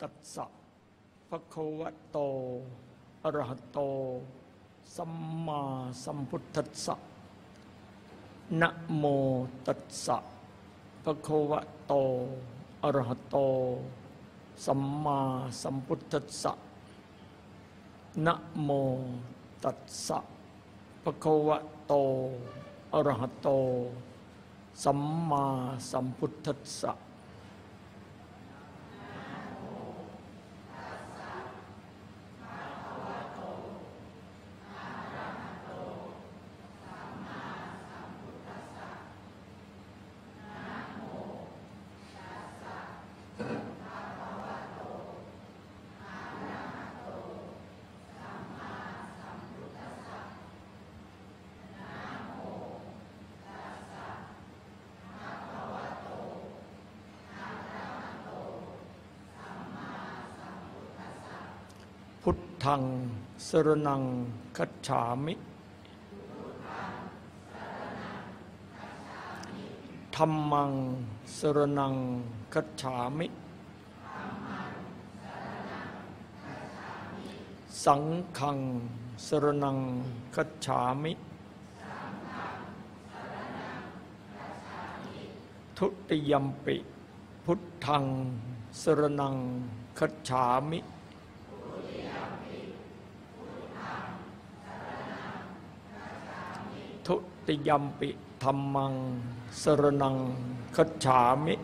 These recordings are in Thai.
ตัสสะภะคะวะโตอะระหะโต สัมมาสัมพุทธัสสะนะโมตัสสะภะคะวะโตอะระหะโต สัมมาสัมพุทธัสสะนะโมตัสสะภะคะวะโตอะระหะโต สัมมาสัมพุทธัสสะ พุ ทังสรนังคัจฉามิธรรมังสรนังคัจฉามิ สังฆังสรนังคัจฉามิ ทุติยมปิ พุทธังสรนังคัจฉามิ ทุ ติยมปิธรรมัง สรนังคัจฉามิ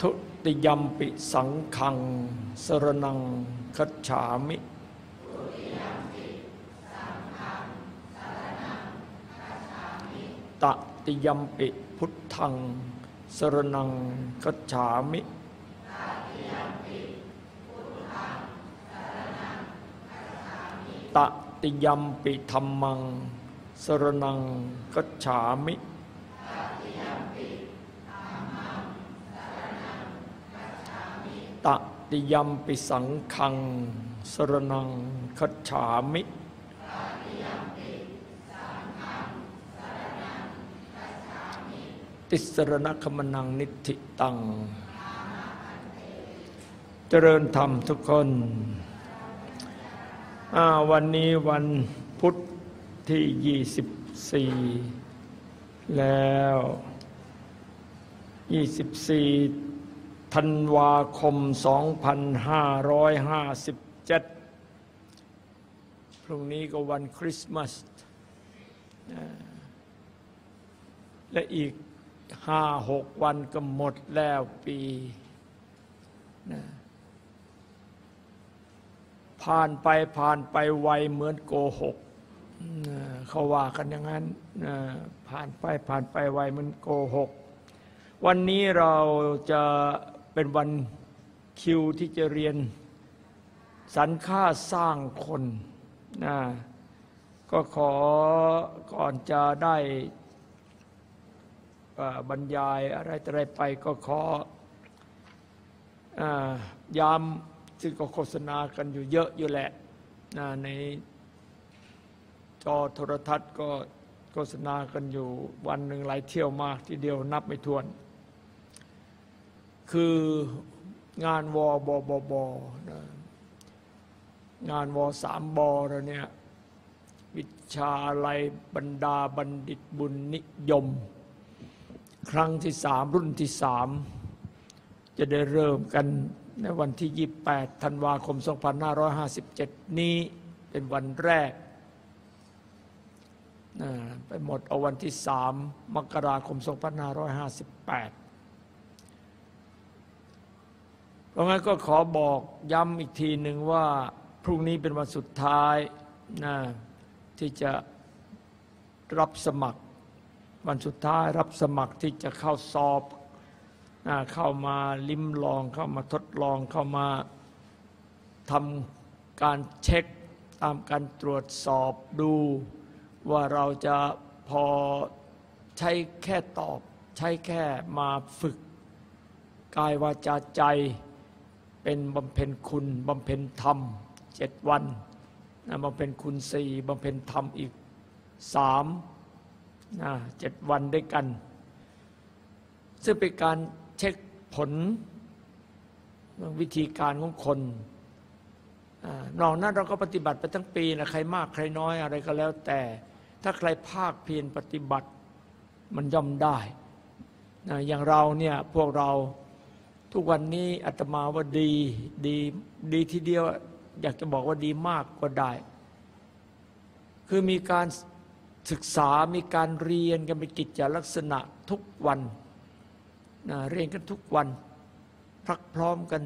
ทุติยมปิสังฆัง สรนังคัจฉามิตติยมปิพุทธัง สรนังคัจฉามิ ตติยมปิธรรมัง สรนังกัจฉามิ ตติยมปิสังฆัง สรนังคัจฉามิติสรณคมนังนิธิตัง เจริญธรรมทุกคน วันนี้วันพุทธที่ 24 แล้ว 24 ธันวาคม 2557 พรุ่งนี้ก็วันคริสต์มาส และอีกห้าหกวันก็หมดแล้วปีนะ ผ่านไปผ่านไปไวเหมือนโกหกเขาว่ากันอย่างนั้นผ่านไปผ่านไปไวเหมือนโกหก วันนี้เราจะเป็นวันคิวที่จะเรียนสรรค่าสร้างคนนะก็ขอก่อนจะได้บรรยายอะไรต่อะไรไปก็ขออยาม ซึ่งก็โฆษณากันอยู่เยอะอยู่แหละนะในจอโทรทัศน์ก็โฆษณากันอยู่วันหนึ่งหลายเที่ยวมากทีเดียวนับไม่ถ้วน คืองานวบบบบบนะงานวสามบแล้วเนี่ยวิชาลัยบรรดาบัณฑิตบุญนิยม ครั้งที่สามรุ่นที่สามจะได้เริ่มกัน ในวันที่ 28 ธันวาคม 2557 นี้เป็นวันแรกไปหมดเอาวันที่ 3 มกราคม 2558 เพราะงั้นก็ขอบอกย้ำอีกทีหนึ่งว่า พรุ่งนี้เป็นวันสุดท้ายนะที่จะรับสมัคร วันสุดท้ายรับสมัครที่จะเข้าสอบ เข้ามาลิ้มลองเข้ามาทดลองเข้ามาทำการเช็คตามการตรวจสอบดูว่าเราจะพอใช้แค่ตอบ ใช้แค่มาฝึก กายวาจาใจ เป็นบำเพ็ญคุณบำเพ็ญธรรมเจ็ดวันนะบำเพ็ญคุณสี่บำเพ็ญธรรมอีกสามนะเจ็ดวันด้วยกัน ซึ่งเป็นการ ผลวิธีการของคนอนอกนั้นเราก็ปฏิบัติไปทั้งปีนะใครมากใครน้อยอะไรก็แล้วแต่ ถ้าใครภาคเพียรปฏิบัติมันย่อมได้นะอย่างเราเนี่ยพวกเราทุกวันนี้อาตมาว่าดีดีดีทีเดียวอยากจะบอกว่าดีมากก็ได้ คือมีการศึกษามีการเรียนกันเป็นกิจลักษณะทุกวัน นะเรียนกันทุกวันพักพร้อมกัน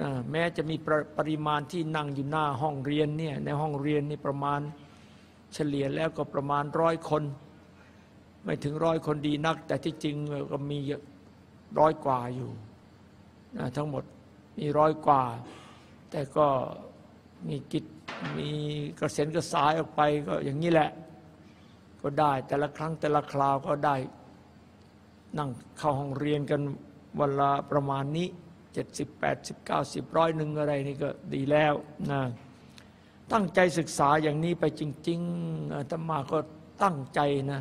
นะแม้จะมีปรปริมาณที่นั่งอยู่หน้าห้องเรียนเนี่ยในห้องเรียนนี่ประมาณเฉลี่ยแล้วก็ประมาณร้อยคน ไม่ถึงร้อยคนดีนัก แต่ที่จริงก็มีเยอะร้อยกว่าอยู่นะทั้งหมดมีร้อยกว่า แต่ก็มีกิจมีกระเซ็นกระสายออกไปก็อย่างนี้แหละ ก็ได้แต่ละครั้งแต่ละคราวก็ได้ นั่งเข้าห้องเรียนกันวันละประมาณนี้เจ็ดสิบแปดสิบเก้าสิบร้อยหนึ่งอะไรนี่ก็ดีแล้วนะตั้งใจศึกษาอย่างนี้ไปจริงๆอาตมาก็ตั้งใจนะ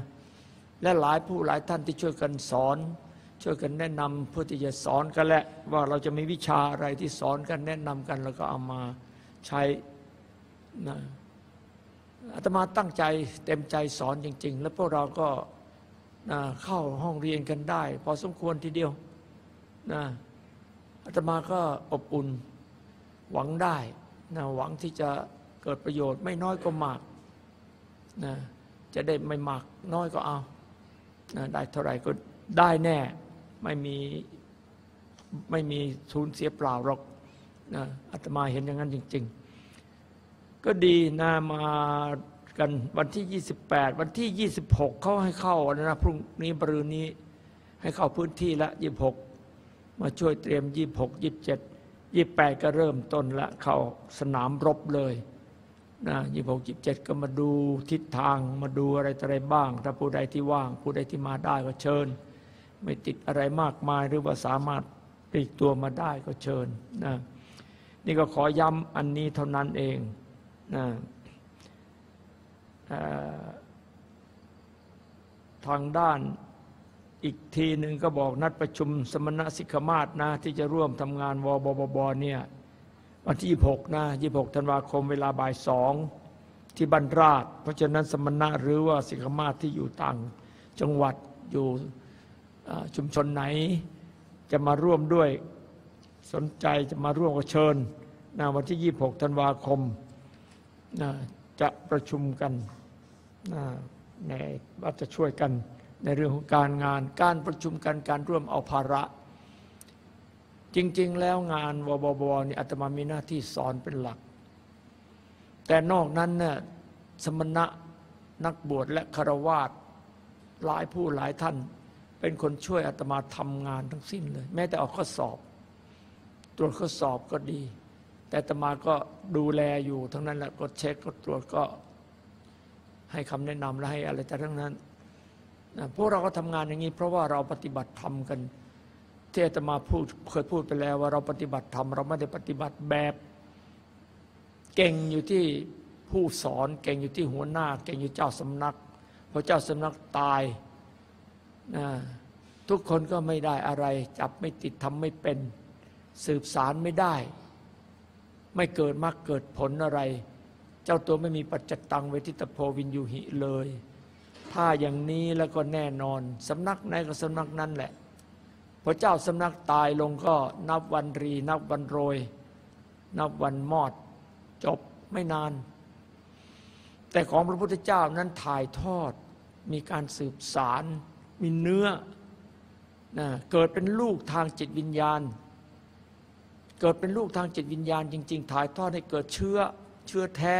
และหลายผู้หลายท่านที่ช่วยกันสอน ช่วยกันแนะนำเพื่อที่จะสอนกันแหละว่าเราจะมีวิชาอะไรที่สอนกันแนะนำกันแล้วก็เอามาใช้นะอาตมาตั้งใจเต็มใจสอนจริง ๆ แล้วพวกเราก็ นะเข้าห้องเรียนกันได้ พอสมควรทีเดียวนะอาตมาก็อบอุ่นหวังได้นะหวังที่จะเกิดประโยชน์ไม่น้อยก็มากนะจะได้ไม่มากน้อยก็เอานะได้เท่าไหร่ก็ได้แน่ไม่มีไม่มีสูญเสียเปล่าหรอกนะอาตมาเห็นอย่างนั้นจริง ๆ ก็ดีนะมา กันวันที่ 28 วันที่ 26 เขาให้เข้านะพรุ่งนี้บรืนนี้ ให้เข้าพื้นที่ละ 26 มาช่วยเตรียม 26 27 28 ก็เริ่มต้นละเข้าสนามรบเลยนะ26 27 ก็มาดูทิศทางมาดูอะไรออะไรบ้าง ถ้าผู้ใดที่ว่าง ผู้ใดที่มาได้ก็เชิญ ไม่ติดอะไรมากมายหรือว่าสามารถปลีกตัวมาได้ก็เชิญนะนี่ก็ขอย้ำอันนี้เท่านั้นเองนะ ทางด้านอีกทีหนึ่งก็บอกนัดประชุมสมณสิกขมาศนะที่จะร่วมทำงานวบบบเนี่ยวันที่ 26 นะ 26 ธันวาคมเวลาบ่ายสองที่บรรราช เพราะฉะนั้นสมณะหรือว่าสิกขมาศที่อยู่ต่างจังหวัดอยู่ชุมชนไหน จะมาร่วมด้วยสนใจจะมาร่วมก็เชิญนะวันที่ 26 ธันวาคมนะ จะประชุมกันในว่าจะช่วยกันในเรื่องของการงาน การประชุมกันการร่วมเอาภาระ จริง ๆ แล้วงานวบบนี่อาตมามีหน้าที่สอนเป็นหลัก แต่นอกนั้นเนี่ยสมณะนักบวชและคารวาสหลายผู้หลายท่าน เป็นคนช่วยอาตมาทำงานทั้งสิ้นเลย แม้แต่ออกข้อสอบ ตรวจข้อสอบก็ดี แต่ตมาก็ดูแลอยู่ทั้งนั้นแหละก็เช็คก็ตรวจก็ให้คำแนะนำและให้อะไรแต่ทั้งนั้นนะพวกเราก็ทำงานอย่างนี้ เพราะว่าเราปฏิบัติธรรมกันที่อาตมาพูดเคยพูดไปแล้วว่าเราปฏิบัติธรรมเราไม่ได้ปฏิบัติแบบเก่งอยู่ที่ผู้สอนเก่งอยู่ที่หัวหน้า เก่งอยู่เจ้าสำนักพอเจ้าสำนักตายนะทุกคนก็ไม่ได้อะไร จับไม่ติดทำไม่เป็น สืบสารไม่ได้ ไม่เกิดมากเกิดผลอะไร เจ้าตัวไม่มีปัจจตังเวทิตโพวินยูหิเลย ถ้าอย่างนี้แล้วก็แน่นอนสำนักไหนก็สำนักนั้นแหละพอเจ้าสำนักตายลงก็นับวันรี นับวันโรย นับวันมอด จบไม่นาน แต่ของพระพุทธเจ้านั้นถ่ายทอดมีการสืบสาร มีเนื้อนะเกิดเป็นลูกทางจิตวิญญาณ เกิดเป็นลูกทางจิตวิญญาณจริง ๆ ถ่ายทอดให้เกิดเชื้อเชื้อแท้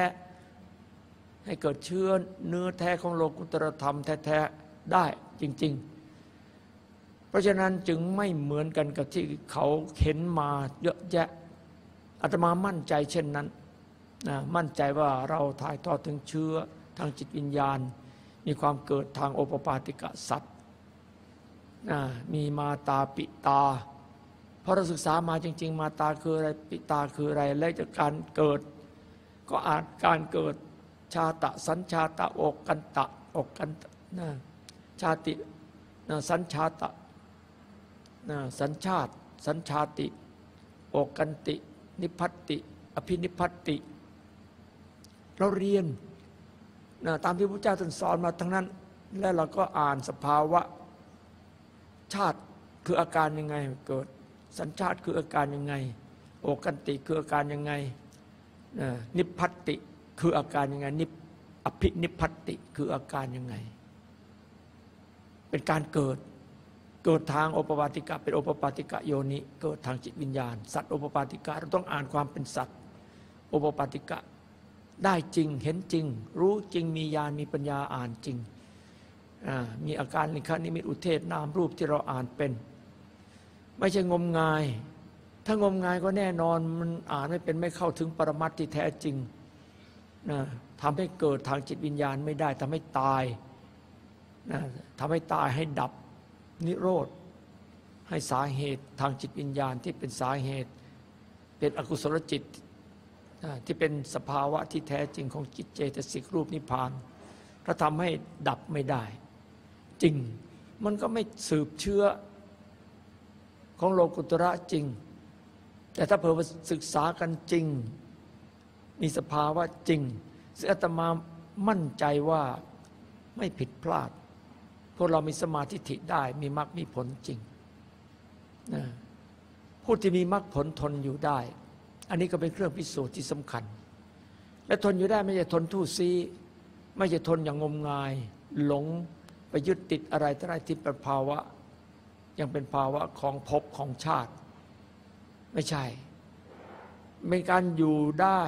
ให้เกิดเชื้อเนื้อแท้ของโลกุตรธรรมแท้ๆได้จริง ๆ เพราะฉะนั้นจึงไม่เหมือนกันกับที่เขาเข็นมาเยอะแยะอาตมามั่นใจเช่นนั้นนะมั่นใจว่าเราถ่ายทอดถึงเชื้อทางจิตวิญญาณ มีความเกิดทางโอปปาติกะสัตว์นะมีมาตาปิตา พอเราศึกษามาจริง ๆ มาตาคืออะไรปิตาคืออะไร และจากการเกิด ก็อาจการเกิดชาตะสัญชาตะอกกันตะอกกันนะชาตินะสัญชาตะนะสัญชาติ สัญชาติอกกันติ นิพพัตติ อภินิพพัตติ เราเรียนนะตามที่พระเจ้าตรัสสอนมาทั้งนั้น แล้วเราก็อ่านสภาวะชาติคืออาการยังไงเกิด สัญชาติคืออาการยังไง โอกันติคืออาการยังไง นิพพัตติคืออาการยังไง นิอภินิพพัตติคืออาการยังไง เป็นการเกิด เกิดทางโอปปาติกะ เป็นโอปปาติกะโยนิเกิดทางจิตวิญญาณ สัตว์โอปปาติกะเราต้องอ่านความเป็นสัตว์โอปปาติกะได้จริงเห็นจริง รู้จริงมีญาณมีปัญญาอ่านจริงมีอาการลิขนิมิตอุเทศนามรูปที่เราอ่านเป็น ไม่ใช่งมงาย ถ้างมงายก็แน่นอนมันอ่านไม่เป็นไม่เข้าถึงปรมัตถ์ที่แท้จริงนะทำให้เกิดทางจิตวิญญาณไม่ได้ทำให้ตายนะทำให้ตายให้ดับนิโรธ ให้สาเหตุทางจิตวิญญาณที่เป็นสาเหตุ เป็นอกุศลจิตที่เป็นสภาวะที่แท้จริงของจิตเจตสิกรูปนิพพานถ้าทำให้ดับไม่ได้ จริงมันก็ไม่สืบเชื้อ ของโลกุตระจริง แต่ถ้าเผื่อศึกษากันจริง มีสภาวะจริงซึ่งอาตมามั่นใจว่าไม่ผิดพลาด พวกเรามีสมาธิถิได้ มีมรรคมีผลจริงนะผู้ที่มีมรรคผลทนอยู่ได้ อันนี้ก็เป็นเครื่องพิสูจน์ที่สำคัญ และทนอยู่ได้ไม่ใช่ทนทู่ซีไม่ใช่ทนอย่างงมงาย หลงไปยึดติดอะไรต่ออะไรที่เป็นภาวะ ยังเป็นภาวะของภพของชาติ ไม่ใช่ เป็นการอยู่ได้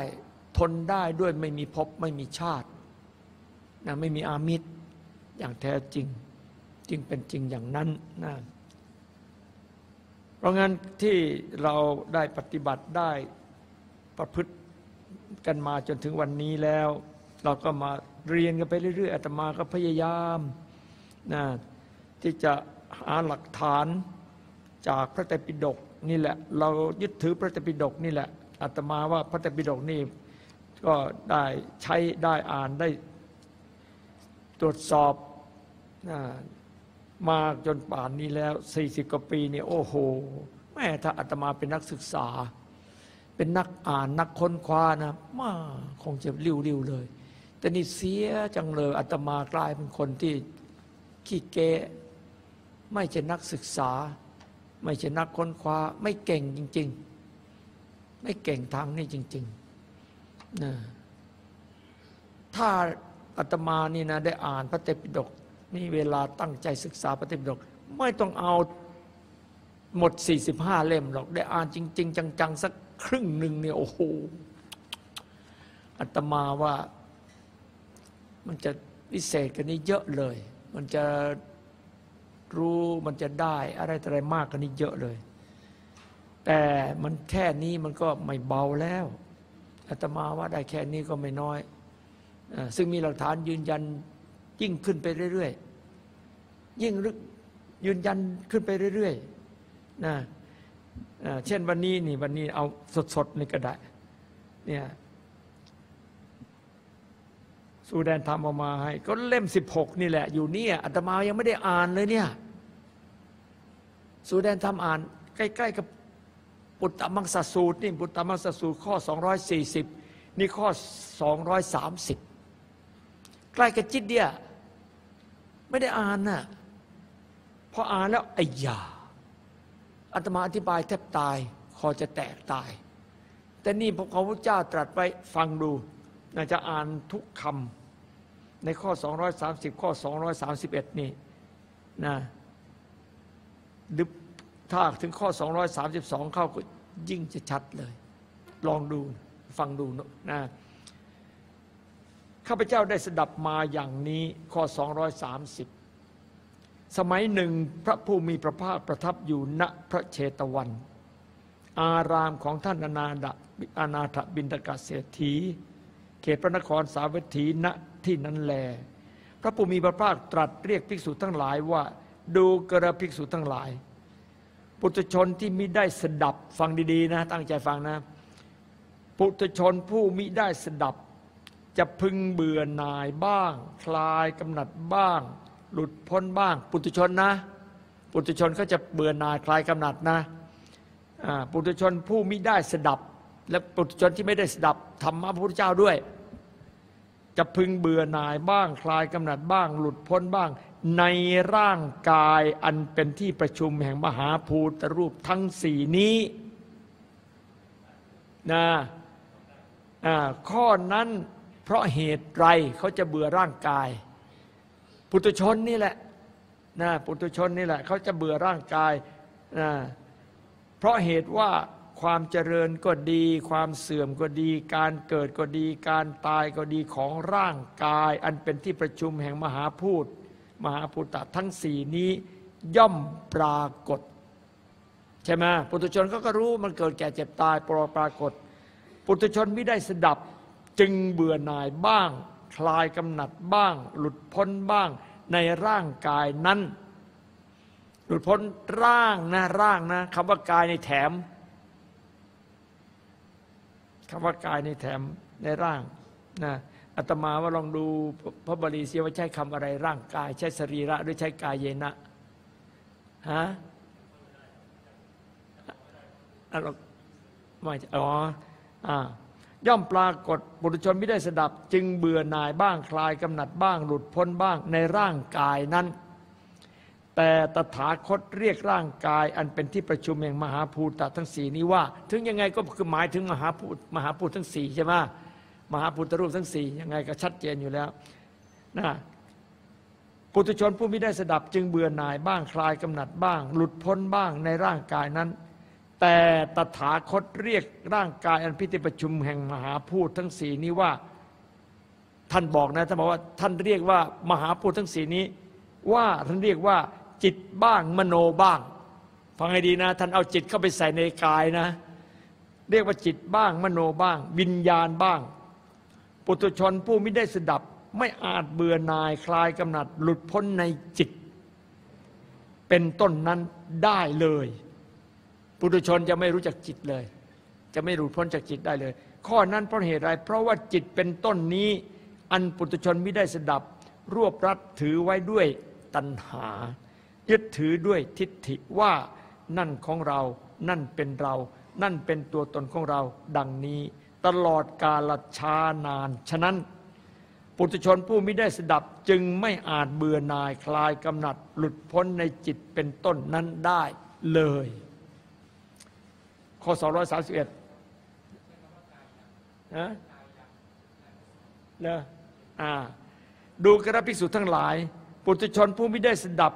ทนได้ด้วยไม่มีภพไม่มีชาตินะไม่มีอามิตรอย่างแท้จริง จึงเป็นจริงอย่างนั้นนะเพราะงั้นที่เราได้ปฏิบัติได้ประพฤติกันมาจนถึงวันนี้แล้ว เราก็มาเรียนกันไปเรื่อยๆอาตมาก็พยายามนะที่จะ หาหลักฐานจากพระไตรปิฎกนี่แหละ เรายึดถือพระไตรปิฎกนี่แหละอาตมาว่าพระไตรปิฎกนี่ก็ได้ใช้ได้อ่านได้ตรวจสอบมาจนป่านนี้แล้ว 40 กว่าปีนี่โอ้โห แม่ถ้าอาตมาเป็นนักศึกษา เป็นนักอ่านนักค้นคว้านะมาคงจะริ้วๆเลย แต่นี่เสียจังเลยอาตมากลายเป็นคนที่ขี้เกะ ไม่ใช่นักศึกษา ไม่ใช่นักค้นคว้า ไม่เก่งจริง ๆ ไม่เก่งทางนี้จริงๆนะถ้าอาตมานี่นะได้อ่านพระเตปิฎกนี่เวลาตั้งใจศึกษาพระเตปิฎกไม่ต้องเอาหมด 45 เล่มหรอกได้อ่านจริง ๆ จัง ๆ สักครึ่งหนึ่งเนี่ยโอ้โหอาตมาว่ามันจะวิเศษกันนี้เยอะเลย มันจะ รู้มันจะได้อะไรอะไรมากกันนี้เยอะเลย แต่มันแค่นี้มันก็ไม่เบาแล้วอาตมาว่าได้แค่นี้ก็ไม่น้อย ซึ่งมีหลักฐานยืนยันยิ่งขึ้นไปเรื่อยๆ ยิ่งลึกยืนยันขึ้นไปเรื่อยๆนะเช่นวันนี้นี่วันนี้เอาสดๆนี่ก็ได้เนี่ย สูแดนทำออกมาให้ ก็เล่มสิบหกนี่แหละ อยู่เนี่ยอาตมายังไม่ได้อ่านเลยเนี่ยสูแดนทำอ่าน ใกล้ๆกับปุตตมังสสูตรนี่ปุตตมังสสูตรข้อ 240 นี่ข้อ 230 ใกล้กับจิตเดียไม่ได้อ่านนะ่ะพออ่านแล้วไอ้ยาอาตมาอธิบายแทบตาย คอจะแตกตาย แต่นี่พระพุทธเจ้าตรัสไว้ฟังดูน่าจะอ่านทุกคำ ในข้อ 230 ข้อ 231 นี่นะดึบถ้าถึงข้อ 232 เข้าก็ยิ่งจะชัดเลย ลองดูฟังดูนะข้าพเจ้าได้สดับมาอย่างนี้ข้อ 230 สมัยหนึ่งพระผู้มีพระภาคประทับอยู่ณพระเชตวัน อารามของท่านอนาดอนาถบินตกเศรษฐี เขตพระนครสาวัตถีณ ที่นั้นแล พระผู้มีพระภาคตรัสเรียกภิกษุทั้งหลายว่า ดูกระภิกษุทั้งหลาย ปุถุชนที่มิได้สดับฟังดีๆนะ ตั้งใจฟังนะ ปุถุชนผู้มิได้สดับ จะพึงเบื่อหน่ายบ้าง คลายกำหนัดบ้าง หลุดพ้นบ้าง ปุถุชนนะ ปุถุชนเขาจะเบื่อหน่ายคลายกำหนัดนะปุถุชนผู้มิได้สดับ และปุถุชนที่ไม่ได้สดับธรรมะพระพุทธเจ้าด้วย จะพึงเบื่อหน่ายบ้างคลายกำหนัดบ้าง หลุดพ้นบ้าง ในร่างกายอันเป็นที่ประชุมแห่งมหาภูตรูปทั้งสี่นี้นะข้อนั้นเพราะเหตุไรเขาจะเบื่อร่างกาย ปุถุชนนี่แหละนะปุถุชนนี่แหละเขาจะเบื่อร่างกายนะเพราะเหตุว่า ความเจริญก็ดี ความเสื่อมก็ดี การเกิดก็ดี การตายก็ดีของร่างกาย อันเป็นที่ประชุมแห่งมหาพูดมหาภูตะทั้งสี่นี้ย่อมปรากฏ ใช่ไหมปุถุชนเขาก็รู้มันเกิดแก่เจ็บตายปรปรากฏ ปุถุชนไม่ได้สดับจึงเบื่อหน่ายบ้าง คลายกำหนัดบ้าง หลุดพ้นบ้างในร่างกายนั้น หลุดพ้นร่างนะร่างนะคำว่ากายในแถม คำว่ากายในแถมในร่างนะอาตมาว่าลองดูพระบาลีเสียว่าใช้คำอะไรร่างกาย ใช้สรีระหรือใช้กายเยนะฮะอะเรไม่อ๋ออ่าย่อมปรากฏบุรุชนไม่ได้สดับ จึงเบื่อหน่ายบ้างคลายกำหนัดบ้าง หลุดพ้นบ้างในร่างกายนั้น แต่ตถาคตเรียกร่างกาย อันเป็นที่ประชุมแห่งมหาภูตทั้งสี่นี้ว่า ถึงยังไงก็คือหมายถึงมหาภูตมหาภูตทั้งสี่ใช่ไหมมหาภูตรูปทั้งสี่ยังไงก็ชัดเจนอยู่แล้วนะปุถุชนผู้ไม่ได้สดับจึงเบื่อหน่ายบ้างคลายกำหนัดบ้าง หลุดพ้นบ้างในร่างกายนั้น แต่ตถาคตเรียกร่างกายอันพิธีประชุมแห่งมหาพูดทั้งสี่นี้ว่าท่านบอกนะท่านบอกว่าท่านเรียกว่ามหาพูดทั้งสี่นี้ว่าท่านเรียกว่า จิตบ้าง มโนบ้าง ฟังให้ดีนะ ท่านเอาจิตเข้าไปใส่ในกายนะ เรียกว่าจิตบ้าง มโนบ้าง วิญญาณบ้าง ปุถุชนผู้ไม่ได้สดับ ไม่อาจเบื่อนายคลายกำหนัด หลุดพ้นในจิต เป็นต้นนั้นได้เลย ปุถุชนจะไม่รู้จักจิตเลย จะไม่หลุดพ้นจากจิตได้เลย ข้อนั้นเพราะเหตุไรเพราะว่าจิตเป็นต้นนี้ อันปุถุชนไม่ได้สดับ รวบรัดถือไว้ด้วยตัณหา ยึดถือด้วยทิฏฐิว่านั่นของเรา นั่นเป็นเรา นั่นเป็นตัวตนของเรา ดังนี้ ตลอดกาลชานาน ฉะนั้น ปุถุชนผู้ไม่ได้สดับจึงไม่อาจเบื่อหน่ายคลายกำหนัด หลุดพ้นในจิตเป็นต้นนั้นได้เลย ข้อ 231นะเนอะอ่าดูกระพิสุทั้งหลาย ปุถุชนผู้ไม่ได้สดับ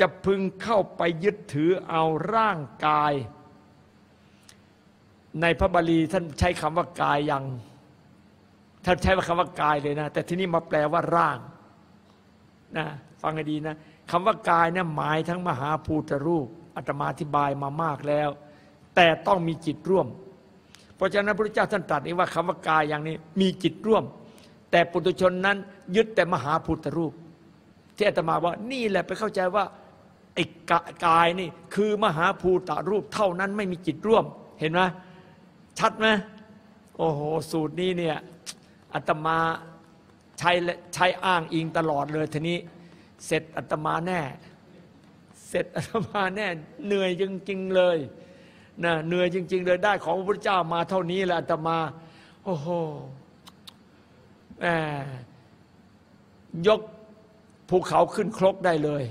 จะพึงเข้าไปยึดถือเอาร่างกาย ในพระบาลีท่านใช้คำว่ากายยังท่านใช้คำว่ากายเลยนะ แต่ที่นี่มาแปลว่าร่างนะฟังให้ดีนะคำว่ากายเนี่ยหมายทั้งมหาภูตรูปอาตมาอธิบายมามากแล้ว แต่ต้องมีจิตร่วม เพราะฉะนั้นพระเจ้าท่านตรัสเองว่าคำว่ากายอย่างนี้มีจิตร่วม แต่ปุถุชนนั้นยึดแต่มหาภูตรูปที่อาตมาว่านี่แหละไปเข้าใจว่า ไอ้กายนี่คือมหาภูตารูปเท่านั้นไม่มีจิตร่วม เห็นไหมชัดไหมโอ้โห สูตรนี้เนี่ยอาตมาใช้ใช้อ้างอิงตลอดเลยทีนี้เสร็จอาตมาแน่ เสร็จอาตมาแน่เหนื่อยจริงๆเลยนะเหนื่อยจริง ๆ เลยได้ของพระพุทธเจ้ามาเท่านี้แหละอาตมา โอ้โหแหมยกภูเขาขึ้นครกได้เลย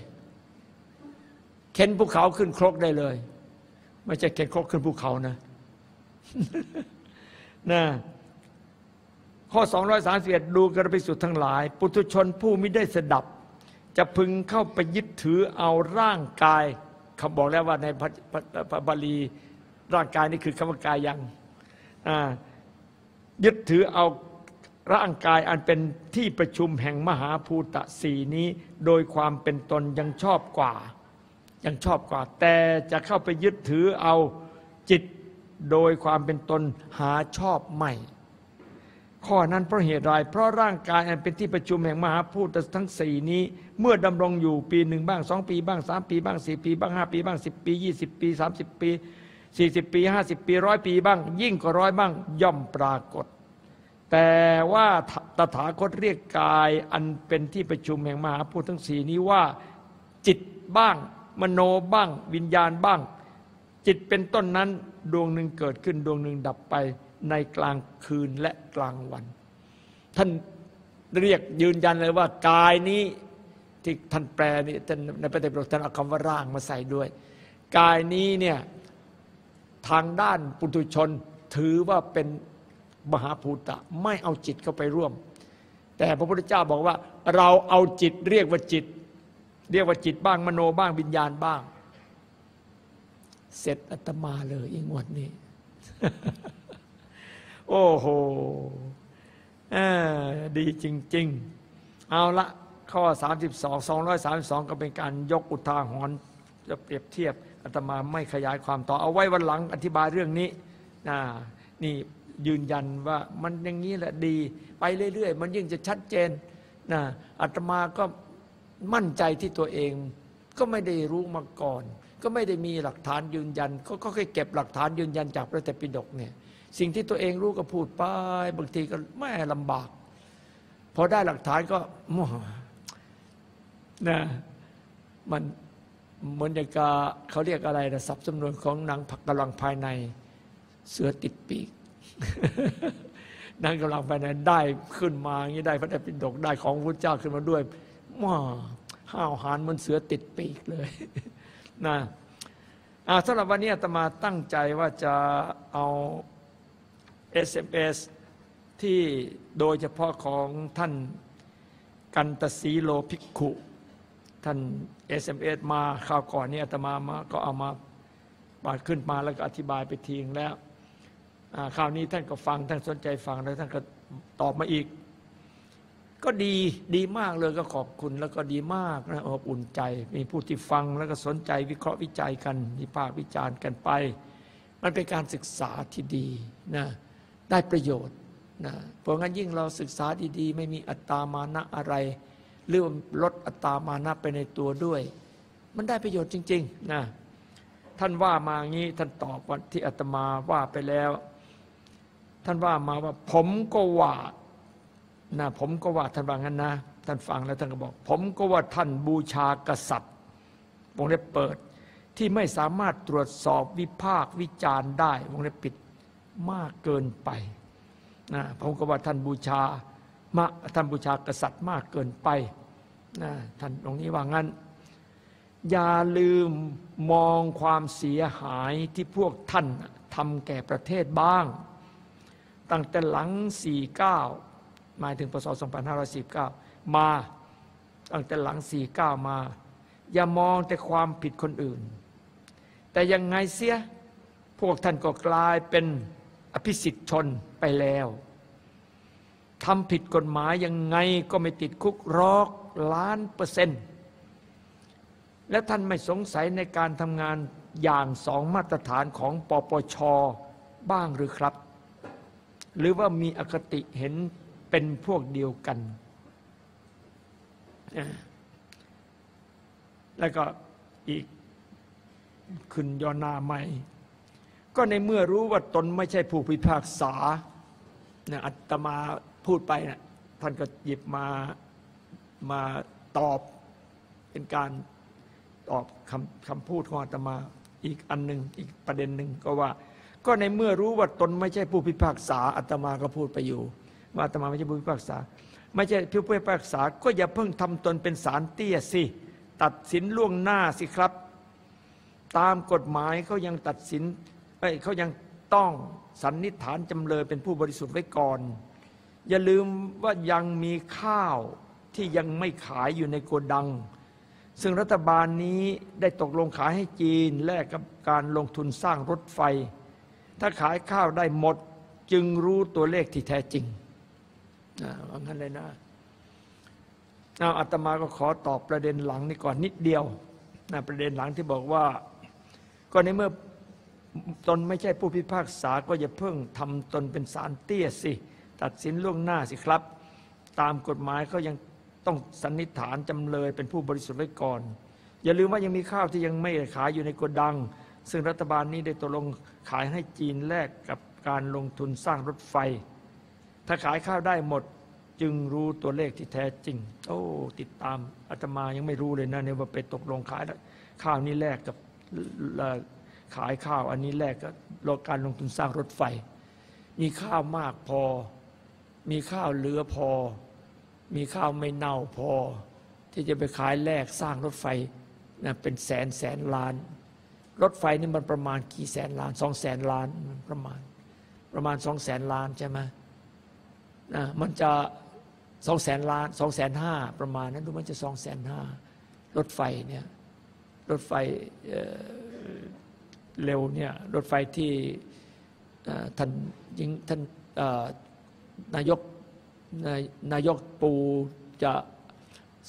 เข็นภูเขาขึ้นครกได้เลย ไม่ใช่เข็นครกขึ้นภูเขานะนะข้อ 231 ดูกระพิสุทธ์ทั้งหลาย ปุถุชนผู้ไม่ได้สดับ จะพึงเข้าไปยึดถือเอาร่างกายคำบอกแล้วว่าในพระบาลีร่างกายนี่คือคำว่ากายยังยึดถือเอาร่างกายอันเป็นที่ประชุมแห่งมหาภูตะสีนี้ โดยความเป็นตนยังชอบกว่า ยังชอบกว่า แต่จะเข้าไปยึดถือเอาจิตโดยความเป็นตนหาชอบไม่ ข้อนั้นเพราะเหตุไรเพราะร่างกายอันเป็นที่ประชุมแห่งมหาพูดทั้งสี่นี้ เมื่อดำรงอยู่ปีหนึ่งบ้างสองปีบ้างสามปีบ้างสี่ปี บ้างห้าปีบ้างสิบปียี่สิบปีสามสิบปีสี่สิบปีห้าสิบปีร้อยปีบ้าง ยิ่งกว่าร้อยบ้างย่อมปรากฏ แต่ว่าตถาคตเรียกกายอันเป็นที่ประชุมแห่งมหาพูดทั้งสี่นี้ว่าจิตบ้าง มโนบ้าง วิญญาณบ้าง จิตเป็นต้นนั้นดวงหนึ่งเกิดขึ้นดวงหนึ่งดับไปในกลางคืนและกลางวัน ท่านเรียกยืนยันเลยว่ากายนี้ที่ท่านแปลนี่ท่านในพระไตรปิท่านเอาคำว่าร่างมาใส่ด้วย กายนี้เนี่ยทางด้านปุถุชนถือว่าเป็นมหาภูตะไม่เอาจิตเข้าไปร่วม แต่พระพุทธเจ้าบอกว่า เราเอาจิตเรียกว่าจิต เรียกว่าจิตบ้างมโนบ้างวิญญาณบ้าง เสร็จอาตมาเลยอีงวดนี้ โอ้โหดีจริง ๆ เอาละข้อ 32 232 ก็เป็นการยกอุทาหรณ์จะเปรียบเทียบอาตมาไม่ขยายความต่อเอาไว้วันหลังอธิบายเรื่องนี้นะนี่ยืนยันว่ามันอย่างนี้แหละดี ไปเรื่อย ๆ มันยิ่งจะชัดเจนนะอาตมาก็ มั่นใจที่ตัวเอง ก็ไม่ได้รู้มาก่อน ก็ไม่ได้มีหลักฐานยืนยัน ก็แค่เก็บหลักฐานยืนยันจากพระไตปิฎกเนี่ยสิ่งที่ตัวเองรู้ก็พูดไปบางทีก็แม่ลำบาก พอได้หลักฐานก็มั่วนะมันเหมือนอย่างกับเขาเรียกอะไรนะสับสำนวนของนางผักกำลังภายในเสือติดปีกนางกำลังภายในได้ขึ้นมาอย่างนี้ได้พระไตรปิฎกได้ของพระเจ้าขึ้นมาด้วย ว้าห้าวหาญเหมันเสือติดปีกเลยนะอาสำหรับวันนี้อาตมาตั้งใจว่าจะเอา SMS ที่โดยเฉพาะของท่านกันตสีโลภิกขุ ท่าน SMS มาข่าวก่อนนี้อาตมามาก็เอามาบาดขึ้นมาแล้วก็อธิบายไปทีงแล้วคราวนี้ท่านก็ฟังท่านสนใจฟังแล้วท่านก็ตอบมาอีก ก็ดีดีมากเลยก็ขอบคุณแล้วก็ดีมากนะอบอุ่นใจ มีผู้ที่ฟังแล้วก็สนใจวิเคราะห์วิจัยกันวิพากษ์วิจารณ์กันไป มันเป็นการศึกษาที่ดีนะได้ประโยชน์นะเพราะงั้นยิ่งเราศึกษาดีๆ ไม่มีอัตตามานะอะไรหรือลดอัตตามานะไปในตัวด้วย มันได้ประโยชน์จริงๆนะท่านว่ามางี้ท่านตอบว่าที่อาตมาว่าไปแล้ว ท่านว่ามาว่าผมก็ว่า นะผมก็ว่าท่านว่างั้นนะ ท่านฟังแล้วท่านก็บอก ผมก็ว่าท่านบูชากษัตริย์วงเล็บเปิด ที่ไม่สามารถตรวจสอบวิพากษ์วิจารณ์ได้วงเล็บปิดมากเกินไปนะผมก็ว่าท่านบูชามาท่านบูชากษัตริย์มากเกินไปนะท่านตรงนี้ว่างั้น อย่าลืมมองความเสียหายที่พวกท่านทำแก่ประเทศบ้าง ตั้งแต่หลัง 49 หมายถึงพศ2549 มาตั้งแต่หลัง 49 มา อย่ามองแต่ความผิดคนอื่น แต่ยังไงเสียพวกท่านก็กลายเป็นอภิสิทธิชนไปแล้วทำผิดกฎหมายยังไงก็ไม่ติดคุกรอกล้านเปอร์เซ็นต์และท่านไม่สงสัยในการทำงานอย่างสองมาตรฐานของปปชบ้างหรือครับ หรือว่ามีอคติเห็น เป็นพวกเดียวกัน แล้วก็อีกขึ้นยอนาใหม่ ก็ในเมื่อรู้ว่าตนไม่ใช่ผู้พิพากษาเนี่ยอัตมาพูดไปนะท่านก็หยิบมามาตอบเป็นการตอบคำคำพูดของอาตมาอีกอันหนึ่งอีกประเด็นหนึ่งก็ว่า ก็ในเมื่อรู้ว่าตนไม่ใช่ผู้พิพากษาอาตมาก็พูดไปอยู่ ว่าตมาไม่ใช่ผู้พิพากษา ไม่ใช่ผู้พิพากษา ก็อย่าเพิ่งทำตนเป็นสารเตี้ยสิ ตัดสินล่วงหน้าสิครับ ตามกฎหมายเขายังตัดสินเอ้ยเขายังต้องสันนิษฐานจำเลยเป็นผู้บริสุทธิ์ไว้ก่อน อย่าลืมว่ายังมีข้าวที่ยังไม่ขายอยู่ในโกดัง ซึ่งรัฐบาลนี้ได้ตกลงขายให้จีนแลกกับการลงทุนสร้างรถไฟ ถ้าขายข้าวได้หมดจึงรู้ตัวเลขที่แท้จริง ว่างั้นเลยนะเอาอาตมาก็ขอตอบประเด็นหลังนี้ก่อนนิดเดียวนะประเด็นหลังที่บอกว่า ก็ในเมื่อตนไม่ใช่ผู้พิพากษาก็อย่าเพิ่งทำตนเป็นสารเตี้ยสิ ตัดสินล่วงหน้าสิครับ ตามกฎหมายเขายังต้องสันนิษฐานจำเลยเป็นผู้บริสุทธิ์ไว้ก่อน อย่าลืมว่ายังมีข้าวที่ยังไม่ขายอยู่ในโกดัง ซึ่งรัฐบาลนี้ได้ตกลงขายให้จีนแลกกับการลงทุนสร้างรถไฟ ถ้าขายข้าวได้หมดจึงรู้ตัวเลขที่แท้จริง โอ้ ติดตามอาตมายังไม่รู้เลยนะเนี่ยว่าไปตกลงขายข้าวนี้แลกกับขายข้าว อันนี้แลกกับลกการลงทุนสร้างรถไฟ มีข้าวมากพอ มีข้าวเหลือพอ มีข้าวไม่เน่าพอ ที่จะไปขายแลกสร้างรถไฟนะเป็นแสนแสนล้าน รถไฟนี่มันประมาณกี่แสนล้านสองแสนล้านประมาณ ประมาณสองแสนล้านใช่ไหม นะมันจะสองแสนล้านสองแสนห้าประมาณนั้นดูมันจะสองแสนห้ารถไฟเนี่ยรถไฟเเร็วเนี่ยรถไฟที่ท่านยิงท่านนายกนายนายกปูจะ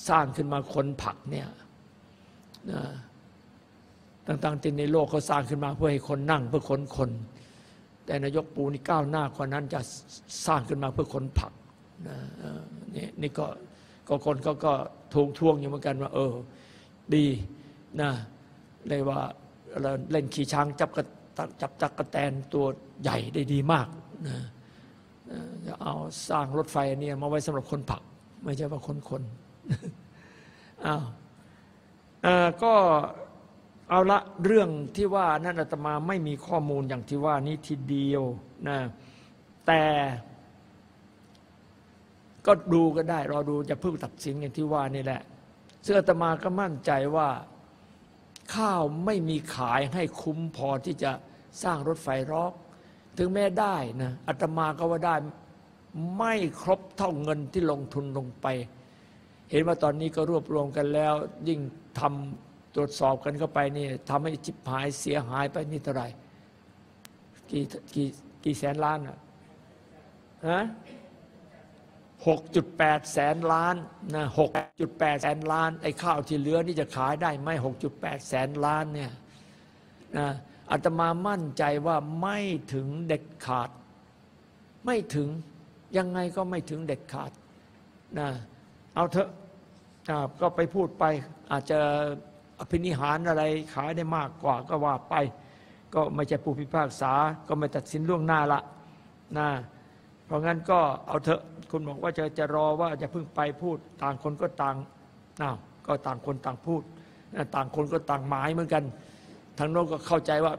สร้างขึ้นมาคนผักเนี่ยต่างๆที่ในโลกเขาสร้างขึ้นมาเพื่อให้คนนั่งเพื่อคนคน แต่นายกปูนี่ก้าวหน้ากว่านั้นจะสร้างขึ้นมาเพื่อคนผักนะนี่นี่ก็ก็คนเขาก็ทวงทวงอยู่เหมือนกันว่า เออ ดีนะเลยกว่าเราเล่นขี่ช้างจับกระจับจักกระแตนตัวใหญ่ได้ดีมากนะจะเอาสร้างรถไฟเนี่ยมาไว้สำหรับคนผัก ไม่ใช่ว่าคนคนอ้าวอ่อก็ เอาละเรื่องที่ว่านั่นอาตมาไม่มีข้อมูลอย่างที่ว่านี้ทีเดียวนะแต่ก็ดูก็ได้รอดูจะเพิ่งตัดสินอย่างที่ว่านี่แหละซึ่งอาตมาก็มั่นใจว่าข้าวไม่มีขายให้คุ้มพอที่จะสร้างรถไฟรอก ถึงแม้ได้นะอาตมาก็ว่าได้ไม่ครบเท่าเงินที่ลงทุนลงไป เห็นว่าตอนนี้ก็รวบรวมกันแล้ว ยิ่งทำ ตรวจสอบกันเข้าไปนี่ทำให้จิบหายเสียหายไปนี่เท่าไหร่กี่กี่กี่แสนล้านอะฮะหกจุดแปดแสนล้านนะหกจุดแปดแสนล้าน ไอ้ข้าวที่เหลือนี่จะขายได้ไหมหกจุดแปดแสนล้านเนี่ยนะอาตมามั่นใจว่าไม่ถึงเด็ดขาด ไม่ถึงยังไงก็ไม่ถึงเด็ดขาดนะเอาเถอะก็ไปพูดไปอาจจะ อภินิหารอะไรขายได้มากกว่าก็ว่าไป ก็ไม่ใช่ผู้พิพากษา ก็ไม่ตัดสินล่วงหน้าละนะเพราะงั้นก็เอาเถอะคุณบอกว่าจะจะรอว่าจะเพิ่งไปพูด ต่างคนก็ต่างอ้าก็ต่างคนต่างพูด ต่างคนก็ต่างหมายเหมือนกัน ทางโน้นก็เข้าใจว่า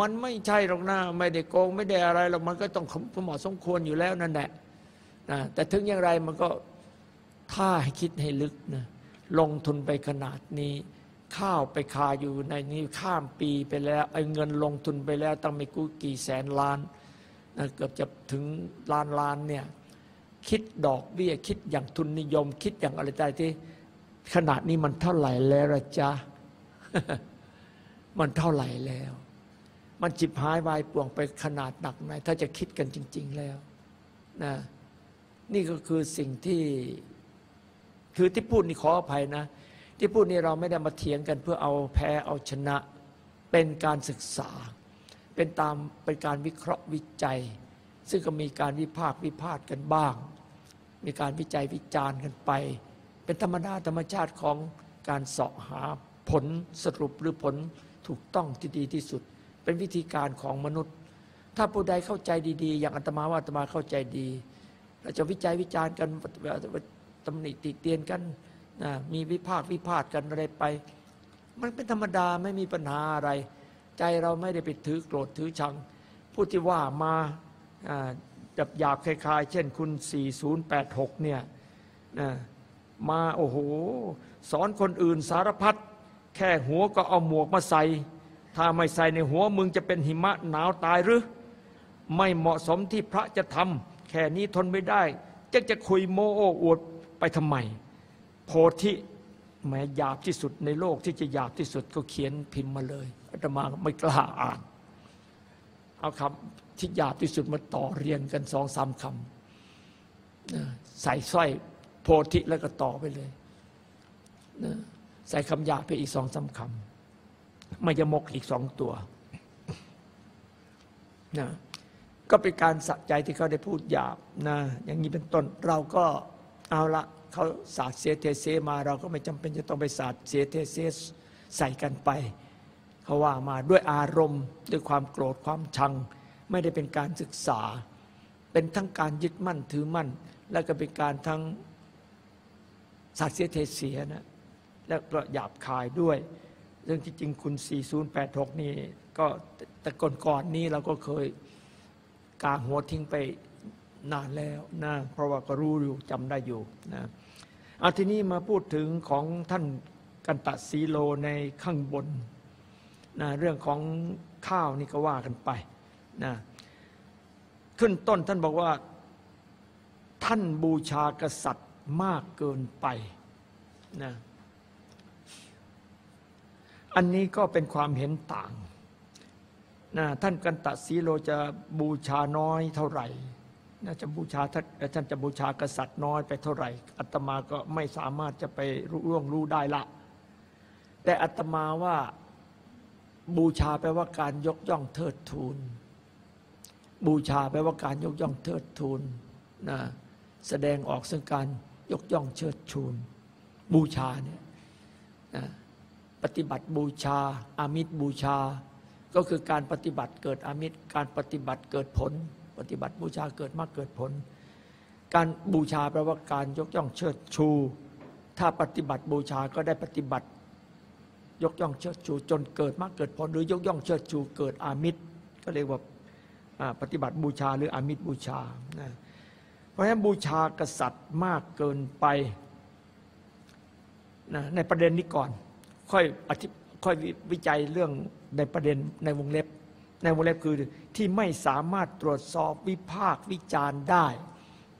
มันไม่ใช่หรอกนะไม่ได้โกงไม่ได้อะไรหรอกมันก็ต้องเหมาะสมควรอยู่แล้วนั่นแหละนะแต่ถึงอย่างไรมันก็ถ้าให้คิดให้ลึกนะลงทุนไปขนาดนี้ ข้าวไปคาอยู่ในนี้ข้ามปีไปแล้วไอ้เงินลงทุนไปแล้วตั้งไม่กู้กี่แสนล้านนะเกือบจะถึงล้านล้านเนี่ยคิดดอกเบี้ยคิดอย่างทุนนิยม คิดอย่างอะไรใจที่ขนาดนี้มันเท่าไหร่แล้วละจ๊ะมันเท่าไหร่แล้ว มันจิบหายวายป่วงไปขนาดหนักไหนถ้าจะคิดกันจริง ๆแล้วนะนี่ก็คือสิ่งที่คือที่พูดนี่ขออภัยนะ ที่พูดนี่เราไม่ได้มาเถียงกันเพื่อเอาแพ้เอาชนะ เป็นการศึกษา เป็นตามเป็นการวิเคราะห์วิจัย ซึ่งก็มีการวิพากษ์วิพาทกันบ้าง มีการวิจัยวิจารณ์กันไป เป็นธรรมดาธรรมชาติของการเสาะหาผลสรุปหรือผลถูกต้องที่ดีที่สุด เป็นวิธีการของมนุษย์ ถ้าผู้ใดเข้าใจดีๆ อย่างอาตมาว่าอาตมาเข้าใจดี เราจะวิจัยวิจารณ์กันตำหนิติเตียนกัน นะมีวิพากษ์วิพาทกันอะไรไป มันเป็นธรรมดาไม่มีปัญหาอะไร ใจเราไม่ได้ไปถือโกรธถือชัง ผู้ที่ว่ามาจับหยาบคล้ายๆ เช่นคุณ 4086 เนี่ยนะมาโอ้โห สอนคนอื่นสารพัดแค่หัวก็เอาหมวกมาใส่ ถ้าไม่ใส่ในหัวมึงจะเป็นหิมะหนาวตายหรือ ไม่เหมาะสมที่พระจะทำแค่นี้ทนไม่ได้จะจะคุยโมโอ้อวดไปทำไม โพธิแม้หยาบที่สุดในโลกที่จะหยาบที่สุดก็เขียนพิมพ์มาเลยอาตมาไม่กล้าอ่าน เอาคำที่หยาบที่สุดมาต่อเรียงกันสองสามคำใส่สร้อยโพธิแล้วก็ต่อไปเลยใส่คำหยาบไปอีกสองสาคำไม่จะมกอีกสองตัวนะก็เป็นการสะใจที่เขาได้พูดหยาบนะอย่างนี้เป็นต้นเราก็เอาละ เขาสาดเสียเทเสมาเราก็ไม่จำเป็นจะต้องไปสาดเสียเทเสใส่กันไป เขาว่ามาด้วยอารมณ์ด้วยความโกรธความชัง ไม่ได้เป็นการศึกษา เป็นทั้งการยึดมั่นถือมั่น แล้วก็เป็นการทั้งสาดเสียเทเสียนะแล้วก็หยาบคายด้วย เรื่องที่จริงคุณ 4086 นี่ก็แต่ก่อนๆนี้เราก็เคยกางหัวทิ้งไป นานแล้วนะเพราะว่าก็รู้อยู่จำได้อยู่นะเอาทีนี้มาพูดถึงของท่านกันตะสีโลในข้างบนนะเรื่องของข้าวนี่ก็ว่ากันไปนะขึ้นต้นท่านบอกว่าท่านบูชากษัตริย์มากเกินไปนะอันนี้ก็เป็นความเห็นต่างนะท่านกันตะสีโลจะบูชาน้อยเท่าไหร่ จะบูชาท่านจะบูชากษัตริย์น้อยไปเท่าไหร่อัตมาก็ไม่สามารถจะไปรู้ร่วงรู้ได้ละ แต่อัตมาว่าบูชาแปลว่าการยกย่องเทิดทูน บูชาแปลว่าการยกย่องเทิดทูนนะแสดงออกซึ่งการยกย่องเชิดชูน บูชาเนี่ยนะปฏิบัติบูชาอามิตรบูชา ก็คือการปฏิบัติเกิดอามิตรการปฏิบัติเกิดผล ปฏิบัติบูชาเกิดมากเกิดผล การบูชาแปลว่าการยกย่องเชิดชู ถ้าปฏิบัติบูชาก็ได้ปฏิบัติ ยกย่องเชิดชู จนเกิดมากเกิดผล หรือยกย่องเชิดชู เกิดอามิตร ก็เรียกว่าปฏิบัติบูชาหรืออามิตรบูชา เพราะฉะนั้นบูชากษัตริย์มากเกินไปนะในประเด็นนี้ก่อน ค่อยอธิค่อยวิจัยเรื่องในประเด็นในวงเล็บ ในวงเล็บคือที่ไม่สามารถตรวจสอบวิพากษ์วิจารณ์ได้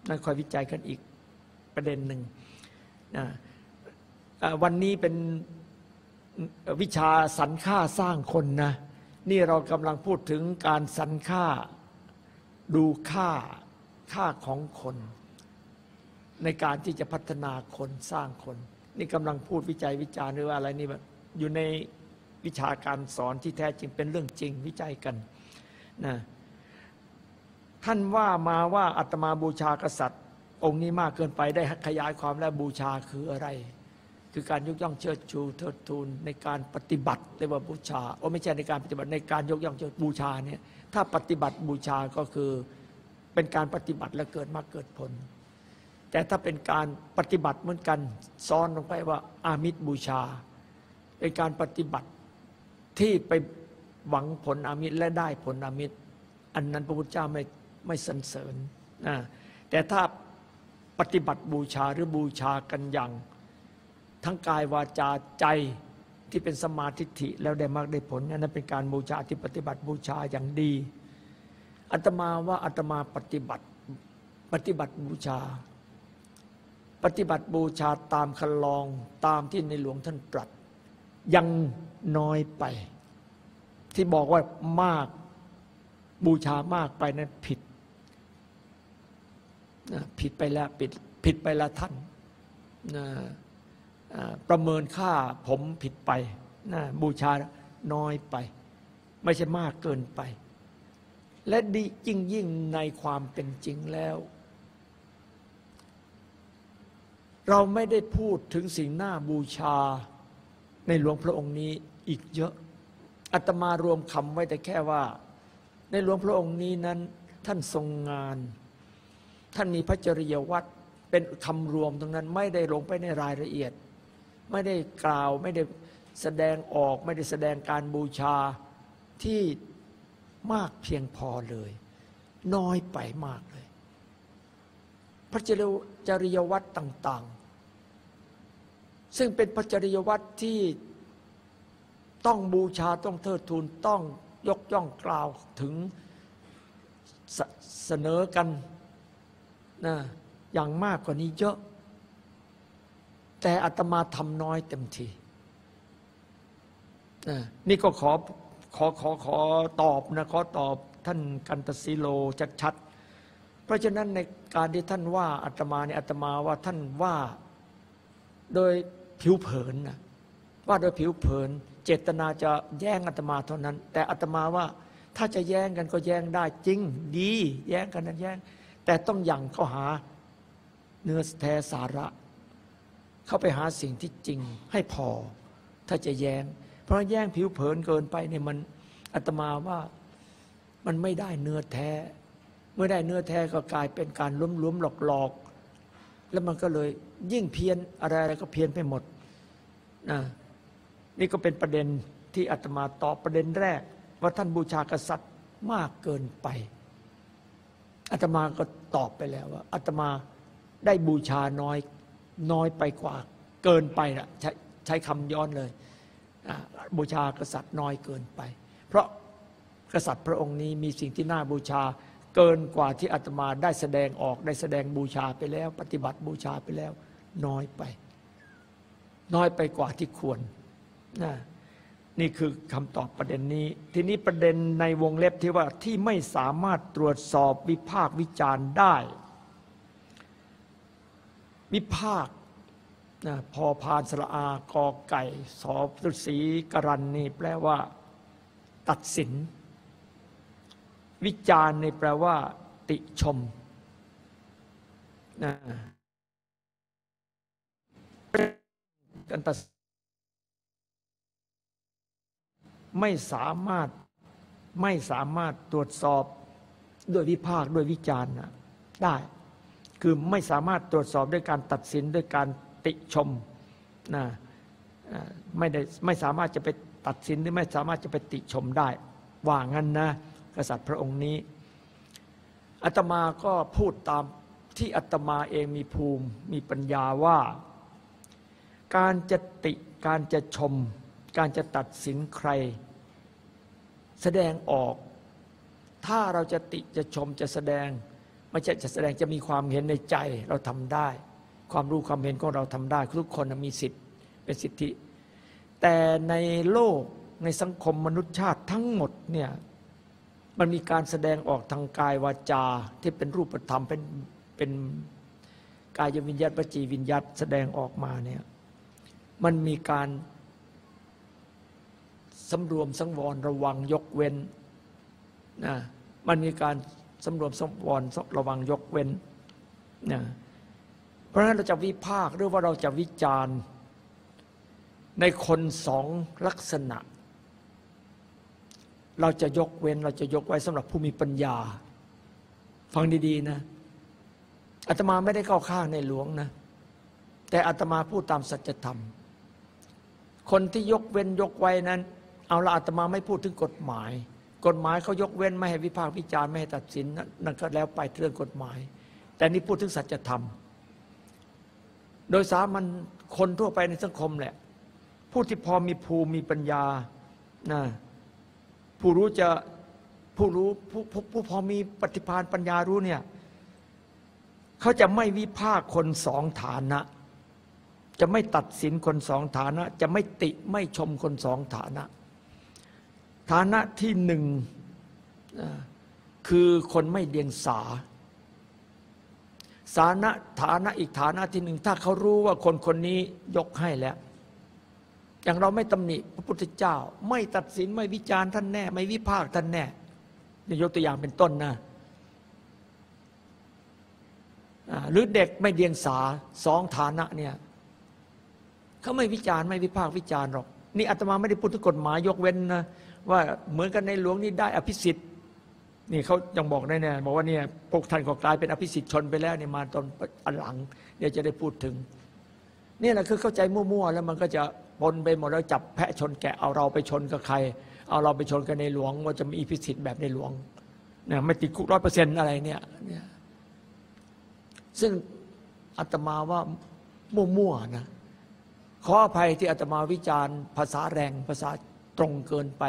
นั่นค่อยวิจัยกันอีกประเด็นหนึ่งนะวันนี้เป็นวิชาสรรค่าสร้างคนนะนี่เรากำลังพูดถึงการสรรค่าดูค่าค่าของคน ในการที่จะพัฒนาคนสร้างคน นี่กำลังพูดวิจัยวิจารณ์หรือว่าอะไรนี่แบบอยู่ใน วิชาการสอนที่แท้จริงเป็นเรื่องจริงวิจัยกันนะท่านว่ามาว่าอาตมาบูชากษัตริย์ องค์นี้มากเกินไปได้ขยายความแล้วบูชาคืออะไร คือการยกย่องเชิดชูเทิดทูนในการปฏิบัติเรียกว่าบูชาโอ้ไม่ใช่ในการปฏิบัติในการยกย่องเชิดบูชาเนี่ยถ้าปฏิบัติบูชาก็คือเป็นการปฏิบัติแล้วเกิดมาเกิดผล แต่ถ้าเป็นการปฏิบัติเหมือนกันซ้อนลงไปว่าอามิตรบูชา เป็นการปฏิบัติ ที่ไปหวังผลอามิตรและได้ผลอามิตร อันนั้นพระพุทธเจ้าไม่ไม่สรรเสริญนะแต่ถ้าปฏิบัติบูชาหรือบูชากันอย่างทั้งกายวาจาใจที่เป็นสมาธิิแล้วได้มากได้ผลนั้นเป็นการบูชาที่ปฏิบัติบูชาอย่างดีอาตมาว่าอาตมาปฏิบัติปฏิบัติบูชา ปฏิบัติบูชาตามคันลองตามที่ในหลวงท่านตรัสยัง น้อยไป ที่บอกว่ามากบูชามากไปนั้นผิดนะผิดไปแล้วผิดผิดไปแล้วท่านนะประเมินค่าผมผิดไปนะบูชาน้อยไป ไม่ใช่มากเกินไป และดียิ่งยิ่งในความเป็นจริงแล้ว เราไม่ได้พูดถึงสิ่งหน้าบูชาในหลวงพระองค์นี้ อีกเยอะอาตมารวมคำไว้แต่แค่ว่า ในหลวงพระองค์นี้นั้นท่านทรงงาน ท่านมีพระจริยวัตรเป็นคำรวมตรงนั้นไม่ได้ลงไปในรายละเอียด ไม่ได้กล่าวไม่ได้แสดงออก ไม่ได้แสดงการบูชาที่มากเพียงพอเลย น้อยไปมากเลย พระจริยวัตรต่าง ๆ ซึ่งเป็นพระจริยวัตรที่ ต้องบูชาต้องเทิดทูนต้องยกย่องกล่าวถึงสเสนอกันนะอย่างมากกว่านี้เยอะ แต่อาตมาทำน้อยเต็มทีนะนี่ก็ขอขอขอขอตอบนะขอตอบท่านกันตสิโลชัดๆเพราะฉะนั้นในการที่ท่านว่าอาตมาเนี่ยอาตมาว่าท่านว่าโดยผิวเผินนะว่าโดยผิวเผิน เจตนาจะแย่งอาตมาเท่านั้น แต่อาตมาว่าถ้าจะแย่งกันก็แย่งได้จริงดี แย่งกันนั้นแย่งแต่ต้องยังเข้าหาเนื้อแท้สาระ เข้าไปหาสิ่งที่จริงให้พอ ถ้าจะแย้ง เพราะแย่งผิวเผินเกินไปเนี่ยมันอาตมาว่ามันไม่ได้เนื้อแท้ เมื่อได้เนื้อแท้ก็กลายเป็นการล้มล้มหลอกหลอกแล้วมันก็เลยยิ่งเพี้ยนอะไรอะไรก็เพี้ยนไปหมดนะ นี่ก็เป็นประเด็นที่อาตมาตอบประเด็นแรก ว่าท่านบูชากษัตริย์มากเกินไปอาตมาก็ตอบไปแล้วว่าอาตมาได้บูชาน้อยน้อยไปกว่า เกินไปละใช้ใช้คำย้อนเลย บูชากษัตริย์น้อยเกินไป เพราะกษัตริย์พระองค์นี้มีสิ่งที่น่าบูชาเกินกว่าที่อาตมาได้แสดงออกได้แสดงบูชาไปแล้ว ปฏิบัติบูชาไปแล้ว น้อยไป น้อยไปกว่าที่ควร นะนี่คือคำตอบประเด็นนี้ ทีนี้ประเด็นในวงเล็บที่ว่าที่ไม่สามารถตรวจสอบวิพากวิจารณ์ได้ วิพากนะพอพานสระอากอไก่สอบตุสีกรันนี่แปลว่า ตัดสิน วิจารณ์นี่แปลว่า ติชมนะการตัด ไม่สามารถไม่สามารถตรวจสอบด้วยวิพากษ์ด้วยวิจารณ์ได้ คือไม่สามารถตรวจสอบด้วยการตัดสินด้วยการติชมนะไม่ได้ไม่สามารถจะไปตัดสินหรือไม่สามารถจะไปติชมได้ว่างั้นนะกษัตริย์พระองค์นี้อาตมาก็พูดตามที่อาตมาเองมีภูมิมีปัญญาว่า การจะติการจะชม การจะตัดสินใคร แสดงออก ถ้าเราจะติจะชมจะแสดง ไม่ใช่จะแสดงจะมีความเห็นในใจเราทำได้ ความรู้ความเห็นของเราทำได้ ทุกคนมีสิทธิ์เป็นสิทธิ แต่ในโลกในสังคมมนุษยชาติทั้งหมดเนี่ยมันมีการแสดงออกทางกายวาจาที่เป็นรูปธรรมเป็นเป็นกายวิญญาตปจีวิญญาตแสดงออกมาเนี่ยมันมีการ สำรวมสังวรระวังยกเว้นนะมันมีการสำรวมสังวรระวังยกเว้นนะเพราะฉะนั้นเราจะวิพากหรือว่าเราจะวิจารณ์ ในคนสองลักษณะ เราจะยกเว้นเราจะยกไว้สำหรับผู้มีปัญญา ฟังดีๆนะอาตมาไม่ได้เข้าข้างในหลวงนะ แต่อาตมาพูดตามสัจธรรม คนที่ยกเว้นยกไว้นั้น เอาละอาตมาไม่พูดถึงกฎหมาย กฎหมายเขายกเว้นไม่ให้วิพากษ์วิจารณ์ไม่ให้ตัดสินนั่นก็แล้วไปเรื่องกฎหมาย แต่นี่พูดถึงสัจธรรม โดยสามันคนทั่วไปในสังคมแหละ ผู้ที่พอมีภูมิมีปัญญานะผู้รู้จะผู้รู้ผู้ผู้ผู้พอมีปฏิภาณปัญญารู้เนี่ยเขาจะไม่วิพากษ์คนสองฐานะ จะไม่ตัดสินคนสองฐานะ จะไม่ติไม่ชมคนสองฐานะ ฐานะที่หนึ่งคือคนไม่เดียงสาสานะฐานะอีกฐานะที่หนึ่งถ้าเขารู้ว่าคนคนนี้ยกให้แล้ว อย่างเราไม่ตำหนิพระพุทธเจ้า ไม่ตัดสินไม่วิจารณ์ท่านแน่ ไม่วิพากษ์ท่านแน่นี่ยกตัวอย่างเป็นต้นนะหรือเด็กไม่เดียงสาสองฐานะเนี่ยเขาไม่วิจารณ์ไม่วิพากษ์วิจารณ์หรอก นี่อาตมาไม่ได้พูดถึงกฎหมายยกเว้นนะ ว่าเหมือนกันในหลวงนี่ได้อภิสิทธิ์นี่เขายังบอกได้เนี่ยบอกว่าเนี่ยพวกท่านก็กลายเป็นอภิสิทธิ์ชนไปแล้วเนี่ยมาตอนอันหลังเดี๋ยวจะได้พูดถึงนี่แหละคือเข้าใจมั่วๆแล้วมันก็จะปนไปหมดแล้วจับแพะชนแกะเอาเราไปชนกับใคร เอาเราไปชนกันในหลวง ว่าจะมีอภิสิทธิ์แบบในหลวงเนี่ยไม่ติดคุกร้อยเปอร์เซ็นต์อะไรเนี่ยเนี่ยซึ่งอาตมาว่ามั่วๆนะขออภัยที่อาตมาวิจารณ์ภาษาแรงภาษาตรงเกินไป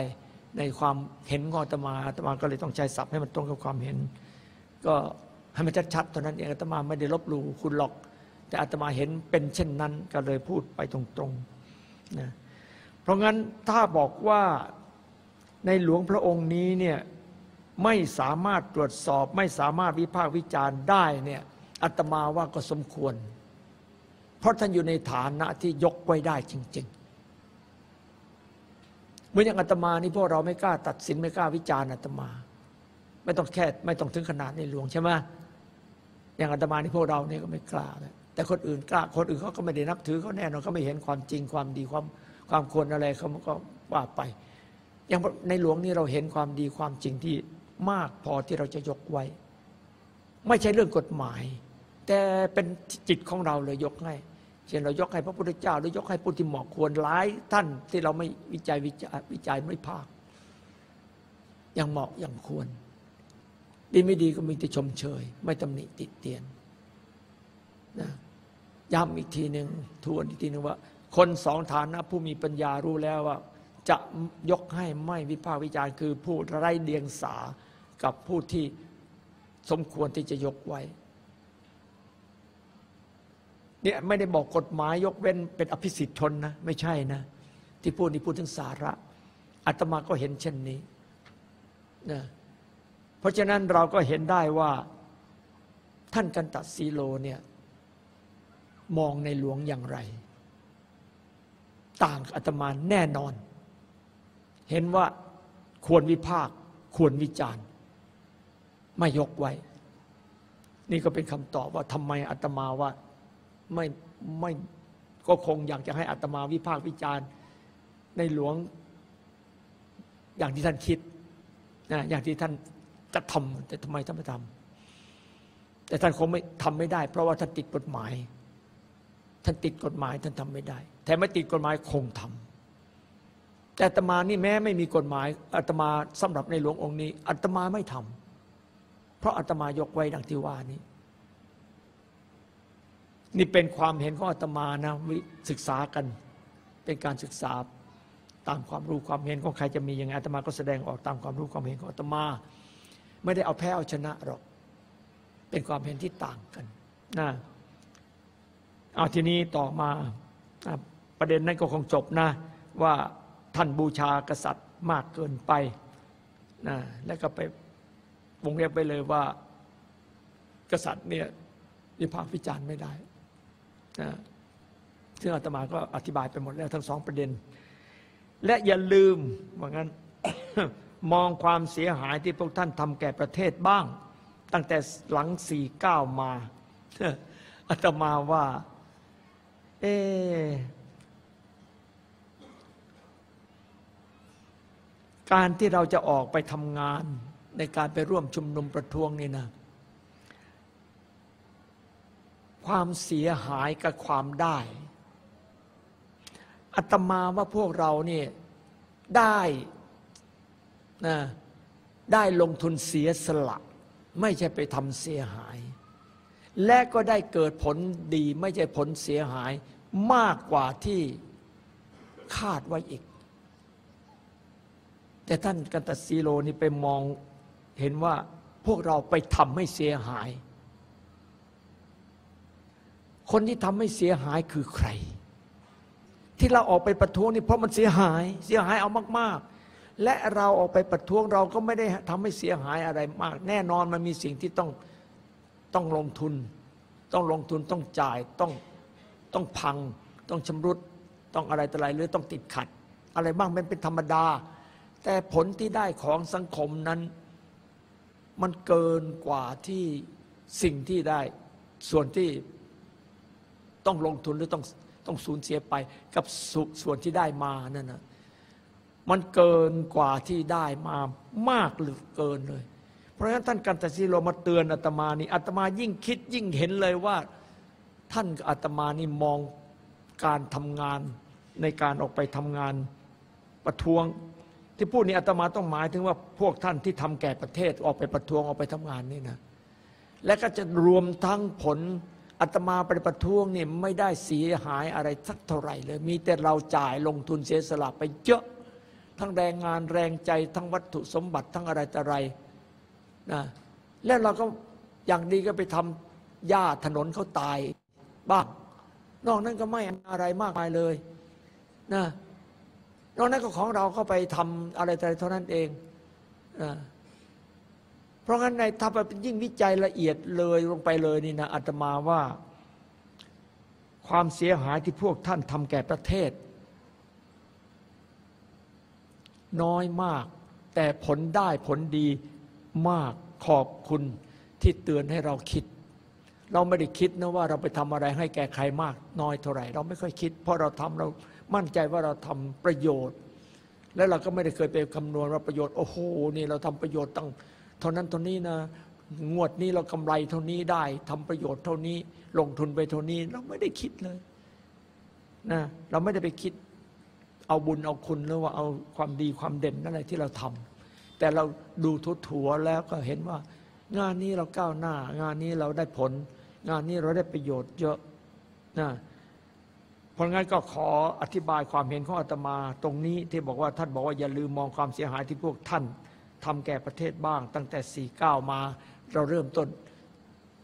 ในความเห็นของอาตมาอาตมาก็เลยต้องใช้ศัพท์ให้มันตรงกับความเห็น ก็ให้มันชัดๆตอนนั้นเองอาตมาไม่ได้ลบหลู่คุณหรอก แต่อาตมาเห็นเป็นเช่นนั้นก็เลยพูดไปตรงๆนะเพราะงั้นถ้าบอกว่าในหลวงพระองค์นี้เนี่ยไม่สามารถตรวจสอบ ไม่สามารถวิพากษ์วิจารณ์ได้เนี่ยอาตมาว่าก็สมควร เพราะท่านอยู่ในฐานะที่ยกไว้ได้จริง ๆ เหมือนอย่างอาตมานี่พวกเราไม่กล้าตัดสินไม่กล้าวิจารณ์อาตมา ไม่ต้องแค่ไม่ต้องถึงขนาดในหลวงใช่ไหมอย่างอาตมานี่พวกเราเนี่ยก็ไม่กล้าแต่คนอื่นกล้าคนอื่นเขาก็ไม่ได้นับถือเขาแน่นอนเขาไม่เห็นความจริงความดีความความควรอะไรเขาก็ว่าไป อย่างในหลวงนี่เราเห็นความดีความจริงที่มากพอที่เราจะยกไว้ ไม่ใช่เรื่องกฎหมาย แต่เป็นจิตของเราเลยยกให้ เช่นเรายกให้พระพุทธเจ้า หรือยกให้ผู้ที่เหมาะควรหลายท่านที่เราไม่วิจัยวิจัยวิจัยไม่ภาคยังเหมาะยังควร ดีไม่ดีก็มีแต่ชมเชย ไม่ตำหนิติดเตียนนะย้ำอีกทีหนึ่งทวนอีกทีหนึ่งว่า คนสองฐานะผู้มีปัญญารู้แล้วว่า จะยกให้ไม่วิพากษ์วิจารณ์คือผู้ไร้เดียงสากับผู้ที่สมควรที่จะยกไว้ เนี่ยไม่ได้บอกกฎหมายยกเว้นเป็นอภิสิทธิชนนะไม่ใช่นะ ที่พูดนี่พูดถึงสาระอาตมาก็เห็นเช่นนี้นะเพราะฉะนั้นเราก็เห็นได้ว่าท่านกันตัดสีโลเนี่ยมองในหลวงอย่างไร ต่างกับอาตมาแน่นอน เห็นว่าควรวิพากษ์ควรวิจารณ์ ไม่ยกไว้ นี่ก็เป็นคำตอบว่าทำไมอาตมาว่า ไม่ไม่ก็คงอยากจะให้อาตมาวิพากษ์วิจารณ์ในหลวงอย่างที่ท่านคิดนะอย่างที่ท่านจะทำแต่ทำไมท่านไม่ทำแต่ท่านคงไม่ทำไม่ได้ เพราะว่าท่านติดกฎหมาย ท่านติดกฎหมายท่านทำไม่ได้ แต่ไม่ติดกฎหมายคงทำแต่อาตมานี่แม้ไม่มีกฎหมายอาตมาสำหรับในหลวงองค์นี้อาตมาไม่ทำเพราะอาตมายกไว้ดังที่ว่านี้ นี่เป็นความเห็นของอาตมานะวิศึกษากัน เป็นการศึกษาตามความรู้ความเห็นของใครจะมียังไงอาตมาก็แสดงออกตามความรู้ความเห็นของอาตมา ไม่ได้เอาแพ้เอาชนะหรอก เป็นความเห็นที่ต่างกันนะเอาทีนี้ต่อมาประเด็นนั้นก็คงจบนะ ว่าท่านบูชากษัตริย์มากเกินไปนะแล้วก็ไปวงเล็บไปเลยว่า กษัตริย์เนี่ยวิพากษ์วิจารณ์ไม่ได้ นะซึ่งอาตมาก็อธิบายไปหมดแล้วทั้งสองประเด็น และอย่าลืมว่างั้นมองความเสียหายที่พวกท่านทำแก่ประเทศบ้าง ตั้งแต่หลังสี่เก้ามาอาตมาว่า เอการที่เราจะออกไปทำงานในการไปร่วมชุมนุมประท้วงนี่นะ ความเสียหายกับความได้อัตมาว่าพวกเราเนี่ยได้นะได้ลงทุนเสียสละ ไม่ใช่ไปทำเสียหาย และก็ได้เกิดผลดีไม่ใช่ผลเสียหายมากกว่าที่คาดไว้อีก แต่ท่านกันตสีโลนี่ไปมองเห็นว่าพวกเราไปทำให้เสียหาย คนที่ทำให้เสียหายคือใคร ที่เราออกไปประท้วงนี่เพราะมันเสียหาย เสียหายเอามาก ๆ และเราออกไปประท้วงเราก็ไม่ได้ทำให้เสียหายอะไรมาก แน่นอนมันมีสิ่งที่ต้องต้องลงทุน ต้องลงทุนต้องจ่ายต้องต้องพัง ต้องชำรุด ต้องอะไรต่ออะไรหรือต้องติดขัด อะไรบ้างมันเป็นธรรมดา แต่ผลที่ได้ของสังคมนั้น มันเกินกว่าที่สิ่งที่ได้ส่วนที่ ต้องลงทุนหรือต้องต้องสูญเสียไปกับสส่วนที่ได้มานั่นนะมันเกินกว่าที่ได้มามากหรือเกินเลย เพราะฉะนั้นท่านกันตสีโลมาเตือนอาตมานี่อาตมายิ่งคิดยิ่งเห็นเลยว่า ท่านกับอาตมานี่มองการทำงานในการออกไปทำงานประท้วง ที่พูดนี้อาตมาต้องหมายถึงว่าพวกท่านที่ทำแก่ประเทศออกไปประท้วงออกไปทำงานนี่นะและก็จะรวมทั้งผล อาตมาไปประท้วงเนี่ยไม่ได้เสียหายอะไรสักเท่าไหร่เลย มีแต่เราจ่ายลงทุนเสียสละไปเยอะทั้งแรงงานแรงใจทั้งวัตถุสมบัติทั้งอะไรแต่ไรนะแล้วเราก็อย่างดีก็ไปทำหญ้าถนนเขาตายบ้างนอกนั้นก็ไม่อะไรมากมายเลยนะนอกนั้นก็ของเราเข้าไปทำอะไรแต่เท่านั้นเองนะ ราะงั้นในถ้าไปยิ่งวิจัยละเอียดเลยลงไปเลยนี่นะอาตมาว่า ความเสียหายที่พวกท่านทำแก่ประเทศ น้อยมาก แต่ผลได้ผลดีมากขอบคุณที่เตือนให้เราคิด เราไม่ได้คิดนะว่าเราไปทำอะไรให้แก่ใครมาก น้อยเท่าไหร่ เราไม่ค่อยคิด เพราะเราทำเรามั่นใจว่าเราทำประโยชน์ และเราก็ไม่ได้เคยไปคำนวณว่าประโยชน์โอ้โหนี่เราทำประโยชน์ตั้ง เท่านั้นเท่านี้นะงวดนี้เรากำไรเท่านี้ได้ทำประโยชน์เท่านี้ ลงทุนไปเท่านี้เราไม่ได้คิดเลยนะเราไม่ได้ไปคิดเอาบุญเอาคุณหรือว่าเอาความดีความเด่นนั่นแหละที่เราทำแต่เราดูทุถัวแล้วก็เห็นว่า งานนี้เราก้าวหน้า งานนี้เราได้ผล งานนี้เราได้ประโยชน์เยอะนะเพราะงั้นก็ขออธิบายความเห็นของอาตมาตรงนี้ที่บอกว่าท่านบอกว่าอย่าลืมมองความเสียหายที่พวกท่าน ทำแก่ประเทศบ้าง ตั้งแต่ 49 มาเราเริ่มต้น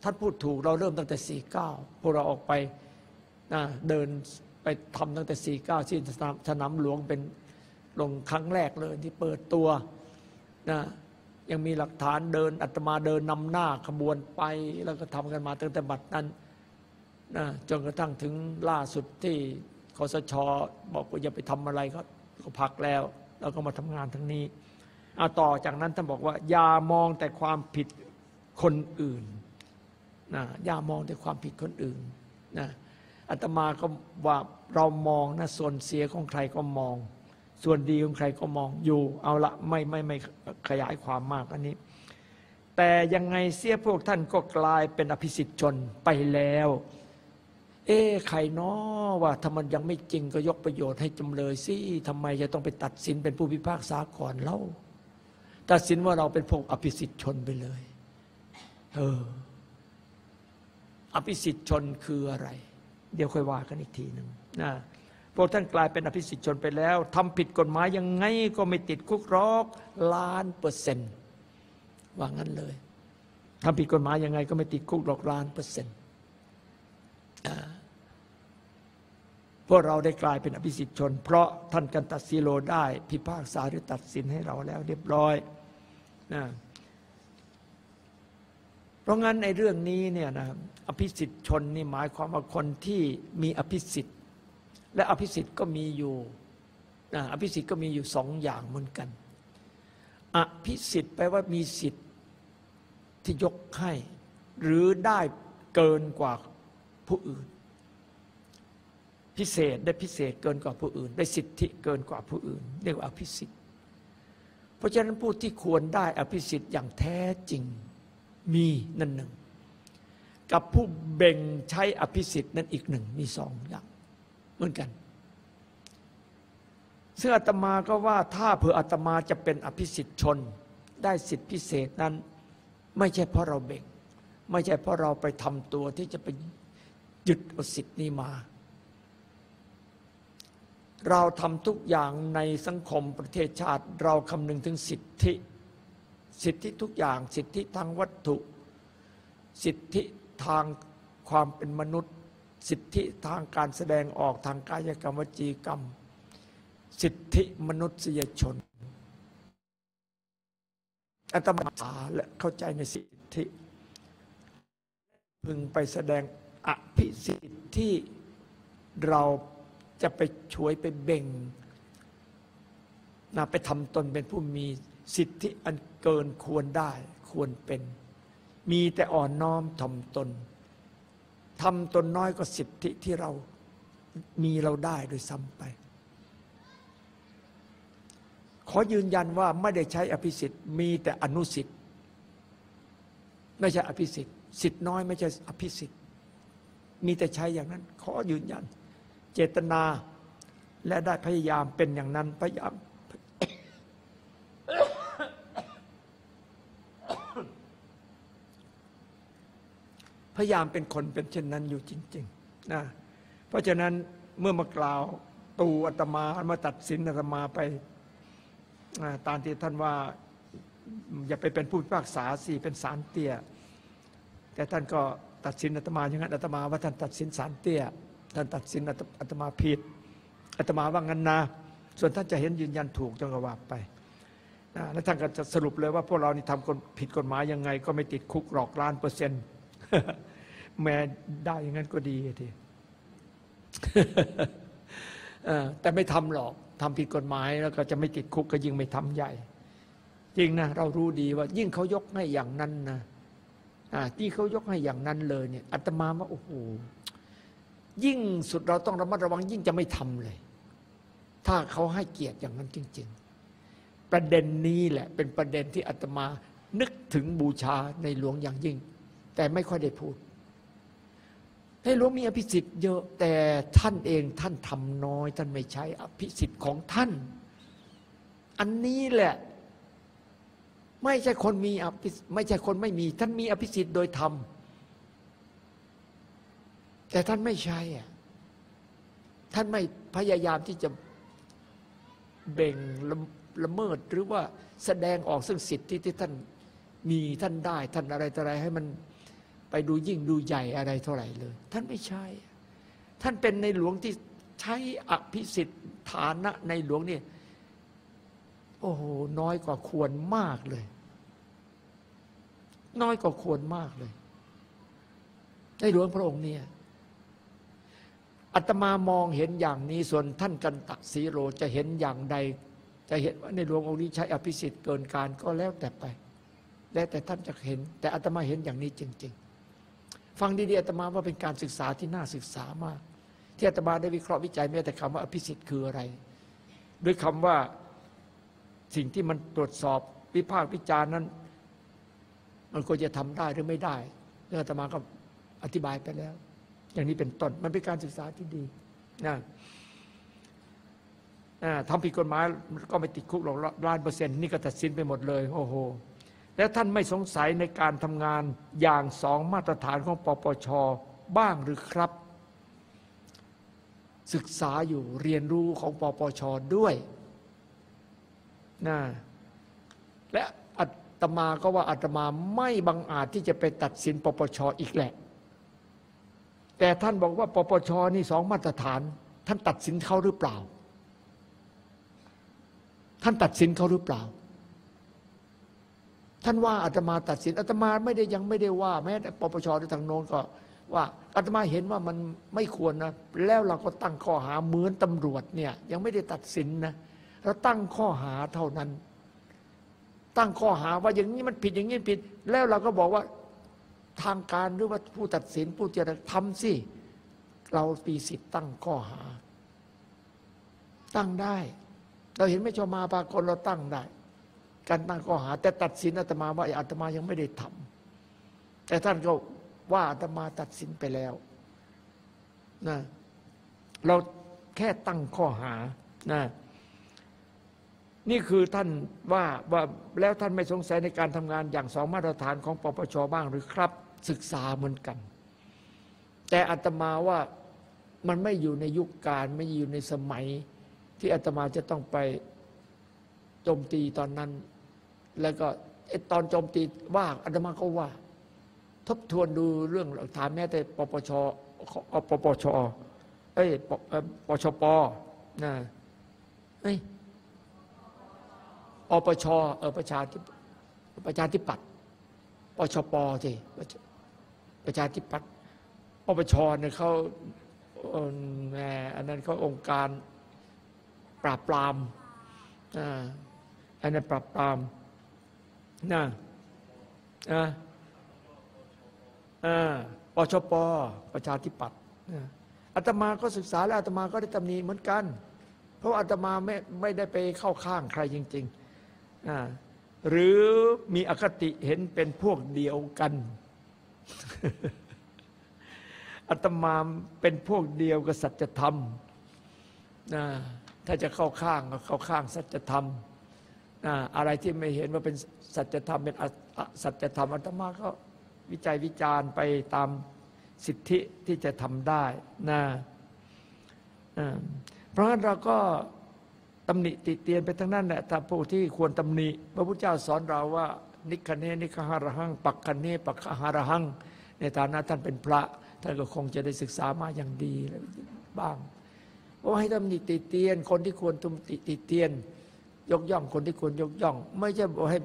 ท่านพูดถูกเราเริ่มตั้งแต่ 49 พวกเราออกไปนะเดินไปทำตั้งแต่ 49 ที่สนามสนามหลวงเป็นลงครั้งแรกเลยที่เปิดตัวนะยังมีหลักฐานเดินอาตมาเดินนำหน้าขบวนไป แล้วก็ทำกันมาตั้งแต่บัดนั้นนะจนกระทั่งถึงล่าสุดที่คอสช บอกว่าอย่าไปทำอะไรก็ก็พักแล้ว แล้วก็มาทำงานทั้งนี้ เอาต่อจากนั้นท่านบอกว่า อย่ามองแต่ความผิดคนอื่นนะอย่ามองแต่ความผิดคนอื่นนะอาตมาก็ว่าเรามองนะส่วนเสียของใครก็มอง ส่วนดีของใครก็มองอยู่ เอาละไม่ไม่ไม่ขยายความมากอันนี้ แต่ยังไงเสียพวกท่านก็กลายเป็นอภิสิทธิชนไปแล้ว เอ๊ใครนาะว่าถ้ามันยังไม่จริงก็ยกประโยชน์ให้จำเลยสิทำไมจะต้องไปตัดสินเป็นผู้พิพากษาก่อนเล่า ตัดสินว่าเราเป็นพวกอภิสิทธิชนไปเลย เออ อภิสิทธิชนคืออะไร เดี๋ยวค่อยว่ากันอีกทีหนึ่งนะพวกท่านกลายเป็นอภิสิทธิชนไปแล้วทำผิดกฎหมายยังไงก็ไม่ติดคุกรอกล้านเปอร์เซ็นต์ว่างั้นเลยทำผิดกฎหมายยังไงก็ไม่ติดคุกหรอกล้านเปอร์เซ็นต์พวกเราได้กลายเป็นอภิสิทธิชน เพราะท่านกันตัดสิโลได้ พิพากษาหรือตัดสินให้เราแล้วเรียบร้อย นะเพราะงั้นในเรื่องนี้เนี่ยนะอภิสิทธิชนนี่หมายความว่าคนที่มีอภิสิทธิ์และอภิสิทธิ์ก็มีอยู่นะอภิสิทธิ์ก็มีอยู่สองอย่างเหมือนกัน อภิสิทธิ์แปลว่ามีสิทธิ์ที่ยกให้ หรือได้เกินกว่าผู้อื่น พิเศษได้พิเศษเกินกว่าผู้อื่น ได้สิทธิเกินกว่าผู้อื่น เรียกว่าอภิสิทธิ์ เพราะฉะนั้นผู้ที่ควรได้อภิสิทธิ์อย่างแท้จริงมีนั่นหนึ่ง กับผู้เบ่งใช้อภิสิทธิ์นั้นอีกหนึ่งมีสองอย่างเหมือนกันซึ่งอาตมาก็ว่าถ้าเผื่ออาตมาจะเป็นอภิสิทธิ์ชน ได้สิทธิพิเศษนั้น ไม่ใช่เพราะเราเบ่ง ไม่ใช่เพราะเราไปทำตัวที่จะไปยึดอสิทธินี้มา เราทำทุกอย่างในสังคมประเทศชาติ เราคำนึงถึงสิทธิ สิทธิทุกอย่างสิทธิทางวัตถุ สิทธิทางความเป็นมนุษย์ สิทธิทางการแสดงออกทางกายกรรมวจีกรรม สิทธิมนุษยชนอาตมาและเข้าใจในสิทธิ พึงไปแสดงอภิสิทธิที่เรา จะไปช่วยไปเบ่งนะไปทำตนเป็นผู้มีสิทธิอันเกินควรได้ควรเป็น มีแต่อ่อนน้อมทำตนทำตนน้อยก็สิทธิที่เรามีเราได้โดยซ้ำไป ขอยืนยันว่าไม่ได้ใช้อภิสิทธิ์มีแต่อนุสิทธิ์ไม่ใช่อภิสิทธิ์สิทธิ์น้อยไม่ใช่อภิสิทธิ์มีแต่ใช้อย่างนั้น ขอยืนยัน เจตนา และได้พยายามเป็นอย่างนั้นพยายามพยายามเป็นคนเป็นเช่นนั้นอยู่จริงๆนะเพราะฉะนั้นเมื่อมากล่าวตูอาตมามาตัดสินอาตมาไปตามที่ท่านว่าอย่าไปเป็นผู้พิพากษาสิเป็นสารเตี้ย แต่ท่านก็ตัดสินอาตมาอย่างนั้นอาตมาว่าท่านตัดสินสารเตี้ย ท่านตัดสินอาตตมาผิดอาตมาว่างั้นนะ ส่วนท่านจะเห็นยืนยันถูกจงกระว่าไปนะแล้วท่านก็จะสรุปเลยว่าพวกเรานี่ทำคนผิดกฎหมายยังไง ก็ไม่ติดคุกหลอกล้านเปอร์เซ็นต์แม้ได้อย่างนั้นก็ดีทีแต่ไม่ทำหรอกทำผิดกฎหมายแล้วก็จะไม่ติดคุกก็ยิ่งไม่ทำใหญ่ จริงนะเรารู้ดีว่ายิ่งเขายกให้อย่างนั้นนะที่เขายกให้อย่างนั้นเลยเนี่ยอาตมาว่าโอ้โห ยิ่งสุดเราต้องระมัดระวังยิ่งจะไม่ทำเลย ถ้าเขาให้เกียรติอย่างนั้นจริง ๆ ประเด็นนี้แหละเป็นประเด็นที่อาตมานึกถึงบูชาในหลวงอย่างยิ่ง แต่ไม่ค่อยได้พูดในหลวงมีอภิสิทธิ์เยอะแต่ท่านเองท่านทำน้อย ท่านไม่ใช้อภิสิทธิ์ของท่าน อันนี้แหละ ไม่ใช่คนมีอภิไม่ใช่คนไม่มี ท่านมีอภิสิทธิ์โดยธรรม แต่ท่านไม่ใช้อะท่านไม่พยายามที่จะเบ่งละละเมิดหรือว่าแสดงออกซึ่งสิทธิที่ท่านมีท่านได้ท่านอะไรต่ออะไรให้มันไปดูยิ่งดูใหญ่อะไรเท่าไหร่เลย ท่านไม่ใช่ ท่านเป็นในหลวงที่ใช้อภิสิทธิ์ฐานะในหลวงเนี่ยโอ้โหน้อยกว่าควรมากเลย น้อยกว่าควรมากเลยในหลวงพระองค์เนี่ย อาตมามองเห็นอย่างนี้ส่วนท่านกันตะสีโรจะเห็นอย่างใด จะเห็นว่าในหลวงองค์นี้ใช้อภิสิทธิ์เกินการก็แล้วแต่ไป แล้วแต่ท่านจะเห็น แต่อาตมาเห็นอย่างนี้จริง ๆ ฟังดีๆอาตมาว่าเป็นการศึกษาที่น่าศึกษามาก ที่อาตมาได้วิเคราะห์วิจัยแม้แต่คำว่าอภิสิทธิ์คืออะไร ด้วยคำว่าสิ่งที่มันตรวจสอบวิพากษ์วิจารณ์นั้น มันควรจะทำได้หรือไม่ได้เรื่องอาตมาก็อธิบายไปแล้ว อย่างนี้เป็นต้นมันเป็นการศึกษาที่ดีนะอ่าทำผิดกฎหมายก็ไม่ติดคุกหรอกล้านเปอร์เซ็นต์นี่ก็ตัดสินไปหมดเลย โอ้โห แล้วท่านไม่สงสัยในการทำงานอย่างสองมาตรฐานของปปชบ้างหรือครับ ศึกษาอยู่เรียนรู้ของปปชด้วยนะและอาตมาก็ว่าอาตมาไม่บังอาจที่จะไปตัดสินปปชอีกแหละ แต่ท่านบอกว่าปปชนี่สองมาตรฐาน ท่านตัดสินเขาหรือเปล่า ท่านตัดสินเขาหรือเปล่า ท่านว่าอาตมาตัดสินอาตมาไม่ได้ยังไม่ได้ว่า แม้แต่ปปชหรือทางโน้นก็ว่าอาตมาเห็นว่ามันไม่ควรนะ แล้วเราก็ตั้งข้อหาเหมือนตำรวจเนี่ย ยังไม่ได้ตัดสินนะเราตั้งข้อหาเท่านั้น ตั้งข้อหาว่าอย่างนี้มันผิดอย่างนี้ผิด แล้วเราก็บอกว่า ทางการหรือว่าผู้ตัดสินผู้เจรทำสิเราปีสิทธิ์ตั้งข้อหา ตั้งได้ เราเห็นไม่ชอบมาปากลเราตั้งได้ การตั้งข้อหา แต่ตัดสินอาตมาว่าอาตมายังไม่ได้ทำแต่ท่านก็ว่าอาตมาตัดสินไปแล้วนะเราแค่ตั้งข้อหานะนี่คือท่านว่าว่าแล้วท่านไม่สงสัยในการทำงานอย่างสองมาตรฐานของปปชบ้างหรือครับ ศึกษาเหมือนกัน แต่อาตมาว่ามันไม่อยู่ในยุคการไม่อยู่ในสมัย ที่อาตมาจะต้องไปโจมตีตอนนั้น แล้วก็ไอตอนโจมตีว่าอาตมาก็ว่า ทบทวนดูเรื่องหลักฐานแม้แต่ปปชปปชเอ้ยปปชปนะเอ้ยอปชเออประชาธิประชาธิปัตย์ปชปสิ ประชาธิปัตย์ปปชเนี่ยเขาแหมอันนั้นเขาองค์การปราบปรามอันนั้นปราบปรามนะอ่าอ่าปชปประชาธิปัตย์อาตมาก็ศึกษาแล้วอาตมาก็ได้ตำหนิเหมือนกัน เพราะอาตมาไม่ไม่ได้ไปเข้าข้างใครจริงๆหรือมีอคติเห็นเป็นพวกเดียวกัน อาตมาเป็นพวกเดียวกับสัจธรรมนะถ้าจะเข้าข้างก็เข้าข้างสัจธรรมนะอะไรที่ไม่เห็นว่าเป็นสัจธรรมเป็นสัจธรรมอาตมาก็วิจัยวิจารณ์ไปตามสิทธิที่จะทำได้นะเพราะฉะนั้นเราก็ตำหนิติเตียนไปทั้งนั้นแหละถ้าผู้ที่ควรตำหนิพระพุทธเจ้าสอนเราว่า นิคเนนิคหารหัง ปักคเนปักหารหัง ในฐานะท่านเป็นพระ ท่านก็คงจะได้ศึกษามาอย่างดีบ้างว่าให้ตำหนิติเตียน คนที่ควรตุมติติเตียน ยกย่องคนที่ควรยกย่อง ไม่ใช่บอกให้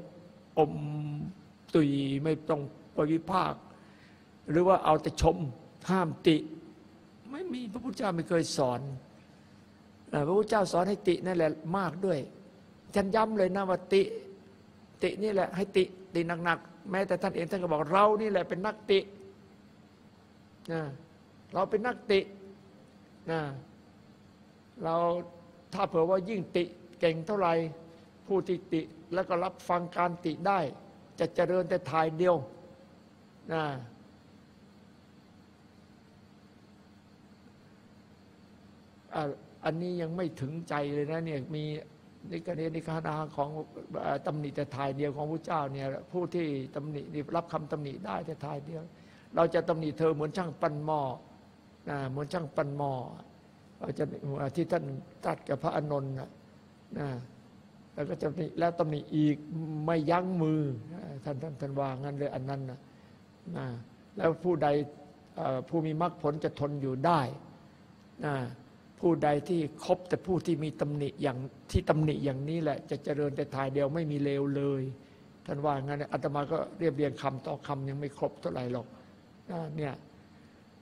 อมตุยไม่ต้องปวิภาค หรือว่าเอาแต่ชมห้ามติ ไม่มีพระพุทธเจ้าไม่เคยสอนพระพุทธเจ้าสอนให้ตินั่นแหละมากด้วยฉันย้ำเลยนะว่าติ ตินี่แหละให้ติติหนักๆแม้แต่ท่านเองท่านก็บอกเรานี่แหละเป็นนักตินะเราเป็นนักตินะเราถ้าเผื่อว่ายิ่งติเก่งเท่าไหร่ผู้ที่ติแล้วก็รับฟังการติได้ จะเจริญแต่ทายเดียวนะอะอันนี้ยังไม่ถึงใจเลยนะเนี่ยมี นิกเนนิคานาของเอ่อตำหนิแต่ทายเดียวของพระเจ้าเนี่ยผู้ที่ตำหนิรับคำตำหนิได้แต่ทายเดียว เราจะตำหนิเธอเหมือนช่างปั้นหม้อนะเหมือนช่างปั้นหม้อเราจะที่ท่านตัดกับพระอานนท์นะแล้วก็จะตำหนิแล้วตำหนิอีกไม่ยั้งมือท่านท่านท่านว่างั้นเลยอันนั้นนะแล้วผู้ใดผู้มีมรรคผลจะทนอยู่ได้นะ ผู้ใดที่คบแต่ผู้ที่มีตำหนิอย่างที่ตำหนิอย่างนี้แหละ จะเจริญแต่ทายเดียวไม่มีเลวเลย ท่านว่างั้นอาตมาก็เรียบเรียงคำต่อคำยังไม่ครบเท่าไหร่หรอกเนี่ย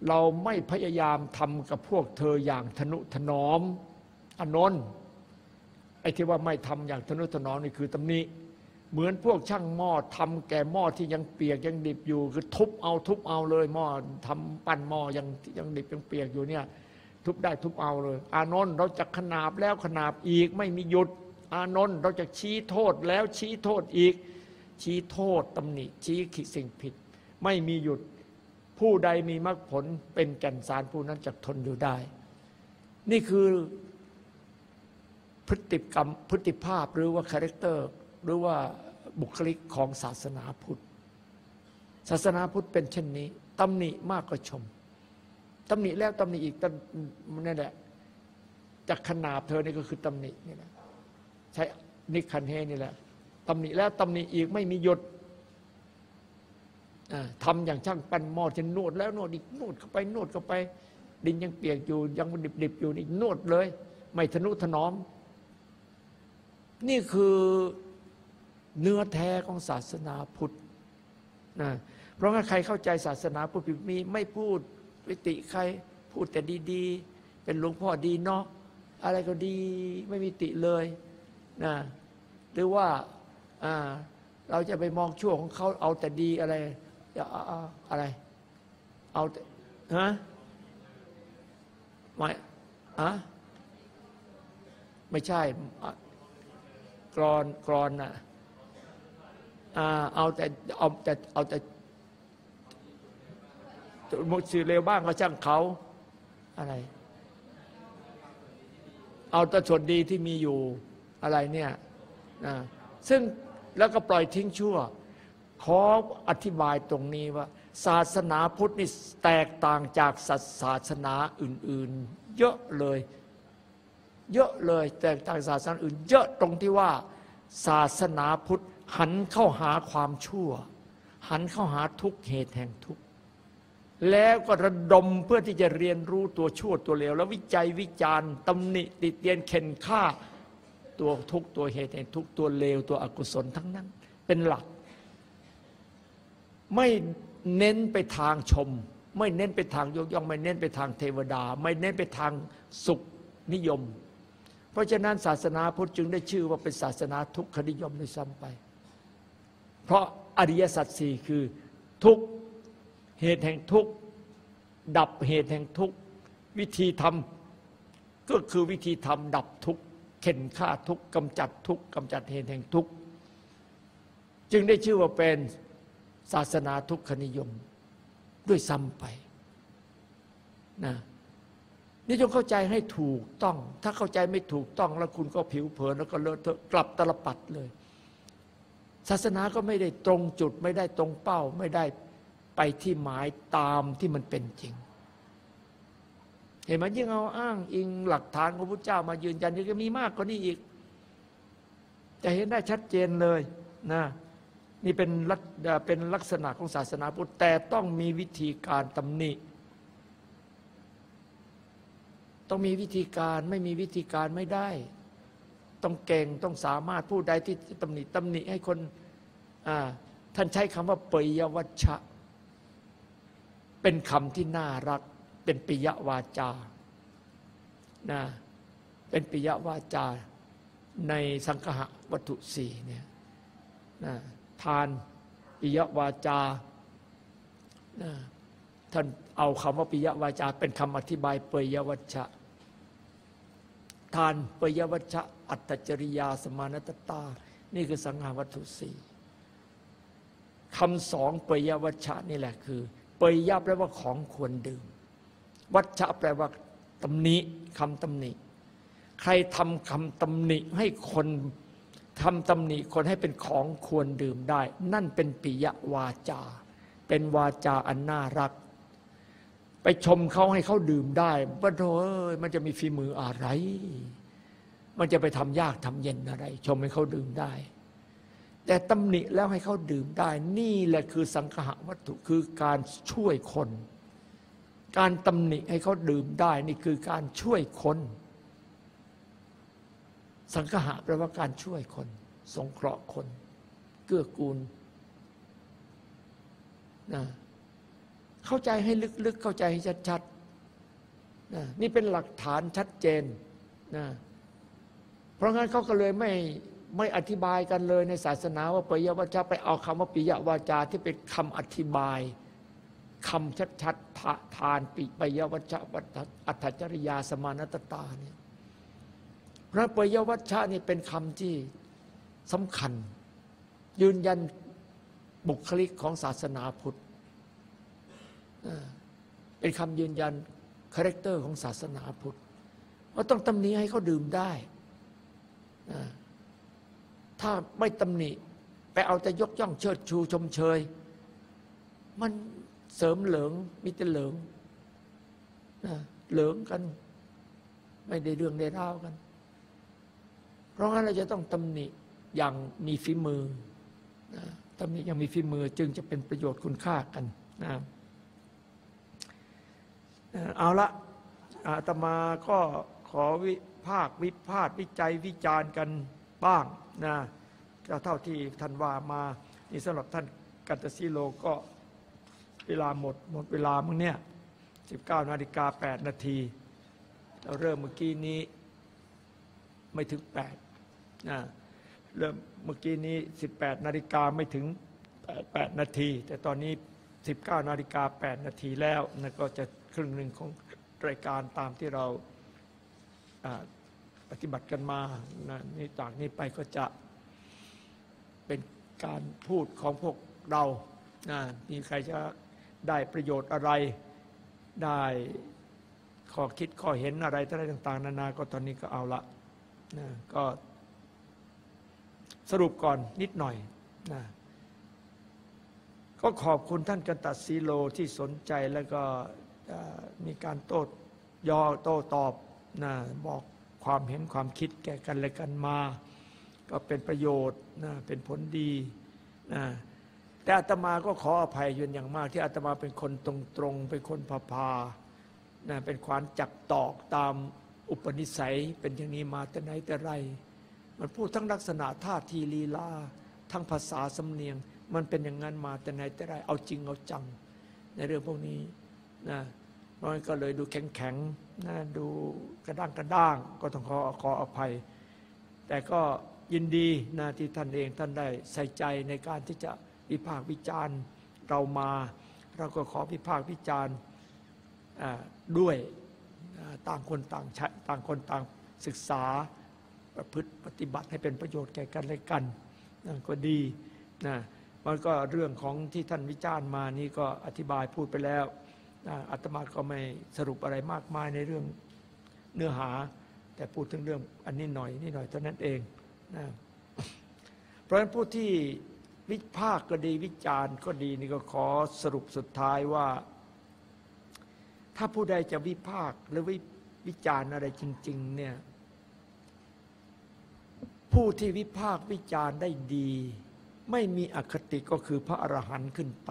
เราไม่พยายามทำกับพวกเธออย่างทนุถนอมอนนท์ไอ้ที่ว่าไม่ทำอย่างทนุถนอมนี่คือตำหนิเหมือนพวกช่างหม้อทำแก่หม้อที่ยังเปียกยังดิบอยู่ คือทุบเอาทุบเอาเลยหม้อทำปั้นหม้อยังยังดิบยังเปียกอยู่เนี่ย ทุบได้ทุบเอาเลย อานนท์เราจะขนาบแล้วขนาบอีกไม่มีหยุด อานนท์เราจะชี้โทษแล้วชี้โทษอีก ชี้โทษตำหนิชี้ขีดสิ่งผิด ไม่มีหยุดผู้ใดมีมรรคผลเป็นแก่นสารผู้นั้นจะทนอยู่ได้ นี่คือพฤติกรรมพฤติภาพหรือว่า character หรือว่าบุคลิกของศาสนาพุทธ ศาสนาพุทธเป็นเช่นนี้ตำหนิมากก็ชม ตำหนิแล้วตำหนิอีกนั่นแหละจักขนาบเธอนี่ก็คือตำหนินี่แหละใช้นิคคัณเหนี่แหละตำหนิแล้วตำหนิอีกไม่มีหยุดอ่าทำอย่างช่างปั้นหม้อจะนวดแล้วนวดอีกนวดเข้าไปนวดเข้าไป ดินยังเปียกอยู่ยังดิบๆอยู่นี่นวดเลย ไม่ทนุถนอม นี่คือเนื้อแท้ของศาสนาพุทธนะเพราะงั้นใครเข้าใจศาสนาพุทธมีไม่พูด วิติใคร พูดแต่ดีๆ เป็นหลวงพ่อดีเนาะอะไรก็ดีไม่มีติเลยนะหรือว่าเราจะไปมองชั่วของเขาเอาแต่ดีอะไรอย่าเอาอะไร เอาฮะไม่อะไม่ใช่กรอนกรอนน่ะอ่าเอาแต่เอาแต่เอาแต่ มุดสื่อเร็วบ้างก็ช่างเขาอะไร เอาแต่ส่วนดีที่มีอยู่อะไรเนี่ยนะซึ่งแล้วก็ปล่อยทิ้งชั่ว ขออธิบายตรงนี้ว่า ศาสนาพุทธนี่แตกต่างจากศาศาสนาอื่น ๆ เยอะเลย เยอะเลยแตกต่างศาสนาอื่น เยอะตรงที่ว่าศาสนาพุทธหันเข้าหาความชั่ว หันเข้าหาทุกเหตุแห่งทุกข์ แล้วก็ระดมเพื่อที่จะเรียนรู้ตัวชั่วตัวเลว แล้ววิจัยวิจารณ์ตำหนิติเตียนเข็นฆ่าตัวทุกตัวเหตุแห่งทุกตัวเลว ตัวอกุศลทั้งนั้น เป็นหลัก ไม่เน้นไปทางชม ไม่เน้นไปทางยกย่อง ไม่เน้นไปทางเทวดา ไม่เน้นไปทางสุขนิยม เพราะฉะนั้นศาสนาพุทธจึงได้ชื่อว่าเป็นศาสนาทุกขนิยมด้วยซ้ำไป เพราะอริยสัจสี่คือทุกข์ เหตุแห่งทุกข์ ดับเหตุแห่งทุกข์ วิธีทำก็คือวิธีทำดับทุกข์เข็นฆ่าทุกข์กำจัดทุกข์กำจัดเหตุแห่งทุกข์ จึงได้ชื่อว่าเป็นศาสนาทุกขนิยมด้วยซ้ำไปนะนี่จงเข้าใจให้ถูกต้อง ถ้าเข้าใจไม่ถูกต้องแล้วคุณก็ผิวเผินแล้วก็เลอะเทอะกลับตลปัดเลย ศาสนาก็ไม่ได้ตรงจุด ไม่ได้ตรงเป้า ไม่ได้ ไปที่หมายตามที่มันเป็นจริง เห็นไหมยิ่งเอาอ้างอิงหลักฐานของพระเจ้ามายืนยันยังมีมากกว่านี้อีก จะเห็นได้ชัดเจนเลยนะนี่เป็นลักเป็นลักษณะของศาสนาพุทธแต่ต้องมีวิธีการตำหนิต้องมีวิธีการไม่มีวิธีการไม่ได้ ต้องเก่งต้องสามารถผู้ใดที่ตำหนิตำหนิให้คนท่านใช้คำว่าเปยวัชชะ เป็นคำที่น่ารัก เป็นปิยวาจานะเป็นปิยวาจาในสังคหวัตถุสี่เนี่ยนะทานปิยวาจานะท่านเอาคำว่าปิยวาจา เป็นคำอธิบายเปยวัชชะ ทานเปยวัชชะ อัตจริยาสมานตตา นี่คือสังหาวัตถุสี่คำสองเปยวัชชะนี่แหละคือ เปยยะแปลว่าของควรดื่ม วัชชะแปลว่าตำหนิคำตำหนิ ใครทำคำตำหนิให้คนทำตำหนิคนให้เป็นของควรดื่มได้ นั่นเป็นปิยวาจา เป็นวาจาอันน่ารัก ไปชมเขาให้เขาดื่มได้บ้าโธ่เอ้ยมันจะมีฝีมืออะไร มันจะไปทำยากทำเย็นอะไร ชมให้เขาดื่มได้ แต่ตำหนิแล้วให้เขาดื่มได้ นี่แหละคือสังหะวัตถุคือการช่วยคน การตำหนิให้เขาดื่มได้ นี่คือการช่วยคน สังหะแปลว่าการช่วยคน สงเคราะห์คน เกื้อกูลนะเข้าใจให้ลึกๆ เข้าใจให้ชัดๆนะนี่เป็นหลักฐานชัดเจนนะเพราะงั้นเขาก็เลยไม่ ไม่อธิบายกันเลยในศาสนาว่าปิยวาจาไปเอาคำว่าปิยวาจาที่เป็นคำอธิบายคำชัดๆทานปิปยวาจาอัตจริยาสมานตตาเนี่ยพระปยวัชชะนี่เป็นคำที่สำคัญ ยืนยันบุคลิกของศาสนาพุทธเป็นคำยืนยัน character ของศาสนาพุทธว่าต้องตำหนิให้เขาดื่มได้อ ถ้าไม่ตำหนิ ไปเอาแต่ยกย่องเชิดชูชมเชย มันเสริมเหลิงมีแต่เหลิงนะเหลิงกัน ไม่ได้เรื่องได้ราวกัน เพราะงั้นเราจะต้องตำหนิอย่างมีฝีมือนะตำหนิอย่างมีฝีมือจึงจะเป็นประโยชน์คุณค่ากันนะเอ่อเอาละอาตมาก็ขอวิภาควิพาทวิจัยวิจารณ์กันบ้าง นะเท่าที่ท่านว่ามานี่สำหรับท่านกัตสิโลก็เวลาหมดหมดเวลามั้งเนี่ย 19 นาฬิกา 8 นาที เราเริ่มเมื่อกี้นี้ไม่ถึง8นะเริ่มเมื่อกี้นี้ 18 นาฬิกาไม่ถึง 8 8 นาที แต่ตอนนี้ 19 นาฬิกา 8 นาทีแล้วนะก็จะครึ่งหนึ่งของรายการตามที่เราอ่า ปฏิบัติกันมานะนี่จากนี้ไปก็จะเป็นการพูดของพวกเรานะมีใครจะได้ประโยชน์อะไร ได้ข้อคิดข้อเห็นอะไรต่าง ๆ นานา ก็ตอนนี้ก็เอาละนะก็สรุปก่อนนิดหน่อยนะก็ขอบคุณท่านกันตัดซีโลที่สนใจแล้วก็มีการโต้ยอโต้ตอบนะบอก ความเห็นความคิดแก่กันและกันมา ก็เป็นประโยชน์นะเป็นผลดีนะแต่อาตมาก็ขออภัยยนอย่างมาก ที่อาตมาเป็นคนตรงๆเป็นคนพาพานะเป็นควานจักตอกตามอุปนิสัยเป็นอย่างนี้มาแต่ไหนแต่ไร มันพูดทั้งลักษณะท่าทีลีลา ทั้งภาษาสำเนียง มันเป็นอย่างนั้นมาแต่ไหนแต่ไร เอาจริงเอาจัง ในเรื่องพวกนี้นะมันก็เลยดูแข็งแข็ง นะดูกระด้างกระด้างก็ต้องขอขออภัย แต่ก็ยินดีนะที่ท่านเองท่านได้ใส่ใจในการที่จะวิพากษ์วิจารณ์เรามา เราก็ขอวิพากษ์วิจารณ์ด้วยต่างคนต่างใช้ต่างคนต่างศึกษาประพฤติปฏิบัติให้เป็นประโยชน์แก่กันและกันนั่นก็ดีนะมันก็เรื่องของที่ท่านวิจารณ์มานี่ก็อธิบายพูดไปแล้ว อาตมาก็ไม่สรุปอะไรมากมายในเรื่องเนื้อหา แต่พูดถึงเรื่องอันนี้หน่อยนี่หน่อยเท่านั้นเองนะเพราะฉะนั้นผู้ที่วิพากษ์ก็ดีวิจารณ์ก็ดีนี่ก็ขอสรุปสุดท้ายว่า ถ้าผู้ใดจะวิพากษ์หรือวิวิจารณ์อะไรจริง ๆ เนี่ยผู้ที่วิพากษ์วิจารณ์ได้ดี ไม่มีอคติก็คือพระอรหันต์ขึ้นไป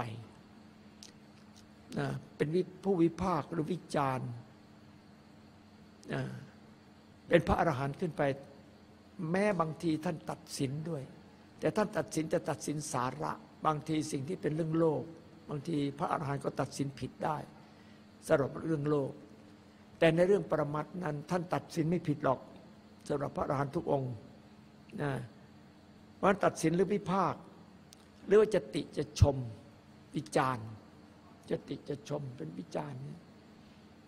นะเป็นผู้วิพากษ์หรือวิจารณ์นะเป็นพระอรหันต์ขึ้นไป แม้บางทีท่านตัดสินด้วย แต่ท่านตัดสินจะตัดสินสาระ บางทีสิ่งที่เป็นเรื่องโลก บางทีพระอรหันต์ก็ตัดสินผิดได้สำหรับเรื่องโลก แต่ในเรื่องปรมัตถ์นั้น ท่านตัดสินไม่ผิดหรอกสำหรับพระอรหันต์ทุกองค์นะเพราตัดสินหรือวิพากษ์หรือว่าจะติจะชมวิจารณ์ จะติจะชมเป็นวิจารณ์เนี่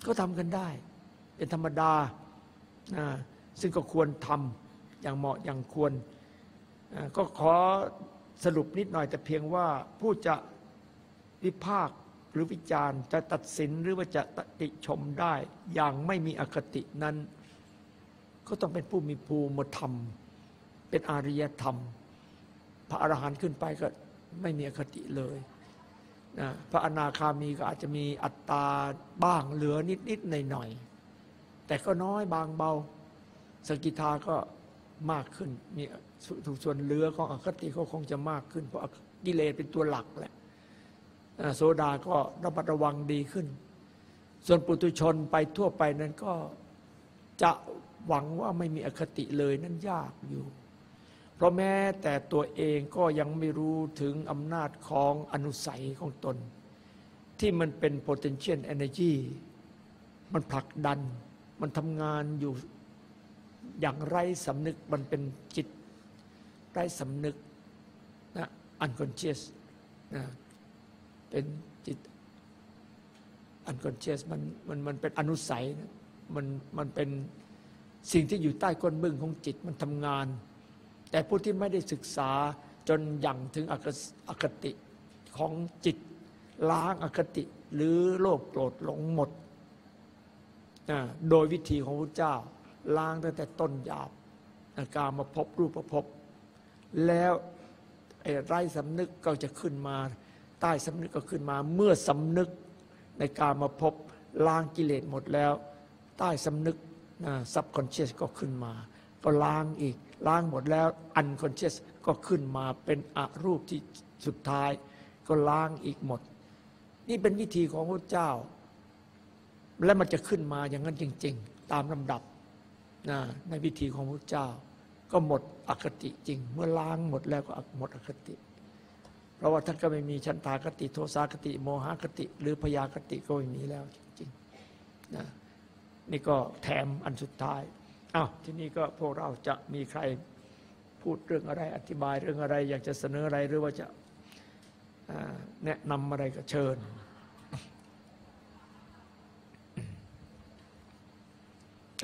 ก็ทำกันได้ เป็นธรรมดา ซึ่งก็ควรทำอย่างเหมาะอย่างควร ก็ขอสรุปนิดหน่อยแต่เพียงว่าผู้จะวิพากหรือวิจารณ์จะตัดสินหรือว่าจะติชมได้อย่างไม่มีอคตินั้น ก็ต้องเป็นผู้มีภูมิธรรม เป็นอาริยธรรม พระอรหันต์ขึ้นไปก็ไม่มีอคติเลย นะพระอนาคามีก็อาจจะมีอัตตาบ้างเหลือนิด ๆ หน่อย ๆ แต่ก็น้อยบางเบา สกิทาก็มากขึ้นมีถูกส่วนเหลือของอคติก็คงจะมากขึ้น เพราะกิเลสเป็นตัวหลักแหละโซดาก็ระมัดระวังดีขึ้น ส่วนปุตุชนไปทั่วไปนั้นก็จะหวังว่าไม่มีอคติเลยนั้นยากอยู่ เพราะแม้แต่ตัวเองก็ยังไม่รู้ถึงอำนาจของอนุสัยของตน ที่มันเป็น potential energy มันผลักดัน มันทำงานอยู่อย่างไร้สำนึกมันเป็นจิตไร้สำนึกนะ unconscious นะเป็นจิต unconscious มันมันมันเป็นอนุสัยนะมันมันเป็นสิ่งที่อยู่ใต้ก้นบึ้งของจิตมันทำงาน แต่ผู้ที่ไม่ได้ศึกษาจนยังถึงอคอคติของจิต ล้างอคติหรือโลภโกรธหลงหมด โดยวิธีของพระเจ้า ล้างตั้งแต่ต้นหยาบอาการมาพบรูปประพบ แล้วไอ้ไร้สำนึกก็จะขึ้นมา ใต้สำนึกก็ขึ้นมา เมื่อสำนึกในการมาพบล้างกิเลสหมดแล้ว ใต้สำนึกนะ subconscious ก็ขึ้นมา ก็ล้างอีก ล้างหมดแล้ว unconscious ก็ขึ้นมาเป็นอรูปที่สุดท้าย ก็ล้างอีกหมด นี่เป็นวิธีของพระเจ้า และมันจะขึ้นมาอย่างนั้นจริง ๆ ตามลำดับนะในวิธีของพระเจ้า ก็หมดอคติจริง เมื่อล้างหมดแล้วก็หมดอคติ เพราะว่าท่านก็ไม่มีชันตากติโทสาคติ โมหคติ หรือพยาคติก็ไม่มีแล้วจริงๆนะนี่ก็แถมอันสุดท้าย อ้าวทีนี้ก็พวกเราจะมีใครพูดเรื่องอะไรอธิบายเรื่องอะไร อยากจะเสนออะไรหรือว่าจะแนะนำอะไรก็เชิญ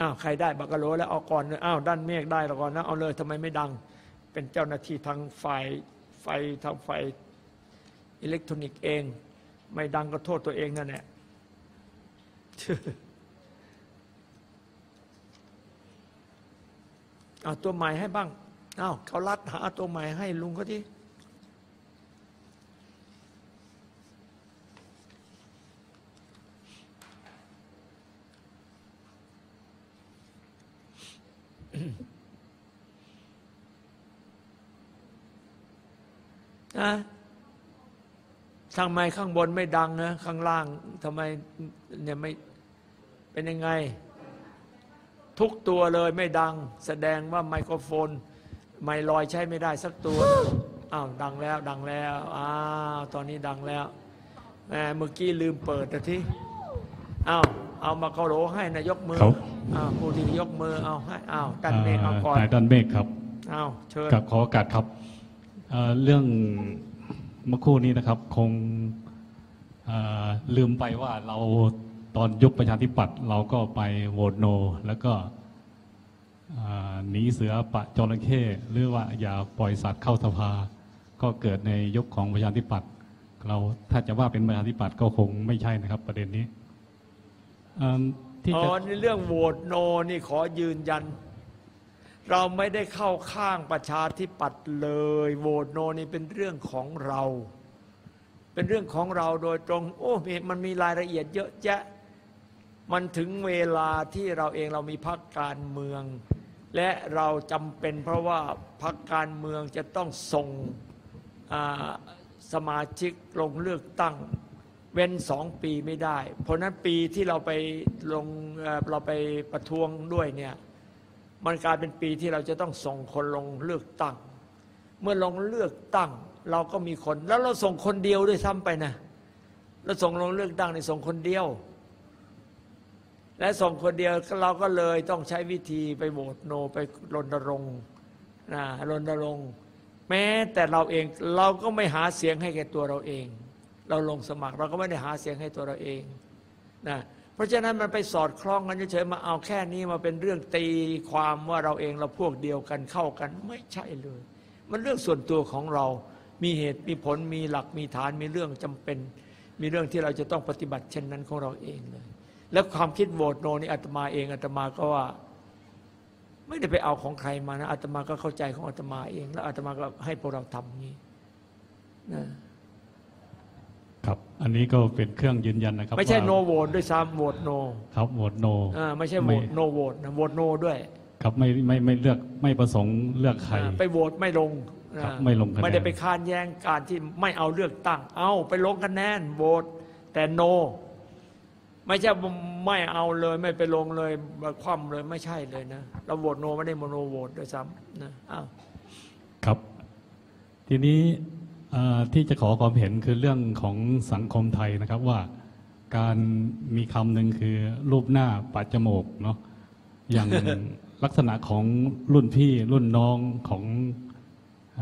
อ้าวใครได้บักกะโลแล้วเอาก่อนเลยอ้าวด้านเมฆได้แล้วก่อนนะเอาเลยทำไมไม่ดัง เป็นเจ้าหน้าที่ทางไฟไฟทางไฟอิเล็กทรอนิกส์เอง ไม่ดังก็โทษตัวเองนั่นแหละ เอาตัวใหม่ให้บ้างเอาเขารัดหาตัวใหม่ให้ลุงเขาที่นะทางไมข้างบนไม่ดังนะ ข้างล่างทำไมเนี่ยไม่เป็นยังไง ทุกตัวเลยไม่ดัง แสดงว่าไมโครโฟน ไม่ลอยใช้ไม่ได้สักตัวอ้าวดังแล้วดังแล้วอ้าวตอนนี้ดังแล้วแหมเมื่อกี้ลืมเปิดนะที่อ้าวเอามาเคาโหลให้นายกมือครับ อ้าวผู้ที่ยกมือเอาให้อ้าวดันเมฆเอาก่อนนายดันเมฆครับอ้าวเชิญ กับขอโอกาสครับเอ่อเรื่องเมื่อครู่นี้นะครับ คงเอ่อลืมไปว่าเรา ตอนยุคประชาธิปัตย์เราก็ไปโหวตโน แล้วก็เอ่อหนีเสือปะจระเข้หรือว่าอย่าปล่อยสัตว์เข้าสภา ก็เกิดในยุคของประชาธิปัตย์เราถ้าจะว่าเป็นประชาธิปัตย์ก็คงไม่ใช่นะครับ ประเด็นนี้เอิ่มที่อ๋จะอในเรื่องโหวตโนนี่ขอยืนยัน เราไม่ได้เข้าข้างประชาธิปัตย์เลยโหวตโนนี่เป็นเรื่องของเรา เป็นเรื่องของเราโดยตรง โอ้มีมันมีรายละเอียดเยอะแยะ มันถึงเวลาที่เราเองเรามีพรรคการเมือง และเราจำเป็นเพราะว่าพรรคการเมืองจะต้องส่งสมาชิกลงเลือกตั้ง เว้นสองปีไม่ได้ เพราะนั้นปีที่เราไปลงเราไปประท้วงด้วยเนี่ยมันกลายเป็นปีที่เราจะต้องส่งคนลงเลือกตั้ง เมื่อลงเลือกตั้ง เราก็มีคน แล้วเราส่งคนเดียวด้วยซ้ำไปนะเราส่งลงเลือกตั้งในส่งคนเดียว และส่งคนเดียวเราก็เลยต้องใช้วิธีไปโหวตโนไปรณรงค์นะรณรงค์แม้แต่เราเองเราก็ไม่หาเสียงให้แก่ตัวเราเอง เราลงสมัครเราก็ไม่ได้หาเสียงให้ตัวเราเองนะเพราะฉะนั้นมันไปสอดคล้องกันเฉยๆมาเอาแค่นี้มาเป็นเรื่องตีความว่าเราเองเราพวกเดียวกันเข้ากันไม่ใช่เลย มันเรื่องส่วนตัวของเรา มีเหตุมีผลมีหลักมีฐานมีเรื่องจำเป็น มีเรื่องที่เราจะต้องปฏิบัติเช่นนั้นของเราเองเลย แล้วความคิดโหวตโนนี่อาตมาเองอาตมาก็ว่า ไม่ได้ไปเอาของใครมานะอาตมาก็เข้าใจของอาตมาเอง แล้วอาตมาก็ให้พวกเราทำงี้นะครับ อันนี้ก็เป็นเครื่องยืนยันนะครับไม่ใช่ว่าโนโหวตด้วยซ้ำโหวตโนครับโหวตโนอ่าไม่ใช่โหวตโนโหวตนะโหวตโนด้วย ครับไม่ไม่ไม่เลือกไม่ประสงค์เลือกใครอ่าไปโหวตไม่ลงครับอ่าไม่ลงคะแนนไม่ได้ไปค้านแย้งการที่ไม่เอาเลือกตั้ง เอาไปลงคะแนนโหวตแต่โน ไม่ใช่ไม่เอาเลยไม่ไปลงเลยคว่ำเลยไม่ใช่เลยนะเราโหวตโนไม่ได้โมโนโหวตด้วยซ้ำนะอ้าวครับ ทีนี้ที่จะขอความเห็นคือเรื่องของสังคมไทยนะครับว่าการมีคำหนึ่งคือรูปหน้าปัดจมูกเนาะอย่างลักษณะของรุ่นพี่รุ่นน้องของอ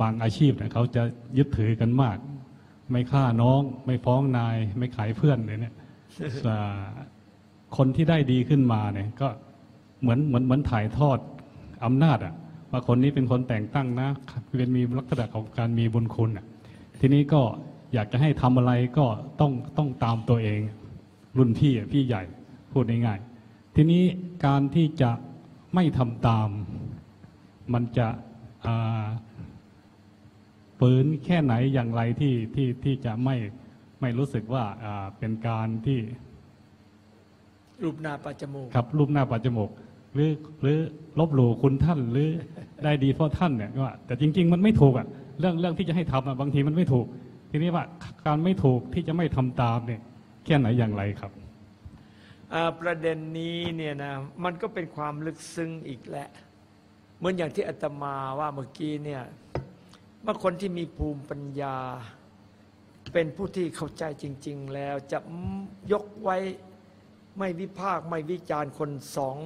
บางอาชีพเนี่ยเขาจะยึดถือกันมาก ไม่ฆ่าน้อง ไม่ฟ้องนาย ไม่ขายเพื่อนเลยเนี่ย คนที่ได้ดีขึ้นมาเนี่ยก็เหมือนเหมือนเหมือนถ่ายทอดอำนาจอะว่าคนนี้เป็นคนแต่งตั้งนะเป็นมีลักษณะของการมีบุญคุณอะทีนี้ก็อยากจะให้ทำอะไรก็ต้องต้องตามตัวเอง รุ่นพี่อะพี่ใหญ่พูดง่ายๆทีนี้การที่จะไม่ทำตาม มันจะฝืนแค่ไหนอย่างไรที่ที่ที่จะไม่ ไม่รู้สึกว่าอ่าเป็นการที่รูปหน้าปัจจมูกครับรูปหน้าปัจจมูกหรือหรือลบหลู่คุณท่านหรือได้ดีเพราะท่านเนี่ยก็ว่าแต่จริง ๆ มันไม่ถูกอะเรื่องเรื่องที่จะให้ทำอะบางทีมันไม่ถูก ทีนี้ว่าการไม่ถูกที่จะไม่ทำตามเนี่ยแค่ไหนอย่างไรครับอ่าประเด็นนี้เนี่ยนะมันก็เป็นความลึกซึ้งอีกแหละเหมือนอย่างที่อาตมาว่าเมื่อกี้เนี่ยว่าคนที่มีภูมิปัญญา เป็นผู้ที่เข้าใจจริง ๆ แล้วจะยกไว้ไม่วิพากษ์ไม่วิจารณ์คนสอง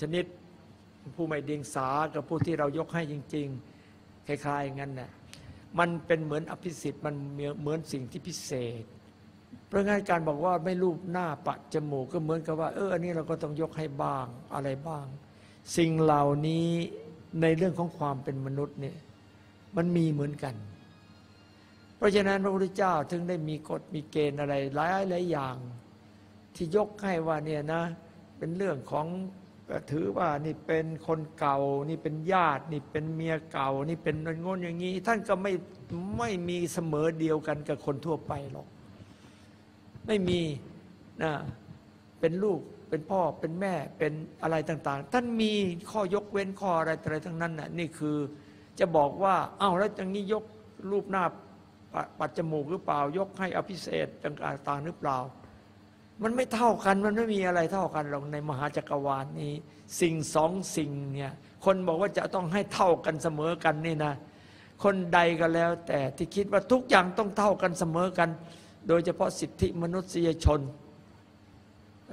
ชนิด ผู้ไม่เดียงสากับผู้ที่เรายกให้จริง ๆ คล้ายๆอย่างนั้นน่ะมันเป็นเหมือนอภิสิทธิ์มันเหมือนสิ่งที่พิเศษ เพราะงั้นการบอกว่าไม่รูปหน้าปะจมูกก็เหมือนกับว่า เอออันนี้เราก็ต้องยกให้บ้างอะไรบ้าง สิ่งเหล่านี้ในเรื่องของความเป็นมนุษย์เนี่ยมันมีเหมือนกัน เพราะฉะนั้นพระพุทธเจ้าถึงได้มีกฎมีเกณฑ์อะไรหลายหลายอย่าง ที่ยกให้ว่าเนี่ยนะ เป็นเรื่องของถือว่านี่เป็นคนเก่า นี่เป็นญาติ นี่เป็นเมียเก่า นี่เป็นงนอย่างนี้ ท่านก็ไม่ไม่มีเสมอเดียวกันกับคนทั่วไปหรอก ไม่มีนะเป็นลูกเป็นพ่อเป็นแม่เป็นอะไรต่าง ๆ ท่านมีข้อยกเว้นข้ออะไรอะไรทั้งนั้นน่ะนี่คือจะบอกว่า เอ้าแล้วอย่างนี้ยกรูปหน้า ปัดจมูกหรือเปล่า ยกให้อภิเศษต่างๆหรือเปล่า มันไม่เท่ากันมันไม่มีอะไรเท่ากันหรอกในมหาจักรวาลนี้ สิ่งสองสิ่งเนี่ยคนบอกว่าจะต้องให้เท่ากันเสมอกันนี่นะ คนใดก็แล้ว แต่ที่คิดว่าทุกอย่างต้องเท่ากันเสมอกัน โดยเฉพาะสิทธิมนุษยชน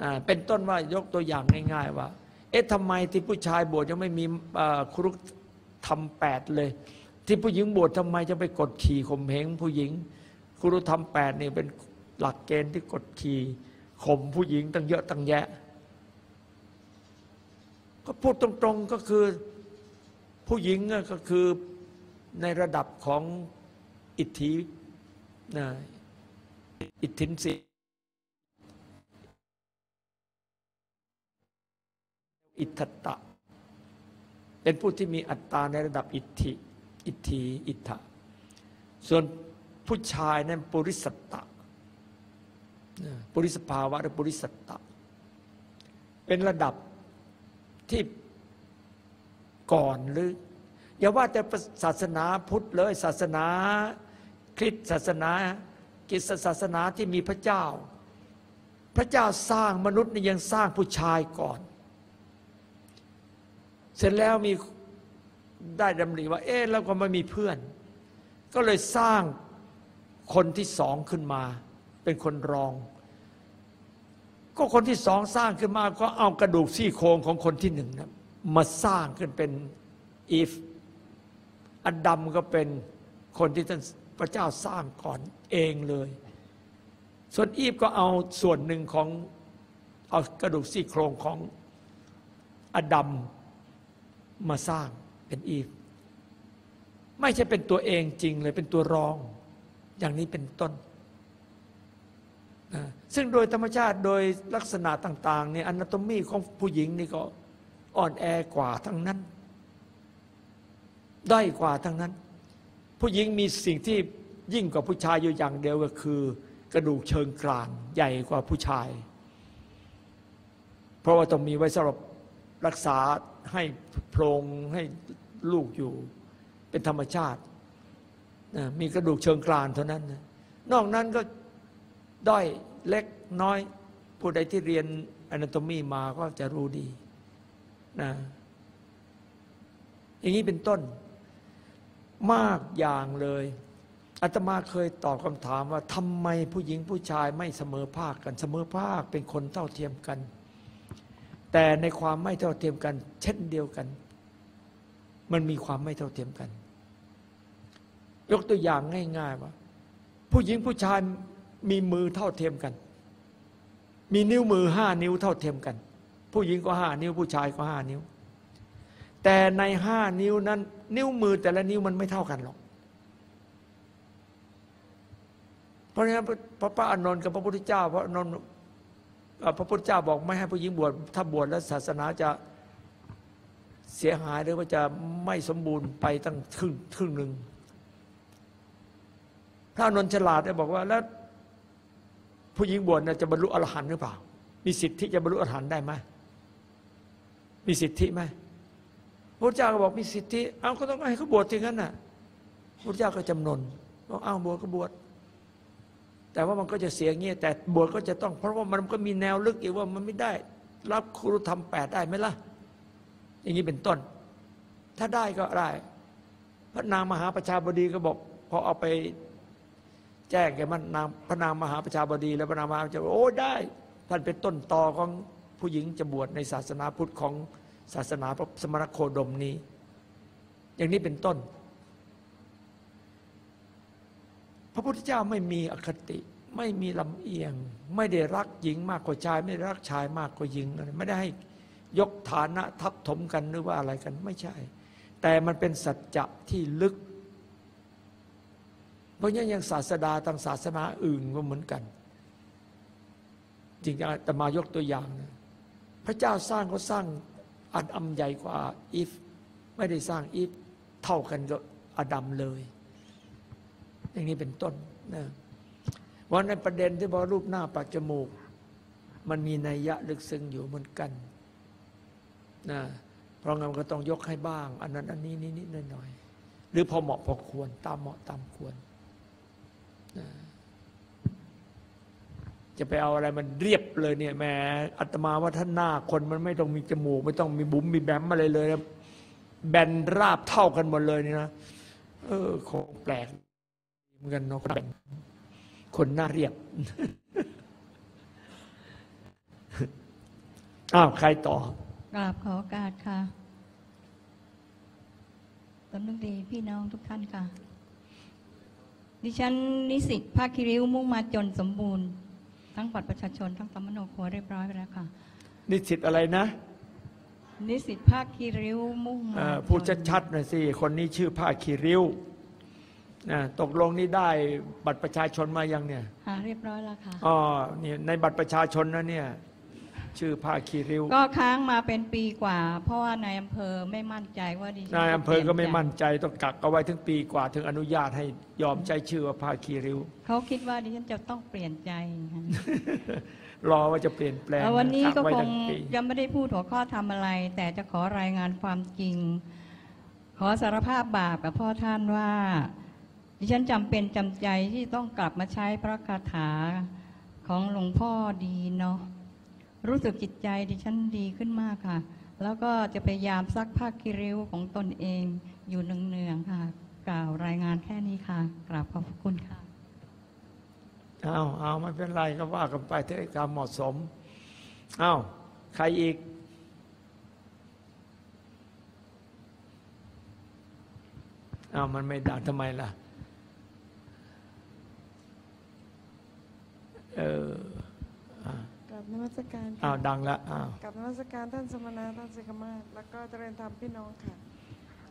อ่าเป็นต้นว่ายกตัวอย่างง่าย ๆ ว่า เอ๊ะทำไมที่ผู้ชายบวชยังไม่มีครุกทำแปดเลย ที่ผู้หญิงบวชทำไมจะไปกดขี่ข่มเหงผู้หญิงครุธรรมแปดนี่เป็นหลักเกณฑ์ที่กดขี่ข่มผู้หญิงตั้งเยอะตั้งแยะ ก็พูดตรงๆก็คือผู้หญิงก็คือในระดับของอิทธินะอิทธินสีอิทธตะ เป็นผู้ที่มีอัตตาในระดับอิทธิ อิทธิอิทธะส่วนผู้ชายนั้นปุริสัตะปุริสภาวะหรือปุริสัตตะ เป็นระดับที่ก่อนหรืออย่าว่าแต่ศาสนาพุทธเลย ศาสนาคริสต์ศาสนากิสศาสนาที่มีพระเจ้า พระเจ้าสร้างมนุษย์นี่ยังสร้างผู้ชายก่อน เสร็จแล้วมี ได้ดำริว่า เอ๊ะแล้วก็ไม่มีเพื่อน ก็เลยสร้างคนที่สองขึ้นมา เป็นคนรอง ก็คนที่สองสร้างขึ้นมา ก็เอากระดูกซี่โครงของคนที่หนึ่งนะมาสร้างขึ้นเป็นอีฟอดัมก็เป็นคนที่ท่านพระเจ้าสร้างก่อนเองเลย ส่วนอีฟก็เอาส่วนหนึ่งของเอากระดูกซี่โครงของอดัมมาสร้าง เป็นอีฟไม่ใช่เป็นตัวเองจริงเลยเป็นตัวรอง อย่างนี้เป็นต้นนะซึ่งโดยธรรมชาติโดยลักษณะต่างๆเนี่ยอนาโตมีของผู้หญิงนี่ก็อ่อนแอกว่าทั้งนั้น ได้กว่าทั้งนั้น ผู้หญิงมีสิ่งที่ยิ่งกว่าผู้ชายอยู่อย่างเดียวก็คือ กระดูกเชิงกรานใหญ่กว่าผู้ชาย เพราะว่าต้องมีไว้สำหรับรักษาให้โพรงให้ ลูกอยู่ เป็นธรรมชาตินะมีกระดูกเชิงกรานเท่านั้นนะนอกนั้นก็ด้อยเล็กน้อย ผู้ใดที่เรียนอนาโตมีมาก็จะรู้ดีนะอย่างนี้เป็นต้น มากอย่างเลยอาตมาเคยตอบคำถามว่าทำไมผู้หญิงผู้ชายไม่เสมอภาคกันเสมอภาคเป็นคนเท่าเทียมกัน แต่ในความไม่เท่าเทียมกัน เช่นเดียวกัน มันมีความไม่เท่าเทียมกัน ยกตัวอย่างง่าย ๆ ว่า ผู้หญิงผู้ชายมีมือเท่าเทียมกัน มีนิ้วมือห้านิ้วเท่าเทียมกัน ผู้หญิงก็ห้านิ้วผู้ชายก็ห้านิ้ว แต่ในห้านิ้วนั้น นิ้วมือแต่ละนิ้วมันไม่เท่ากันหรอกเพราะฉะนั้นพระพระอนนท์กับพระพุทธเจ้าพระอนนท์พระพุทธเจ้าบอกไม่ให้ผู้หญิงบวชถ้าบวชแล้วศาสนาจะ เสียหายหรือว่าจะไม่สมบูรณ์ไปตั้งครึ่งครึ่งหนึ่งพระนนฉลาดได้บอกว่าแล้วผู้หญิงบวชนจะบรรลุอรหันต์หรือเปล่า มีสิทธิจะบรรลุอรหันต์ได้ไหมมีสิทธิไหมพระเจ้าก็บอกมีสิทธิ เอาก็ต้องให้เขาบวชทีนั้นน่ะพระเจ้าก็จำนนบอกอ้าวบวชก็บวชแต่ว่ามันก็จะเสียเงี้ยแต่บวชก็จะต้อง เพราะว่ามันก็มีแนวลึกอีกว่ามันไม่ได้ รับครูธรรมแปดได้ไหมล่ะ อย่างนี้เป็นต้น ถ้าได้ก็ได้ พระนางมหาประชาบดีก็บอกพอเอาไปแจ้งแกมันนางพระนางมหาประชาบดี แล้วพระนางมหาประชาบดีโอ้ได้ท่านเป็นต้นต่อของผู้หญิงจะบวชในศาสนาพุทธของศาสนาพระสมณโคดมนี้ อย่างนี้เป็นต้น พระพุทธเจ้าไม่มีอคติ ไม่มีลำเอียง ไม่ได้รักหญิงมากกว่าชาย ไม่ได้รักชายมากกว่าหญิงไรไม่ได้ให้ ยกฐานะทับถมกันหรือว่าอะไรกันไม่ใช่ แต่มันเป็นสัจจะที่ลึก เพราะงั้นอย่างศาสดาทางศาสนาอื่นก็เหมือนกันจริงๆแต่มายกตัวอย่างนะพระเจ้าสร้างก็สร้างอันอำใหญ่กว่าอีฟไม่ได้สร้างอีฟเท่ากันกับอดัมเลย อย่างนี้เป็นต้นนะวันในประเด็นที่บอกรูปหน้าปากจมูก มันมีนัยยะลึกซึ้งอยู่เหมือนกัน นะเพราะงั้นก็ต้องยกให้บ้าง อันนั้นอันนี้นิดๆหน่อยๆหรือพอเหมาะพอควร ตามเหมาะตามควรนะจะไปเอาอะไรมันเรียบเลยเนี่ยแหมอัตมาว่าท่านหน้าคนมันไม่ต้องมีจมูก ไม่ต้องมีบุ๋มมีแบมอะไรเลยนะแบนราบเท่ากันหมดเลยนี่นะเออของแปลกเหมือนกันเนาะคนเป็นคนหน้าเรียบอ้าวใครต่อ กราบขอโอกาสค่ะสำนึกดีพี่น้องทุกท่านค่ะ ดิฉันนิสิตภาคคิริ้วมุ่งมาจนสมบูรณ์ ทั้งบัตรประชาชนทั้งสมโนครัวเรียบร้อยไปแล้วค่ะ นิสิตอะไรนะ นิสิตภาคคิริ้วมุ่งเอ่มาอพูดชัดๆหน่อยสิ คนนี้ชื่อผ้าคีริ้วนะตกลงนี่ได้บัตรประชาชนมายังเนี่ย หาเรียบร้อยแล้วค่ะ อ๋อนี่ในบัตรประชาชนนะเนี่ย ชื่อผ้าคีริ้วก็ค้างมาเป็นปีกว่า เพราะว่านายอำเภอไม่มั่นใจว่าดิฉันนายอำเภอก็ไม่มั่นจะใจต้องกักเอาไว้ถึงปีกว่า ถึงอนุญาตให้ยอมใช้ชื่อว่าผ้าคีริ้วเขาคิดว่าดิฉันจะต้องเปลี่ยนใจค่ะรอว่าจะเปลี่ยนแปลงแล้ววันนี้กัก็ไว้คงทั้ปียังไม่ได้พูดหัวข้อทำอะไร แต่จะขอรายงานความจริง ขอสารภาพบาปกับพ่อท่านว่า ดิฉันจำเป็นจำใจที่ต้องกลับมาใช้พระคาถาของหลวงพ่อดีเนาะ รู้สึกจิตใจดิฉันดีขึ้นมากค่ะ แล้วก็จะพยายามซักผ้ากิริ้วของตนเองอยู่เนืองๆค่ะ กล่าวรายงานแค่นี้ค่ะ กราบขอบพระคุณค่ะ เอาเอาไม่เป็นไรก็ว่ากันไปเถอะตามเหมาะสม เอาใครอีกเอามันไม่ดังทำไมล่ะ เออ กับนมัสการอ้าค่ะวดังละอ้าวกับนมัสการท่านสมณะท่านสิกขมาศแล้วก็เจริญธรรมพี่น้องค่ะ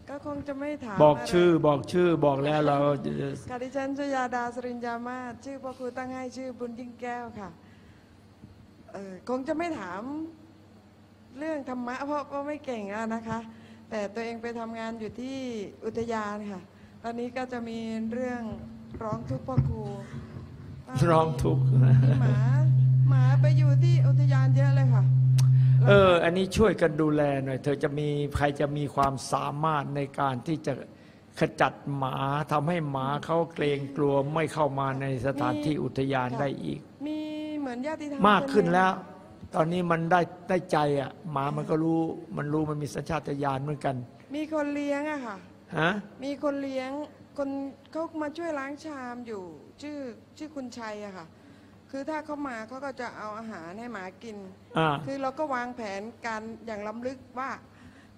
ก็คงจะไม่ถามบอกะไรชื่อบอกชื่อบอกแล้วเราจะค่ะดิฉันชยาดาสริญญามาศชื่อพ่อครูตั้งให้ชื่อบุญยิ่งแก้วค่ะเออคงจะไม่ถามเรื่องธรรมะเพราะเพราะไม่เก่งอะนะคะ แต่ตัวเองไปทำงานอยู่ที่อุทยานค่ะ ตอนนี้ก็จะมีเรื่องร้องทุกข์พ่อครูว่าร้องทุกข์ มีหมา หมาไปอยู่ที่อุทยานเยอะเลยค่ะ เออ อันนี้ช่วยกันดูแลหน่อย เธอจะมีใครจะมีความสามารถในการที่จะขจัดหมาทำให้หมาเขาเกรงกลัวไม่เข้ามาในสถานที่อุทยานได้อีก มีเหมือนญาติธรรมมากขึ้นคหงแล้ว ตอนนี้มันได้ได้ใจอะ หมามันก็รู้ มันรู้มันมีสัญชาตญาณเหมือนกัน มีคนเลี้ยงอะค่ะฮะมีคนเลี้ยงคนเขามาช่วยล้างชามอยู่ ชื่อชื่อคุณชัยอะค่ะ คือถ้าเขามาเขาก็จะเอาอาหารให้หมากิน อ่า คือเราก็วางแผนการอย่างล้ำลึกว่า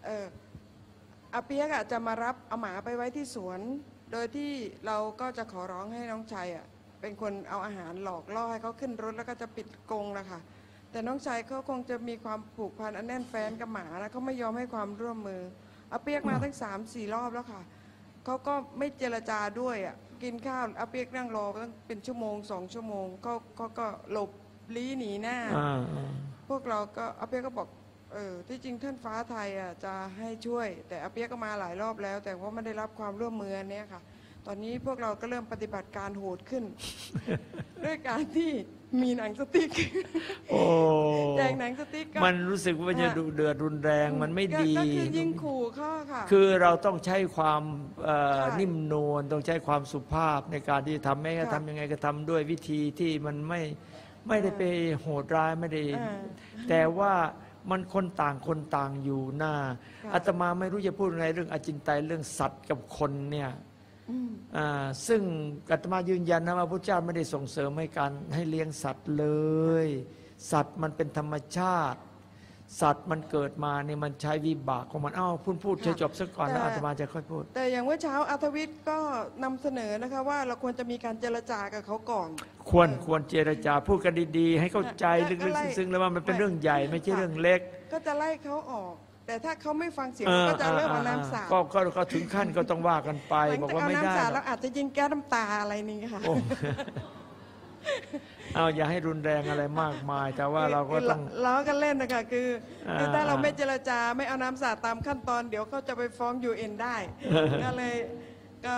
เอออาเปียกอะจะมารับเอาหมาไปไว้ที่สวน โดยที่เราก็จะขอร้องให้น้องชัยอะเป็นคนเอาอาหารหลอกล่อให้เขาขึ้นรถแล้วก็จะปิดกรงนะคะ แต่น้องชัยเขาคงจะมีความผูกพันอันแน่นแฟ้นกับหมาแล้วเขาไม่ยอมให้ความร่วมมืออาเปียกมาตั้งสามสี่รอบแล้วค่ะเขาก็ไม่เจรจาด้วยอะ กินข้าวอาเปียกนั่งรอตั้งเป็นชั่วโมงสองชั่วโมงเขาเขาก็หลบลี้หนีหน้า อ่าอ่าพวกเราก็อาเปียกก็บอกเออที่จริงท่านฟ้าไทยอะจะให้ช่วย แต่อาเปียกก็มาหลายรอบแล้ว แต่ว่าไม่ได้รับความร่วมมืออันเนี้ยค่ะ ตอนนี้พวกเราก็เริ่มปฏิบัติการโหดขึ้น ด้วยการที่มีหนังสติ๊กโอ้แจกหนังสติ๊กก็มันรู้สึกว่าจะดูเดือดรุนแรงมันไม่ก็ดีก็คือยิงขู่เขาค่ะคือเราต้องใช้ความเอ่อใช่นิ่มนวลต้องใช้ความสุภาพในการที่จะทำแม้กระค่ะทำยังไงก็ทำด้วยวิธีที่มันไม่ไม่ได้ไปโหดร้ายไม่ได้อ่าแต่ว่ามันคนต่างคนต่างอยู่หน้าค่ะอาตมาไม่รู้จะพูดอะไรเรื่องอจินไตยเรื่องสัตว์กับคนเนี่ยอืมอ่า ซึ่งอาตมายืนยันนะว่าพระเจ้าไม่ได้ส่งเสริมให้การให้เลี้ยงสัตว์เลย สัตว์มันเป็นธรรมชาติ สัตว์มันเกิดมาเนี่ยมันใช้วิบากของมันอ้าวพูดพูดค่ะจบซะก่อนแล้วแต่อาตมาจะค่อยพูด แต่อย่างเมื่อเช้าอัธวิทย์ก็นำเสนอนะคะว่าเราควรจะมีการเจรจากับเขาก่อน ควรเออควรเจรจาพูดกันดีๆ ให้เข้าใจก็ลึกไล่ๆซึ้งๆแล้วว่ามันเป็นไม่เรื่องใหญ่ไม่ใช่ค่ะเรื่องเล็ก ก็จะไล่เขาออก แต่ถ้าเขาไม่ฟังเสียงเออก็จะเริ่มเอาอ่าน้ำสาดก็ก็ก็ถึงขั้นก็ต้องว่ากันไป หลังบอกจากว่าเอาไม่ได้น้ำสาดหรแล้อกวอาจจะยิงแก๊สน้ำตาอะไรนี่ค่ะ โอ้ เอาอย่าให้รุนแรงอะไรมากมาย แต่ว่าเราก็ต้อง ล้อกันเล่นนะคะคืออาคือถ้าเราไม่เจรจาไม่เอาน้ำสาดตามขั้นตอน เดี๋ยวเขาจะไปฟ้องยูเอ็นได้ ก็เลยก็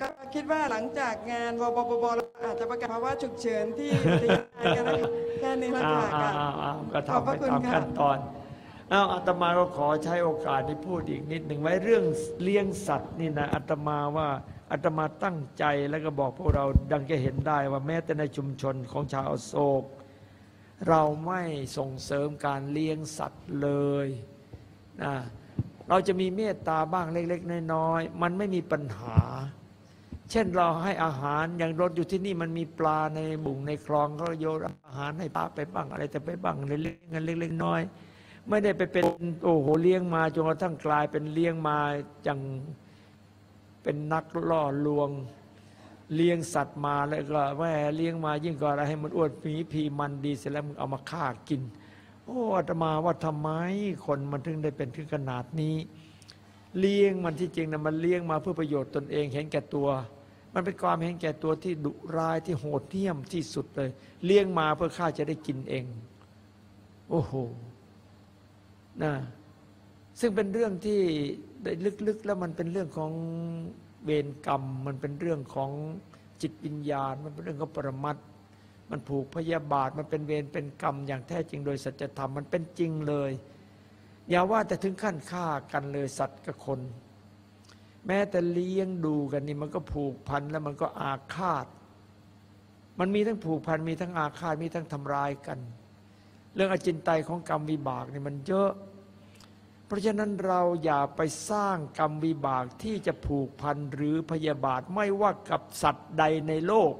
ก็คิดว่าหลังจากงานวบปบเราอาจจะประกาศภาวะฉุกเฉินที่อุทยานกันนะคะแค่นี้ละอ้าวค่ะอ้าวอ้าวอ้าวก็ขอบทำพไประคุณตามค่ะ ขั้นตอน อ้าวอาตมาก็ขอใช้โอกาสนี้พูดอีกนิดหนึ่งไว้เรื่องเลี้ยงสัตว์นี่นะอาตมาว่าอาตมาตั้งใจแล้วก็บอกพวกเราดังจะเห็นได้ว่าแม้แต่ในชุมชนของชาวโศก เราไม่ส่งเสริมการเลี้ยงสัตว์เลยนะเราจะมีเมตตาบ้างเล็ก ๆ น้อยๆมันไม่มีปัญหา เช่นเราให้อาหารอย่างรถอยู่ที่นี่มันมีปลาในบุ่งในคลองก็โยนอาหารให้ปลาไปบ้างอะไรแต่ไปบ้างเล็กๆเงินเล็กๆน้อยๆ ไม่ได้ไปเป็นโอ้โหเลี้ยงมาจนกระทั่งกลายเป็นเลี้ยงมาอย่างเป็นนักล่อลวง เลี้ยงสัตว์มาแล้วก็แม่เลี้ยงมายิ่งกว่าอะไรให้มันอ้วนผีพีมันดีเสร็จแล้วมึงเอามาฆ่ากิน โอ้อาตมาว่าทำไมคนมันถึงได้เป็นถึงขนาดนี้ เลี้ยงมันที่จริงนะมันเลี้ยงมาเพื่อประโยชน์ตนเองเห็นแก่ตัว มันเป็นความเห็นแก่ตัวที่ดุร้ายที่โหดเหี้ยมที่สุดเลย เลี้ยงมาเพื่อข้าจะได้กินเอง โอ้โห นะซึ่งเป็นเรื่องที่ได้ลึกๆแล้วมันเป็นเรื่องของเวรกรรม มันเป็นเรื่องของจิตวิญญาณ มันเป็นเรื่องของปรมัตมันผูกพยาบาทมันเป็นเวรเป็นกรรม อย่างแท้จริงโดยสัจธรรมมันเป็นจริงเลย อย่าว่าแต่ถึงขั้นฆ่ากันเลยสัตว์กับคน แม้แต่เลี้ยงดูกันนี่มันก็ผูกพันแล้วมันก็อาฆาต มันมีทั้งผูกพันมีทั้งอาฆาตมีทั้งทำร้ายกัน เรื่องอจินไตยของกรรมวิบากนี่มันเยอะ เพราะฉะนั้นเราอย่าไปสร้างกรรมวิบากที่จะผูกพันหรือพยาบาทไม่ว่ากับสัตว์ใดในโลก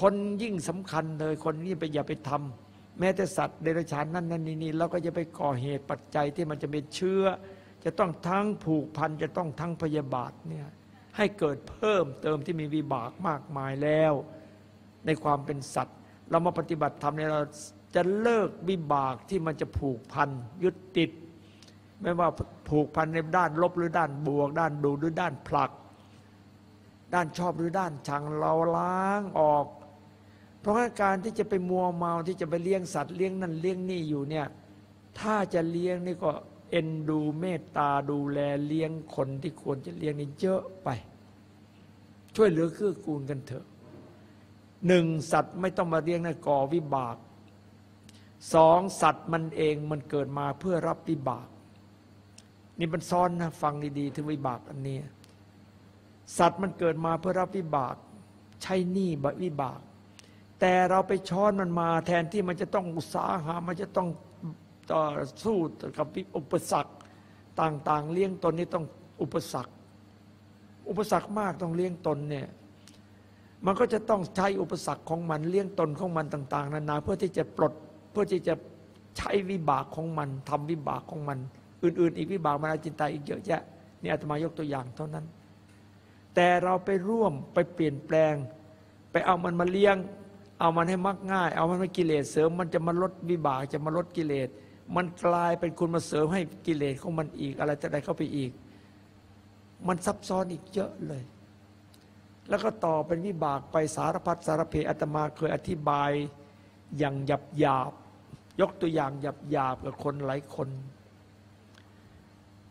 คนยิ่งสำคัญเลยคนนี้ไปอย่าไปทำแม้แต่สัตว์เดรัจฉานนั่นนั่นนี่นี่เราก็จะไปก่อเหตุปัจจัยที่มันจะเป็นเชื้อ จะต้องทั้งผูกพันจะต้องทั้งพยาบาทเนี่ยให้เกิดเพิ่มเติมที่มีวิบากมากมายแล้ว ในความเป็นสัตว์ เรามาปฏิบัติธรรมเนี่ยเราจะเลิกวิบากที่มันจะผูกพันยึดติด ไม่ว่าผูกพันในด้านลบหรือด้านบวก ด้านดูหรือด้านผลัก ด้านชอบหรือด้านชังเราล้างออก เพราะงั้นการที่จะไปมัวเมาที่จะไปเลี้ยงสัตว์เลี้ยงนั่นเลี้ยงนี่อยู่เนี่ยถ้าจะเลี้ยงนี่ก็เอ็นดูเมตตาดูแลเลี้ยงคนที่ควรจะเลี้ยงนี่เยอะไป ช่วยเหลือเกื้อกูลกันเถอะ หนึ่งสัตว์ไม่ต้องมาเลี้ยงนะก่อวิบากสองสัตว์มันเองมันเกิดมาเพื่อรับวิบาก นี่มันซ้อนนะฟังดีๆถึงวิบากอันนี้สัตว์มันเกิดมาเพื่อรับวิบาก ใช้หนี้บวิบาก แต่เราไปช้อนมันมาแทนที่มันจะต้องอุตสาหะมันจะต้องต่อสู้กับอุปสรรคต่าง ๆ เลี้ยงตนนี่ต้องอุปสรรค อุปสรรคมากต้องเลี้ยงตนเนี่ย มันก็จะต้องใช้อุปสรรคของมันเลี้ยงตนของมันต่าง ๆ นานาเพื่อที่จะปลดเพื่อที่จะใช้วิบากของมันทำวิบากของมัน อื่น ๆ อีกวิบากมานาจินตายอีกเยอะแยะนี่อาตมายกตัวอย่างเท่านั้น แต่เราไปร่วมไปเปลี่ยนแปลง ไปเอามันมาเลี้ยง เอามันให้มักง่าย เอามันมากิเลสเสริม มันจะมาลดวิบากจะมาลดกิเลส มันกลายเป็นคุณมาเสริมให้กิเลสของมันอีก อะไรจะได้เข้าไปอีก มันซับซ้อนอีกเยอะเลย แล้วก็ต่อเป็นวิบากไปสารพัดสารเพอาตมาเคยอธิบายอย่างหยับหยาบยกตัวอย่างหยับหยาบกับคนหลายคน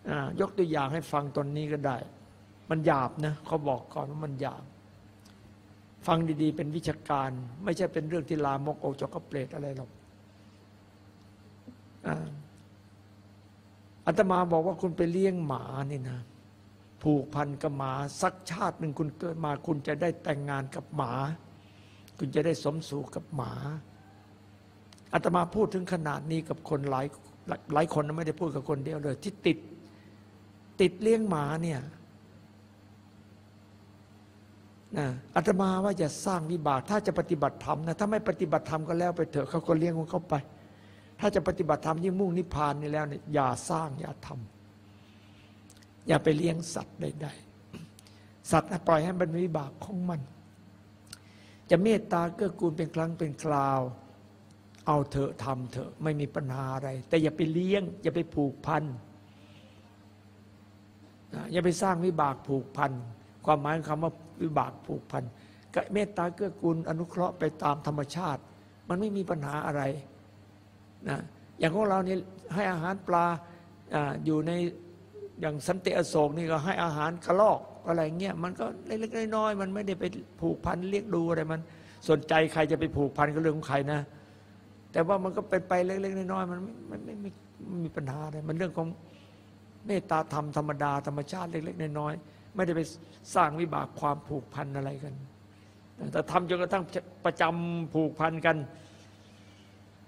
อ่ายกตัวอย่างให้ฟังตอนนี้ก็ได้ มันหยาบนะเขาบอกก่อนว่ามันหยาบ ฟังดี ๆ เป็นวิชาการ ไม่ใช่เป็นเรื่องที่ลามกโอจกเปรตอะไรหรอกอ่าอาตมาบอกว่าคุณไปเลี้ยงหมานี่นะ ผูกพันกับหมา สักชาติหนึ่งคุณเกิดมา คุณจะได้แต่งงานกับหมา คุณจะได้สมสู่กับหมาอาตมาพูดถึงขนาดนี้กับคนหลายหลายคนไม่ได้พูดกับคนเดียวเลย ที่ติด ติดเลี้ยงหมาเนี่ยนะอาตมาว่าจะสร้างวิบาก ถ้าจะปฏิบัติธรรมนะถ้าไม่ปฏิบัติธรรมก็แล้วไปเถอะเขาก็เลี้ยงของเขาไป ถ้าจะปฏิบัติธรรมยิ่งมุ่งนิพพานนี่แล้วเนี่ยอย่าสร้างอย่าทำ อย่าไปเลี้ยงสัตว์ใดๆ สัตว์ปล่อยให้มันมีวิบากของมัน จะเมตตาเกื้อกูลเป็นครั้งเป็นคราว เอาเถอะทำเถอะไม่มีปัญหาอะไร แต่อย่าไปเลี้ยง อย่าไปผูกพันอย่าไปสร้างวิบากผูกพันความหมายของคำว่าวิบากผูกพันก็เมตตาเกื้อกูลอนุเคราะห์ไปตามธรรมชาติ มันไม่มีปัญหาอะไรนะอย่างของเราเนี่ยให้อาหารปลาอาอยู่ใน อย่างสันติอโศกนี่ก็ให้อาหารกระลอกอะไรเงี้ยมันก็เล็กๆน้อยๆมันไม่ได้ไปผูกพันเรียกดูอะไรมัน สนใจใครจะไปผูกพันก็เรื่องของใครนะ แต่ว่ามันก็เป็นไปเล็กๆน้อยๆมันไม่ไม่ไม่มีปัญหาอะไรมันเรื่องของเมตตาธรรมธรรมดาธรรมชาติเล็กๆน้อยๆไม่ได้ไปสร้างวิบากความผูกพันอะไรกัน แต่ทำจนกระทั่งประจำผูกพันกัน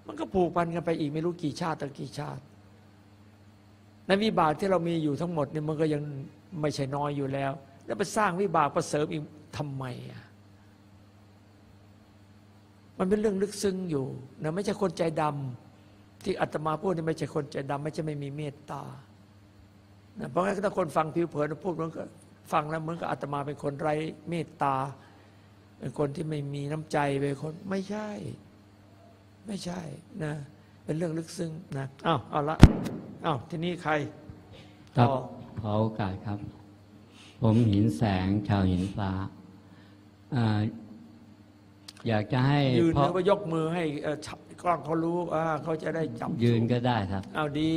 มันก็ผูกพันกันไปอีกไม่รู้กี่ชาติตั้งกี่ชาติ ในวิบากที่เรามีอยู่ทั้งหมดเนี่ยมันก็ยังไม่ใช่น้อยอยู่แล้ว แล้วไปสร้างวิบากประเสริมอีกทำไมอะมันเป็นเรื่องลึกซึ้งอยู่นะไม่ใช่คนใจดำที่อาตมาพูดนี่ไม่ใช่คนใจดำไม่ใช่ไม่มีเมตตานะเพราะงั้นถ้าคนฟังผิวเผินพูดมันก็ฟังแล้วเหมือนกับอาตมาเป็นคนไร้เมตตา เป็นคนที่ไม่มีน้ำใจเป็นคนไม่ใช่ ไม่ใช่นะเป็นเรื่องลึกซึ้งนะอ้าวเอาละ อ้าวทีนี้ใครครับต่อขอโอกาสครับ ผมหินแสงชาวหินฟ้าอ่าอยากจะให้ยืนพ่อแล้วก็ยกมือให้เอ่อชับกล้องเขารู้อ่าเขาจะได้จับยืนก็ได้ครับ เอาดี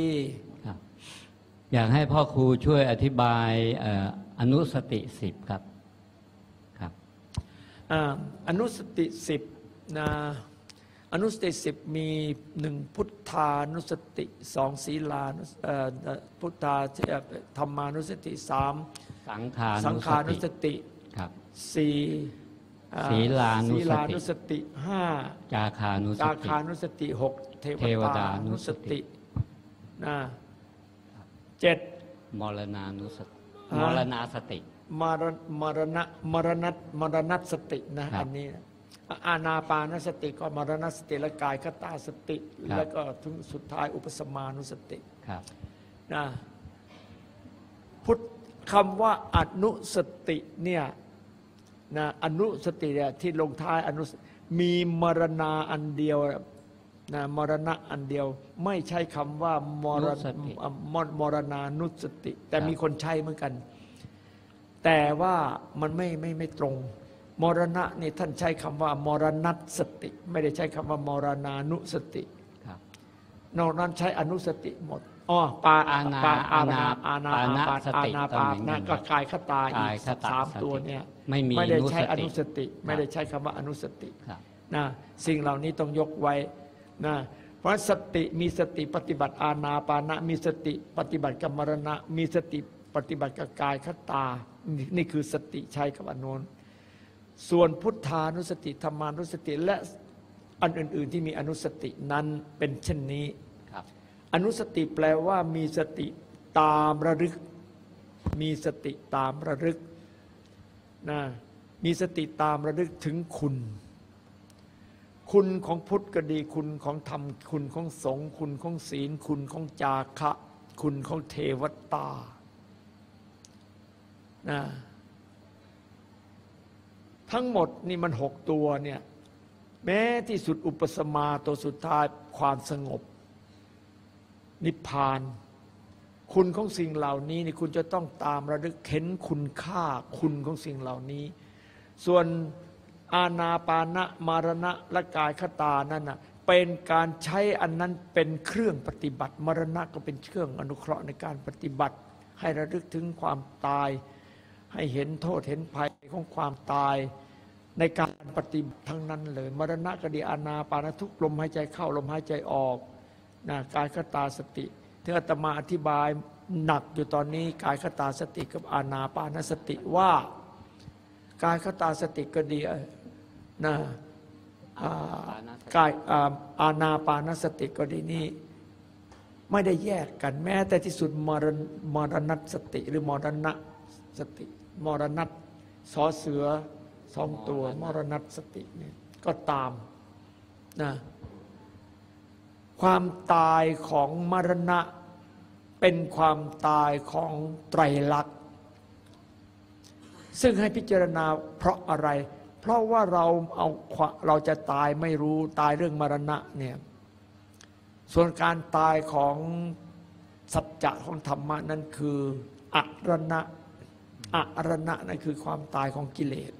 ครับอยากให้พ่อครูช่วยอธิบายเอ่ออนุสติสิบครับ ครับ อ่าอนุสติสิบนะ อนุสติสิบมีหนึ่งพุทธานุสติสองศีลานุสเอ่อเอ่อพุทธาเอ่อธรรมานุสติสามสังขาสังนุขาสนุสติติครับสี่อ่ศีลานุสติศีลานุสติห้าจาคานุสตาติคานุสติหกเทเทววดาดานุนุสสติตินะเจ็ดมรณานุสติอ่ามมรณาสติมรณมรณะมรณะมรณะสตินะครับอันนี้นะ อาณาปานสติก็มรณสติและกายคตาสติ ครับ แล้วก็ถึงสุดท้ายอุปสมานุสติครับ นะพุทธคำว่าอนุสติเนี่ยนะอนุสติเนี่ยที่ลงท้ายอนุสมีมรณาอันเดียวนะมรณะอันเดียว ไม่ใช่คำว่ามรนุสติอะมรมรณานุสติ แต่ครับ มีคนใช้เหมือนกัน แต่ว่ามันไม่ไม่ไม่ตรง มรณะนี่ท่านใช้คำว่ามรณัตสติ ไม่ได้ใช้คำว่ามรณานุสติครับนอกนั้นใช้อนุสติหมดอ๋อปาอาณาปาอาอาณาณาอาณาอาณาปาสติอาณาก็ปาเหมือนกันนะก็กายคตาอีกายกคตาสามสติตัวเนี่ยไม่มีไม่ได้นุใช้สอตินุสติ ไม่ได้ใช้คำว่าอนุสติครับนะสิ่งเหล่านี้ต้องยกไว้นะเพราะสติมีสติปฏิบัติอาณาปานะมีสติปฏิบัติกับมรณะ มีสติปฏิบัติกับกายคตา นี่นี่คือสติใช้กับอนนน ส่วนพุทธานุสติธรรมานุสติและอันอื่น ๆ ที่มีอนุสตินั้นเป็นเช่นนี้ครับอนุสติแปลว่ามีสติตามระลึก มีสติตามระลึกนะมีสติตามระลึกถึงคุณ คุณของพุทธก็ดี คุณของธรรม คุณของสงฆ์คุณของศีล คุณของจาคะ คุณของเทวตานะ ทั้งหมดนี่มันหกตัวเนี่ยแม้ที่สุดอุปสมาตัวสุดท้ายความสงบ นิพพาน คุณของสิ่งเหล่านี้นี่คุณจะต้องตามระลึกเข็นคุณค่าคุณของสิ่งเหล่านี้ ส่วนอาณาปานะมารณะและกายคตานั่นน่ะเป็นการใช้อันนั้นเป็นเครื่องปฏิบัติ มรณะก็เป็นเครื่องอนุเคราะห์ในการปฏิบัติ ให้ระลึกถึงความตาย ให้เห็นโทษเห็นภัยของความตาย ในการปฏิบัติทั้งนั้นเลย มรณะก็ดีอานาปานทุกลมหายใจเข้าลมหายใจออกนะกายคตาสติที่อาตมาอธิบายหนักอยู่ตอนนี้กายคตาสติกับอานาปานสติว่ากายคตาสติก็ดีนะกายอาอานาปานสติก็ดีนี่ไม่ได้แยกกันแม้แต่ที่สุดมรณมรณสติ หรือมรณะสติ มรณัตสอเสือ สองตัว มรณัสติเนี่ยก็ตามนะความตายของมรณะ เป็นความตายของไตรลักษณ์ซึ่งให้พิจารณาเพราะอะไร เพราะว่าเราเอาควะเราจะตายไม่รู้ตายเรื่องมรณะเนี่ยส่วนการตายของสัจจะของธรรมะนั้นคืออรณะอรณะนั่นคือความตายของกิเลส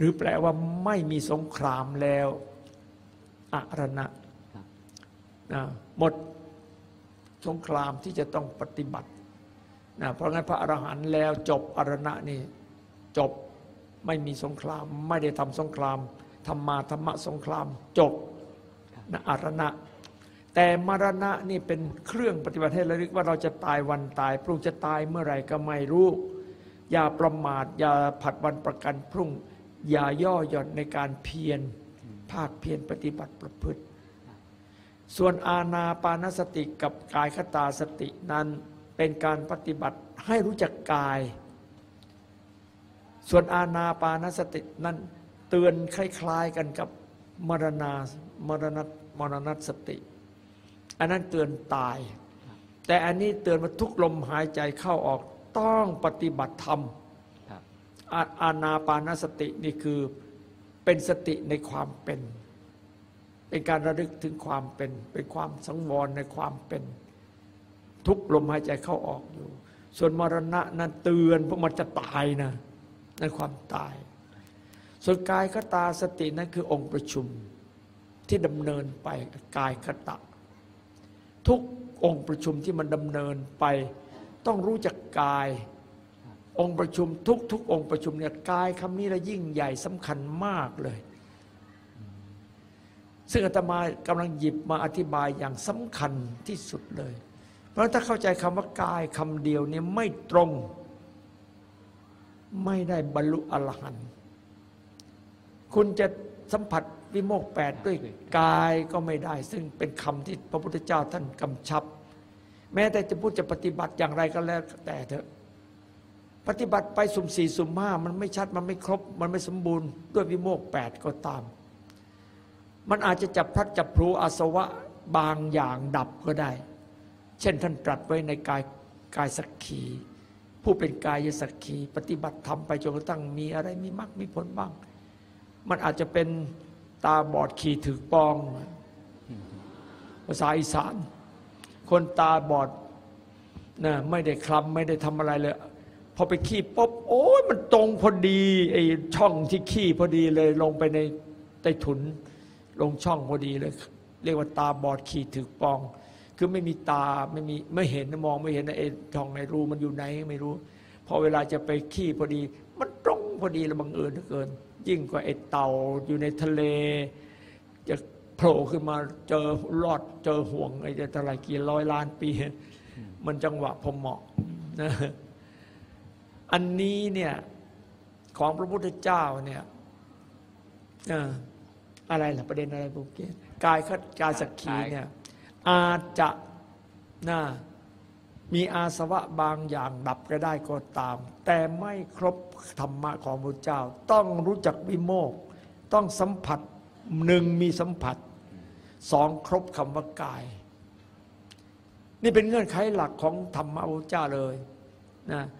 หรือแปลว่าไม่มีสงครามแล้วอรณะครับนะหมดสงครามที่จะต้องปฏิบัตินะเพราะงั้นพระอรหันต์แล้วจบอรณะนี่จบไม่มีสงคราม ไม่ได้ทำสงครามธรรมาธรรมะสงครามจบนะอรณะ แต่มรณะนี่เป็นเครื่องปฏิบัติให้ระลึกว่าเราจะตายวันตายพรุ่งจะตายเมื่อไหร่ก็ไม่รู้ อย่าประมาทอย่าผัดวันประกันพรุ่ง อย่าย่อหย่อนในการเพียรภาคเพียรปฏิบัติประพฤติ ส่วนอาณาปานสติกับกายคตาสตินั้นเป็นการปฏิบัติให้รู้จักกาย ส่วนอาณาปานสตินั้นเตือนคล้าย ๆกันกับมรณามรณะมรณสติ อันนั้นเตือนตาย แต่อันนี้เตือนว่าทุกลมหายใจเข้าออกต้องปฏิบัติธรรม อาอานาปานสตินี่คือเป็นสติในความเป็น เป็นการระลึกถึงความเป็น เป็นความสังวรในความเป็น ทุกลมหายใจเข้าออกอยู่ ส่วนมรณะนั้นเตือนเพราะมันจะตายนะในความตาย ส่วนกายคตาสตินั้นคือองค์ประชุมที่ดำเนินไปกายคตะ ทุกองค์ประชุมที่มันดำเนินไป ต้องรู้จักกาย องค์ประชุมทุกทุกองค์ประชุมเนี่ยกายคำนี้ละยิ่งใหญ่สำคัญมากเลย ซึ่งอาตมากำลังหยิบมาอธิบายอย่างสำคัญที่สุดเลย เพราะถ้าเข้าใจคำว่ากายคำเดียวเนี่ยไม่ตรง ไม่ได้บรรลุอรหันต์คุณจะสัมผัสวิโมกข์แปดด้วยกายก็ไม่ได้ ซึ่งเป็นคำที่พระพุทธเจ้าท่านกำชับ แม้แต่จะพูดจะปฏิบัติอย่างไรก็แล้วแต่เถอะ ปฏิบัติไปสุ่มสี่สุ่มห้ามันไม่ชัดมันไม่ครบ มันไม่สมบูรณ์ด้วยวิโมกแปดก็ตาม มันอาจจะจับพลัดจับพลูอาสวะบางอย่างดับก็ได้ เช่นท่านตรัสไว้ในกายกายสักขีผู้เป็นกายสักขีปฏิบัติธรรมไปจนกระทั่งมีอะไรมีมรรคมีผลบ้าง มันอาจจะเป็นตาบอดขี่ถือปอง ภาษาอีสาน คนตาบอดนะไม่ได้คลำไม่ได้ทำอะไรเลย อไปขี้ปุ๊บโอ้ยมันตรงพอดีไอ้ช่องที่ขี้พอดีเลย ลงไปในใต้ถุน ลงช่องพอดีเลย เรียกว่าตาบอดขี้ถึกปอง คือไม่มีตาไม่มีไม่เห็นมองไม่เห็นไอ้ช่องในรูมันอยู่ไหนไม่รู้ พอเวลาจะไปขี้พอดี มันตรงพอดีแล้วบังเอิญเหลือเกิน ยิ่งกว่าไอ้เต่าอยู่ในทะเล จะโผล่ขึ้นมาเจอรอดเจอห่วงไอ้จะเท่าไหรกี่ร้อยล้านปี มันจังหวะพอเหมาะนะ อันนี้เนี่ยของพระพุทธเจ้าเนี่ยเอ่ออะไรล่ะประเด็นอะไรบุเกตกายคัดกายสักขีเนี่ยอาจจะนะมีอาสวะบางอย่างดับก็ได้ก็ตาม แต่ไม่ครบธรรมะของพระเจ้า ต้องรู้จักวิโมกข์ต้องสัมผัสหนึ่งมีสัมผัสสองครบคำว่ากาย นี่เป็นเงื่อนไขหลักของธรรมะพระเจ้าเลยนะเพ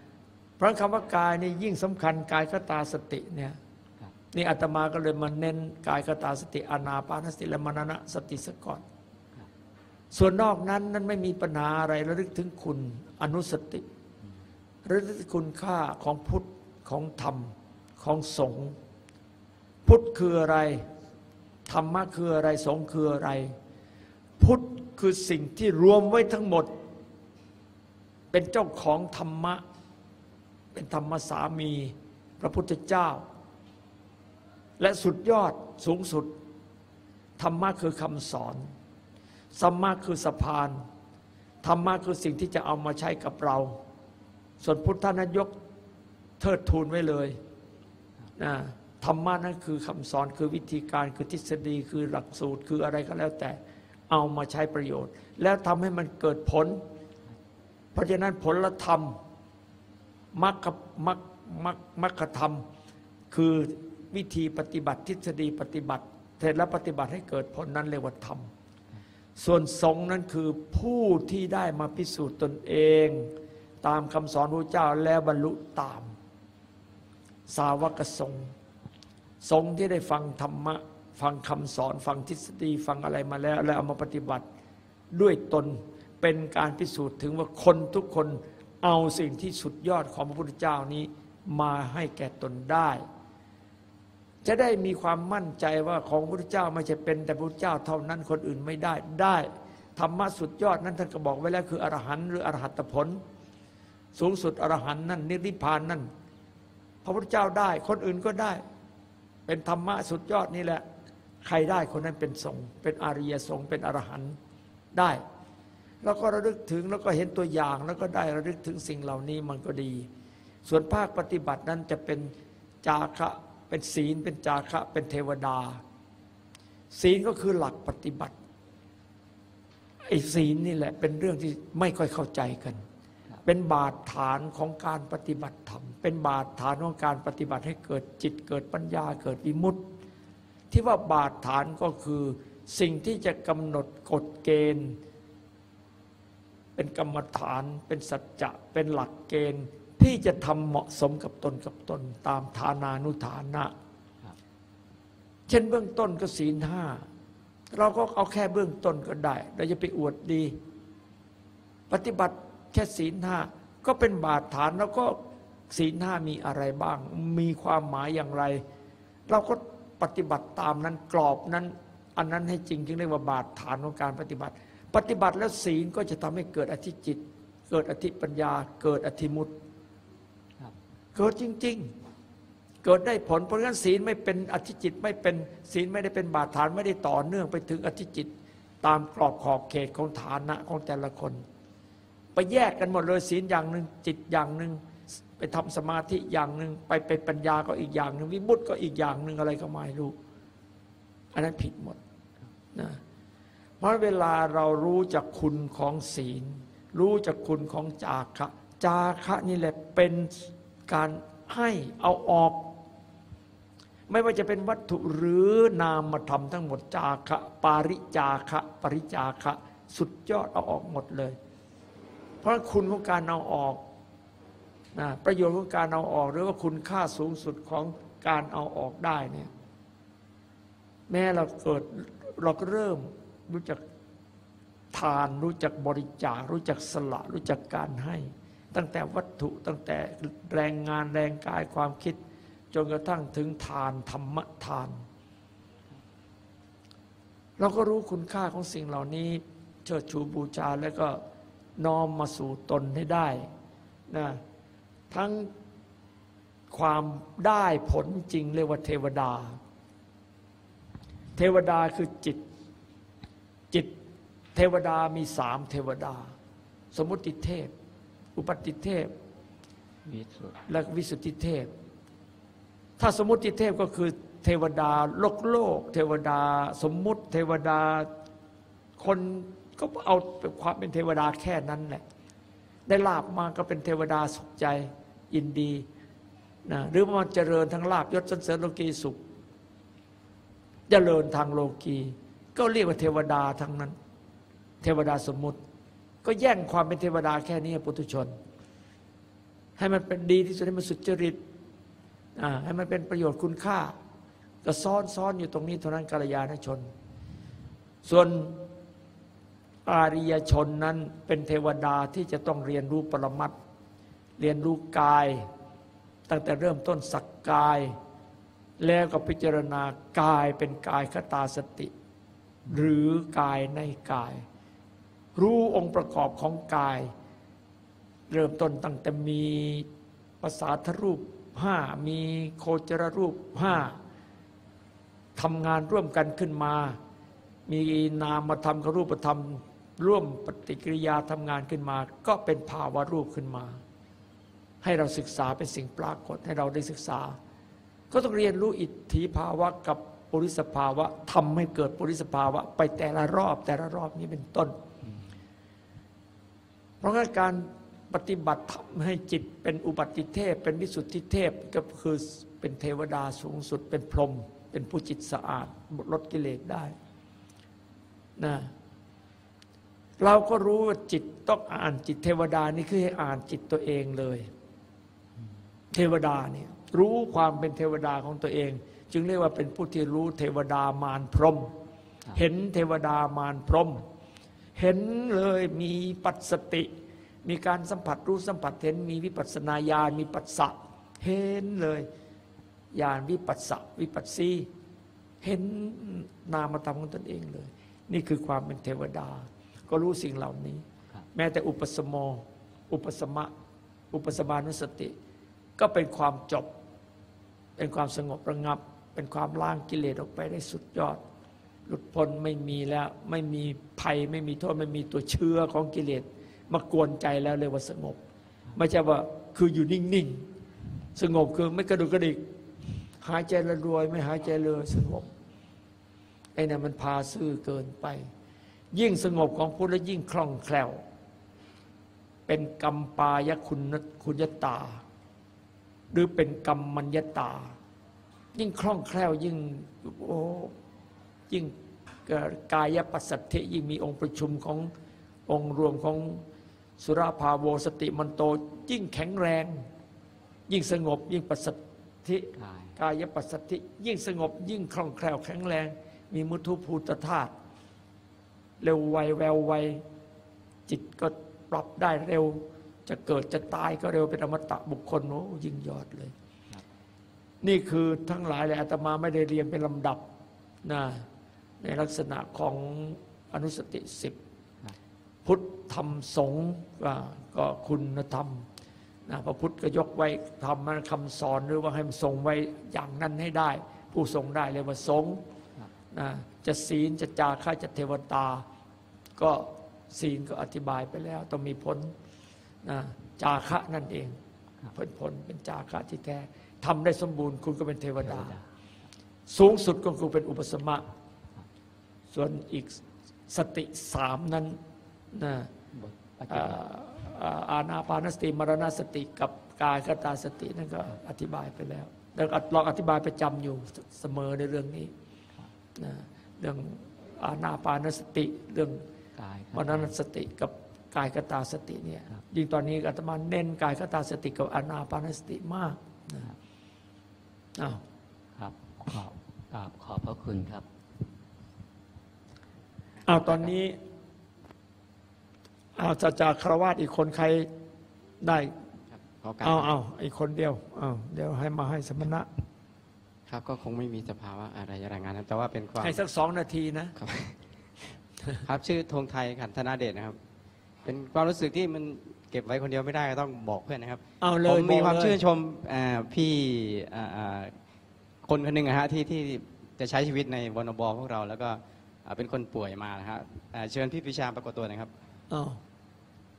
ราะคำว่ากายนี่ยิ่งสำคัญกายคตาสติเนี่ยครับนี่อาตมาก็เลยมาเน้นกายคตาสติอานาปานสติและมรณะสติสกก่อน ส่วนนอกนั้นนั้นไม่มีปัญหาอะไรระลึกถึงคุณอนุสติระลึกถึงคุณค่าของพุทธของธรรมของสงฆ์พุทธคืออะไรธรรมะคืออะไรสงฆ์คืออะไร พุทธคือสิ่งที่รวมไว้ทั้งหมด เป็นเจ้าของธรรมะ เป็นธรรมสามีพระพุทธเจ้า และสุดยอดสูงสุด ธรรมะคือคำสอนสัมมาคือสะพาน ธรรมะคือสิ่งที่จะเอามาใช้กับเรา ส่วนพุทธนายกเทิดทูนไว้เลยนะธรรมะนั่นคือคำสอนคือวิธีการคือทฤษฎีคือหลักสูตรคืออะไรก็แล้วแต่เอามาใช้ประโยชน์ แล้วทำให้มันเกิดผล เพราะฉะนั้นผลธรรม มรรคมรรคมรรคมรรคธรรม คือวิธีปฏิบัติทฤษฎีปฏิบัติเสร็จแล้วปฏิบัติให้เกิดผลนั้นเรียกว่าธรรม ส่วนสงนั้นคือผู้ที่ได้มาพิสูจน์ตนเอง ตามคำสอนพระเจ้าแล้วบรรลุตาม สาวกสงสงที่ได้ฟังธรรมะฟังคำสอนฟังทฤษฎีฟังอะไรมาแล้ว แล้วเอามาปฏิบัติด้วยตนเป็นการพิสูจน์ถึงว่าคนทุกคน เอาสิ่งที่สุดยอดของพระพุทธเจ้านี้มาให้แก่ตนได้ จะได้มีความมั่นใจว่าของพระพุทธเจ้าไม่ใช่เป็นแต่พระพุทธเจ้าเท่านั้นคนอื่นไม่ได้ได้ธรรมะสุดยอดนั้นท่านก็บอกไว้แล้วคืออรหันต์หรืออรหัตผล สูงสุดอรหันต์นั่นนิพพานนั่น พระพุทธเจ้าได้คนอื่นก็ได้ เป็นธรรมะสุดยอดนี่แหละ ใครได้คนนั้นเป็นสงฆ์เป็นอริยสงฆ์เป็นอรหันต์ได้ แล้วก็ระลึกถึงแล้วก็เห็นตัวอย่างแล้วก็ได้ระลึกถึงสิ่งเหล่านี้มันก็ดี ส่วนภาคปฏิบัตินั้นจะเป็นจาคะเป็นศีล เป็นจาคะ เป็นเทวดา ศีลก็คือหลักปฏิบัติไอ้ศีลนี่แหละเป็นเรื่องที่ไม่ค่อยเข้าใจกัน เป็นบาดฐานของการปฏิบัติธรรม เป็นบาดฐานของการปฏิบัติให้เกิดจิตเกิดปัญญาเกิดวิมุตติ ที่ว่าบาดฐานก็คือสิ่งที่จะกำหนดกฎเกณฑ์ เป็นกรรมฐาน เป็นสัจจะ เป็นหลักเกณฑ์ที่จะทำเหมาะสมกับตนกับตนตามฐานานุฐานะ เช่นเบื้องต้นก็ศีลห้าเราก็เอาแค่เบื้องต้นก็ได้ เราจะไปอวดดี ปฏิบัติแค่ศีลห้าก็เป็นบาดฐานแล้วก็ศีลห้ามีอะไรบ้าง มีความหมายอย่างไร เราก็ปฏิบัติตามนั้นกรอบนั้น อันนั้นให้จริงจึงเรียกว่าบาดฐานของการปฏิบัติ ปฏิบัติแล้วศีลก็จะทำให้เกิดอธิจิต เกิดอธิปัญญา เกิดอธิมุตติครับเกิดจริง ๆ เกิดได้ผลเพราะงั้นศีลไม่เป็นอธิจิตไม่เป็นศีลไม่ได้เป็นบาดฐานไม่ได้ต่อเนื่องไปถึงอธิจิต ตามกรอบขอบเขตของฐานะของแต่ละคน ไปแยกกันหมดเลยศีลอย่างหนึ่งจิตอย่างหนึ่งไปทำสมาธิอย่างหนึ่งไปเป็นปัญญาก็อีกอย่างหนึ่งวิมุตติก็อีกอย่างหนึ่งอะไรก็ไม่รู้ อันนั้นผิดหมดนะ เพราะเวลาเรารู้จักคุณของศีล รู้จักคุณของจาคะ จาคะนี่แหละเป็นการให้เอาออก ไม่ว่าจะเป็นวัตถุหรือนามธรรมทั้งหมดจาคะ ปาริจาคะ ปริจาคะ สุดยอดเอาออกหมดเลย เพราะคุณของการเอาออกนะประโยชน์ของการเอาออก หรือว่าคุณค่าสูงสุดของการเอาออกได้เนี่ยแม้เราเกิดเราก็เริ่ม รู้จักทานรู้จักบริจาครู้จักสละรู้จักการให้ ตั้งแต่วัตถุตั้งแต่แรงงานแรงกายความคิด จนกระทั่งถึงทานธรรมทาน เราก็รู้คุณค่าของสิ่งเหล่านี้เชิดชูบูชาแล้วก็น้อมมาสู่ตนให้ได้นะทั้งความได้ผลจริงเรียกว่าเทวดา เทวดาคือจิตจิต เทวดามีสามเทวดาสมมุติเทพ อุปติเทพ และวิสุทธิเทพ ถ้าสมมุติเทพก็คือเทวดาโลกโลก เทวดาสมมุติเทวดาคนก็เอาความเป็นเทวดาแค่นั้นแหละได้ลาบมาก็เป็นเทวดาสุขใจยินดีนะหรือว่ามันเจริญทั้งลาบยศสรรเสริญโลกีสุข เจริญทางโลกี ก็เรียกว่าเทวดาทั้งนั้น เทวดาสมมุติ ก็แย่งความเป็นเทวดาแค่นี้ปุถุชน ให้มันเป็นดีที่สุดให้มันสุจริตให้มันเป็นประโยชน์คุณค่า ก็ซ้อนซ้อนอยู่ตรงนี้เท่านั้นกัลยาณชน ส่วนอาริยชนนั้นเป็นเทวดาที่จะต้องเรียนรู้ปรมัตเรียนรู้กาย ตั้งแต่เริ่มต้นสักกาย แล้วก็พิจารณากายเป็นกายคตาสติ หรือกายในกาย รู้องค์ประกอบของกาย เริ่มต้นตั้งแต่มีภาษาทรูปห้ามีโคจรรูปห้าทำงานร่วมกันขึ้นมา มีนามธรรมกับรูปธรรม ร่วมปฏิกิริยาทำงานขึ้นมา ก็เป็นภาวะรูปขึ้นมา ให้เราศึกษาเป็นสิ่งปรากฏให้เราได้ศึกษา ก็ต้องเรียนรู้อิทธิภาวะกับปุริสภาวะทำให้เกิดปุริสภาวะ ไปแต่ละรอบแต่ละรอบนี้เป็นต้น เพราะงั้นการปฏิบัติทำให้จิตเป็นอุบัติเทพ เป็นวิสุทธิเทพก็คือเป็นเทวดาสูงสุด เป็นพรหมเป็นผู้จิตสะอาดลดกิเลสได้นะเราก็รู้ว่าจิตต้องอ่านจิตเทวดานี่คือให้อ่านจิตตัวเองเลย เทวดาเนี่ยรู้ความเป็นเทวดาของตัวเอง จึงเรียกว่าเป็นผู้ที่รู้เทวดามารพรหมเห็นเทวดามารพรหม เห็นเลยมีปัสสติ มีการสัมผัสรู้สัมผัสเห็นมีวิปัสสนาญาณมีปัสสะเห็นเลยญาณวิปัสสะวิปัสสีเห็นนามธรรมของตนเองเลย นี่คือความเป็นเทวดา ก็รู้สิ่งเหล่านี้ แม้แต่อุปสมโมอุปสมะ อุปสมานุสติ ก็เป็นความจบ เป็นความสงบระงับ เป็นความล้างกิเลสออกไปได้สุดยอด หลุดพ้นไม่มีแล้ว ไม่มีภัยไม่มีโทษไม่มีตัวเชื้อของกิเลสมากวนใจแล้วเลยว่าสงบ ไม่ใช่ว่าคืออยู่นิ่งๆ สงบคือไม่กระดุกกระดิก หายใจละรวยไม่หายใจเลยสงบไอ้นั่นมันพาซื่อเกินไป ยิ่งสงบของพุทธแล้วยิ่งคล่องแคล่ว เป็นกรรมปายคุณคุณยตา หรือเป็นกรรมมัญญตา ยิ่งคล่องแคล่วยิ่งโอ้ยิ่ง กายปัสสัทธิยิ่งมีองค์ประชุมขององค์รวมของสุราภาโวสติมันโตยิ่งแข็งแรง ยิ่งสงบยิ่งปัสสัทธิกายกายปัสสัทธิยิ่งสงบยิ่งคล่องแคล่วแข็งแรง มีมุทุภูตธาตุเร็วไวแววไวจิตก็ปรับได้เร็ว จะเกิดจะตายก็เร็วเป็นอมตะบุคคลโอ้ยิ่งยอดเลย นี่คือทั้งหลายเลยอาตมาไม่ได้เรียงเป็นลำดับนะ ในลักษณะของอนุสติสิบครับพุทธธรรมสงฆ์อ่าก็คุณธรรมนะพระพุทธก็ยกไว้ทำมันคำสอนหรือว่าให้มันทรงไว้อย่างนั้นให้ได้ ผู้ทรงได้เลยกว่าสงฆ์นะจะศีลจะจาค่าจะเทวตา ก็ศีลก็อธิบายไปแล้ว ต้องมีผลนะจาคะนั่นเองผลผลเป็นจาคะที่แท้ทำได้สมบูรณ์คุณก็เป็นเทวดา สูงสุดก็คือเป็นอุปสมะ ส่วนอีกสติสามนั้นนะบทปฏิอ่าบัติอ่าอานาปานสติมรณสติกับกายคตาสตินั่นก็อธิบายไปแล้วแล้วลองอธิบายประจำอยู่เสมอในเรื่องนี้นะเรื่องอานาปานสติเรื่องกายมรณสติกับกายคตาสติเนี่ยครับยิ่งตอนนี้อาตมาเน้นกายคตาสติกับอานาปานสติมากนะอ้าวครับขอบกราบขอบพระคุณครับ อ้าวตอนนี้เอาจากจากคารวาสอีกคนใครได้ครับขอการเอาเอาอีกคนเดียวเอาเดี๋ยวให้มาให้สมณะ ครับ ก็คงไม่มีสภาวะอะไรรายงานนะแต่ว่าเป็นความให้สักสองนาทีนะครับ ครับชื่อธงไทยขันธนาเดชนะครับ เป็นความรู้สึกที่มันเก็บไว้คนเดียวไม่ได้ก็ต้องบอกเพื่อนนะครับเอาเลผยมมีความบอกเลยชื่นชมอ่าพี่อ่าอ่าคนคนหนึ่งนะฮะที่ที่จะใช้ชีวิตในวนบพวกเราแล้วก็ อ่าเป็นคนป่วยมานะฮะอ่าเชิญพี่ปรีชาปรากฏตัวหนะครับเอา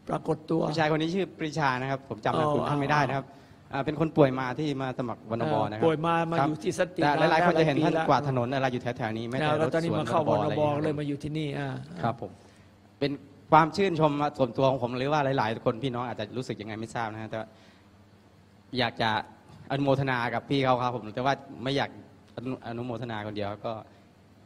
ปรากฏตัว ผู้ชายคนนี้ชื่อปรีชานะครับ ผมจำนามสกุลอ๋อท่านไม่ได้นะครับอ่าเป็นคนป่วยมาที่มาสมัครวนบนะครับป่วยมามาครับอยู่ที่สติแต่หลายๆคนจะเห็นท่านปีแล้วกวาดถนนอะไรอยู่แถวๆนี้ไม่แล้แต่วรถตอนนี้สวนมาเข้าววนอะไรบอย่างเลเงี้ยยมาอยู่ที่นี่อ่าครับผมเป็นความชื่นชมส่วนตัวของผมหรือว่าหลาย ๆ คนพี่น้องอาจจะรู้สึกยังไงไม่ทราบนะฮะแต่ว่าอยากจะอนุโมทนากับพี่เขาครับผมแต่ว่าไม่อยากอนุอนุโมทนาคนเดียวก็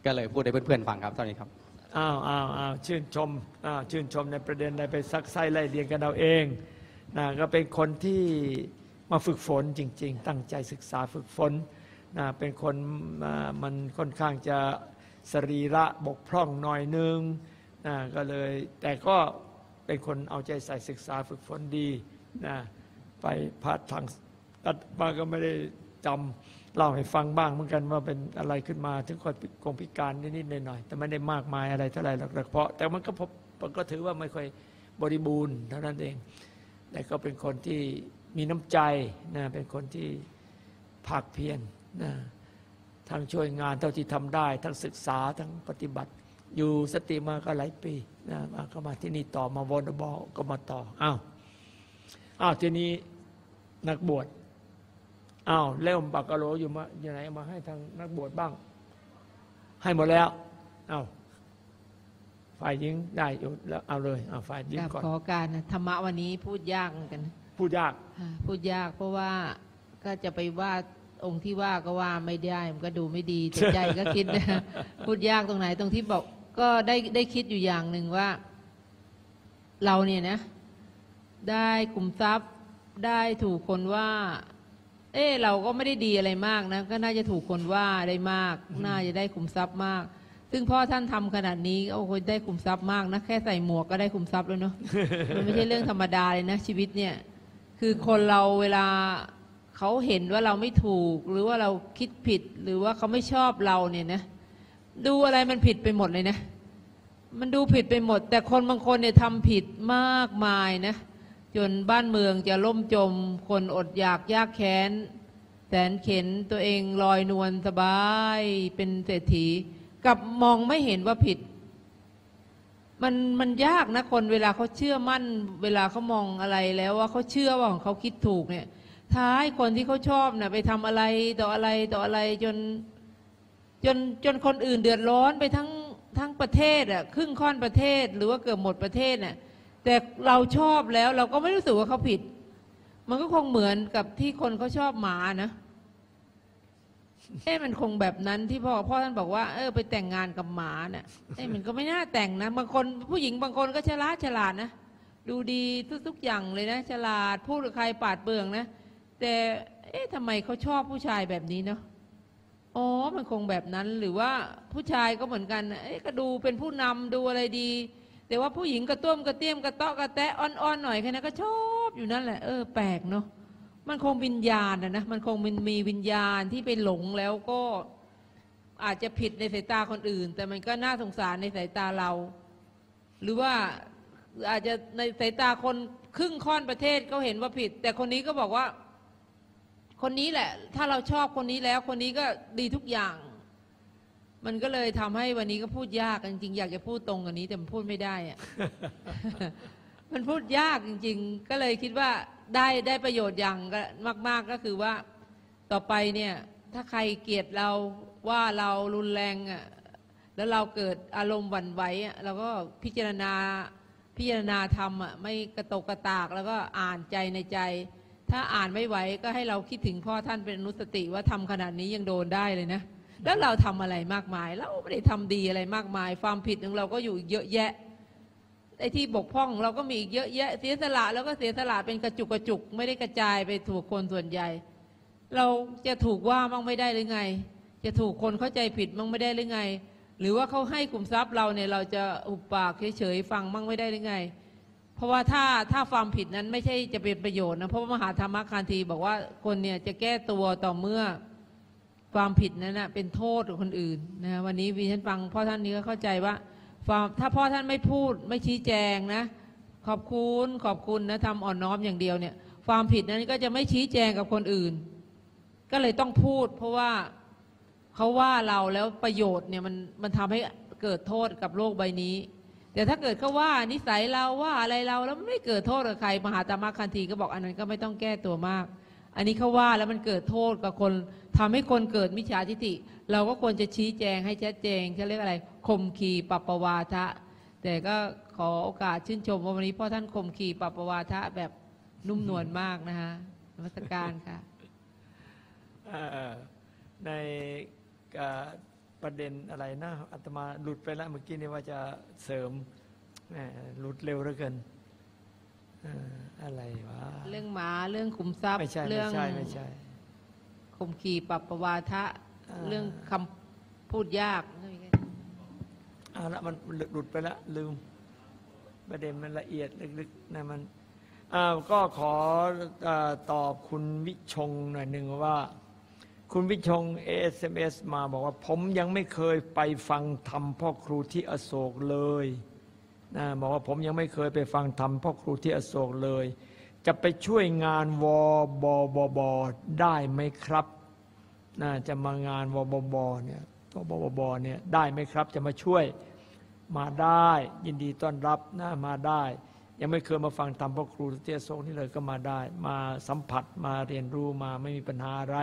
ก็เลยพูดให้เพื่อนๆฟังครับเท่านี้ครับ อ้าวอ้าวอ้าวชื่นชมอ้าวชื่นชมในประเด็นใดไปซักไซไล่เรียงกันเอาเองนะก็เป็นคนที่มาฝึกฝนจริง ๆ ตั้งใจศึกษาฝึกฝนนะเป็นคนมันค่อนข้างจะสรีระบกพร่องหน่อยนึงนะก็เลยแต่ก็เป็นคนเอาใจใส่ศึกษาฝึกฝนดีนะไปพาดทางตัดบ้าก็ไม่ได้จำ เล่าให้ฟังบ้างเหมือนกันว่าเป็นอะไรขึ้นมา ถึงคนคงพิการนิดๆหน่อยๆแต่ไม่ได้มากมายอะไรเท่าไหร่หรอกเพราะแต่มันก็พบมันก็ถือว่าไม่ค่อยบริบูรณ์เท่านั้นเอง แต่ก็เป็นคนที่มีน้ำใจนะเป็นคนที่ภาคเพียรนะทั้งช่วยงานเท่าที่ทำได้ ทั้งศึกษาทั้งปฏิบัติ อยู่สติมาก็หลายปีนะมาก็มาที่นี่ต่อมาวนบอก็มาต่ออ้าวอ้าวทีนี้นักบวช อ้าวเล่มปากกะโหลอยู่มาอยู่ไหนเอามาให้ทางนักบวชบ้าง ให้หมดแล้วอ้าวฝ่ายหญิงได้อยู่แล้วเอาเลยเอาฝ่ายหญิงกับก่อนขอการนะธรรมะวันนี้พูดยากเหมือนกันนะพูดยากค่ะพูดยากเพราะว่าก็จะไปว่าองค์ที่ว่าก็ว่าไม่ได้มันก็ดูไม่ดีแต่ใจก็คิดนะพูดยากตรงไหนตรงที่บอกก็ได้ได้คิดอยู่อย่างหนึ่งว่า เราเนี่ยนะ ได้กลุ่มทรัพย์ได้ถูกคนว่า เออเราก็ไม่ได้ดีอะไรมากนะ ก็น่าจะถูกคนว่าได้มาก น่าจะได้คุมทรัพย์มาก ซึ่งพ่อท่านทำขนาดนี้โอ้โหได้คุมทรัพย์มากนะแค่ใส่หมวกก็ได้คุมทรัพย์แล้วเนาะมันไม่ใช่เรื่องธรรมดาเลยนะชีวิตเนี่ย คือคนเราเวลาเขาเห็นว่าเราไม่ถูก หรือว่าเราคิดผิดหรือว่าเขาไม่ชอบเราเนี่ยนะดูอะไรมันผิดไปหมดเลยนะ มันดูผิดไปหมด แต่คนบางคนเนี่ยทำผิดมากมายนะ จนบ้านเมืองจะล่มจม คนอดอยากยากแค้น แสนเข็นตัวเองลอยนวลสบายเป็นเศรษฐีกับมองไม่เห็นว่าผิด มันมันยากนะคนเวลาเขาเชื่อมั่น เวลาเขามองอะไรแล้วว่าเขาเชื่อว่าของเขาคิดถูกเนี่ย ท้ายคนที่เขาชอบเนี่ยไปทำอะไรต่ออะไรต่ออะไรจน จนจนคนอื่นเดือดร้อนไปทั้งทั้งประเทศอะครึ่งค่อนประเทศหรือว่าเกือบหมดประเทศน่ะ แต่เราชอบแล้วเราก็ไม่รู้สึกว่าเขาผิด มันก็คงเหมือนกับที่คนเขาชอบหมานะเอ๊ะมันคงแบบนั้นที่พ่อพ่อท่านบอกว่าเออไปแต่งงานกับหมาเนี่ยเอ๊ะมันก็ไม่น่าแต่งนะบางคนผู้หญิงบางคนก็ฉลาดฉลาดนะดูดีทุกๆอย่างเลยนะฉลาดพูดกับใครปาดเปลืองนะ แต่เอ๊ะทำไมเขาชอบผู้ชายแบบนี้เนาะอ๋อมันคงแบบนั้นหรือว่าผู้ชายก็เหมือนกันเอ๊ะก็ดูเป็นผู้นำดูอะไรดี แต่ว่าผู้หญิงกระต้มกระเตี้ยมกระเตาะกระแตะอ่อนๆหน่อยแค่นั้นก็ชอบอยู่นั่นแหละเออแปลกเนาะมันคงวิญญาณนะนะมันคงมันมีวิญญาณที่ไปหลงแล้วก็อาจจะผิดในสายตาคนอื่น แต่มันก็น่าสงสารในสายตาเรา หรือว่าอาจจะในสายตาคนครึ่งค่อนประเทศเขาเห็นว่าผิด แต่คนนี้ก็บอกว่า คนนี้แหละ ถ้าเราชอบคนนี้แล้ว คนนี้ก็ดีทุกอย่าง มันก็เลยทำให้วันนี้ก็พูดยากจริงๆอยากจะพูดตรงกว่านี้แต่มันพูดไม่ได้อะมันพูดยากจริง ๆ ก็เลยคิดว่าได้ได้ประโยชน์อย่างก็มาก ๆก็คือว่าต่อไปเนี่ย ถ้าใครเกลียดเราว่าเรารุนแรงอะแล้วเราเกิดอารมณ์หวั่นไหวอะเราก็พิจารณาพิจารณาธรรมอะไม่กระตกกระตากแล้วก็อ่านใจในใจ ถ้าอ่านไม่ไหวก็ให้เราคิดถึงพ่อท่านเป็นอนุสติว่าทำขนาดนี้ยังโดนได้เลยนะ แล้วเราทำอะไรมากมาย เราไม่ได้ทำดีอะไรมากมาย ความผิดของเราก็อยู่เยอะแยะไอ้ที่บกพร่องเราก็มีอีกเยอะแยะ เสียสละแล้วก็เสียสละเป็นกระจุกกระจุก ไม่ได้กระจายไปถูกคนส่วนใหญ่ เราจะถูกว่ามั่งไม่ได้หรือไง จะถูกคนเข้าใจผิดมั่งไม่ได้หรือไง หรือว่าเขาให้ขุมทรัพย์เราเนี่ยเราจะอุบปากเฉยๆฟังมั่งไม่ได้หรือไง เพราะว่าถ้าถ้าความผิดนั้นไม่ใช่จะเป็นประโยชน์นะเพราะมหาธรรมคันธีบอกว่าคนเนี่ยจะแก้ตัวต่อเมื่อ ความผิดนั้นนะเป็นโทษกับคนอื่นนะวันนี้วิฉันฟังพ่อท่านนี้ก็เข้าใจว่าถ้าพ่อท่านไม่พูดไม่ชี้แจงนะ ขอบคุณขอบคุณนะทำอ่อนน้อมอย่างเดียวเนี่ย ความผิดนั้นก็จะไม่ชี้แจงกับคนอื่น ก็เลยต้องพูด เพราะว่าเขาว่าเราแล้วประโยชน์เนี่ยมันมันทำให้เกิดโทษกับโลกใบนี้ แต่ถ้าเกิดเขาว่านิสัยเราว่าอะไรเราแล้วไม่เกิดโทษกับใครมหาตามะคันธีก็บอกอันนั้นก็ไม่ต้องแก้ตัวมาก อันนี้เขาว่าแล้วมันเกิดโทษกับคนทำให้คนเกิดมิจฉาทิฏฐิเราก็ควรจะชี้แจงให้ชัดเจนเขาเรียกอะไรคมขีปปวาทะ แต่ก็ขอโอกาสชื่นชมว่าวันนี้พ่อท่านคมขีปปวาทะแบบนุ่มนวลมากนะคะนมัสการค่ะในประเด็นอะไรนะอาตมาหลุดไปแล้วเมื่อกี้นี่ว่าจะเสริมหลุดเร็วเหลือเกิน อ่ออะไรวะ เรื่องหมาเรื่องขุมทรัพย์ ไม่ใช่ เรื่ไม่องใช่ ไม่ใช่ ข่มขีปรับประวาทะ อ่า เรื่องคำพูดยาก เอาละมันหลุดไปแล้วลืม ประเด็นมันละเอียดลึกๆนะมันอ้าวก็ขอเออตอบคุณวิชงหน่อยหนึ่งว่า คุณวิชง SMS มาบอกว่า ผมยังไม่เคยไปฟังธรรมพ่อครูที่อโศกเลย นะบอกว่าผมยังไม่เคยไปฟังธรรมพ่อครูที่อโศกเลย จะไปช่วยงานวบบบ ได้ไหมครับนะจะมางานวบบเนี่ยวบบบเนี่ยได้ไหมครับ จะมาช่วยมาได้ ยินดีต้อนรับนะมาได้ ยังไม่เคยมาฟังธรรมพ่อครูที่อโศกนี่เลยก็มาได้ มาสัมผัสมาเรียนรู้มาไม่มีปัญหาอะไร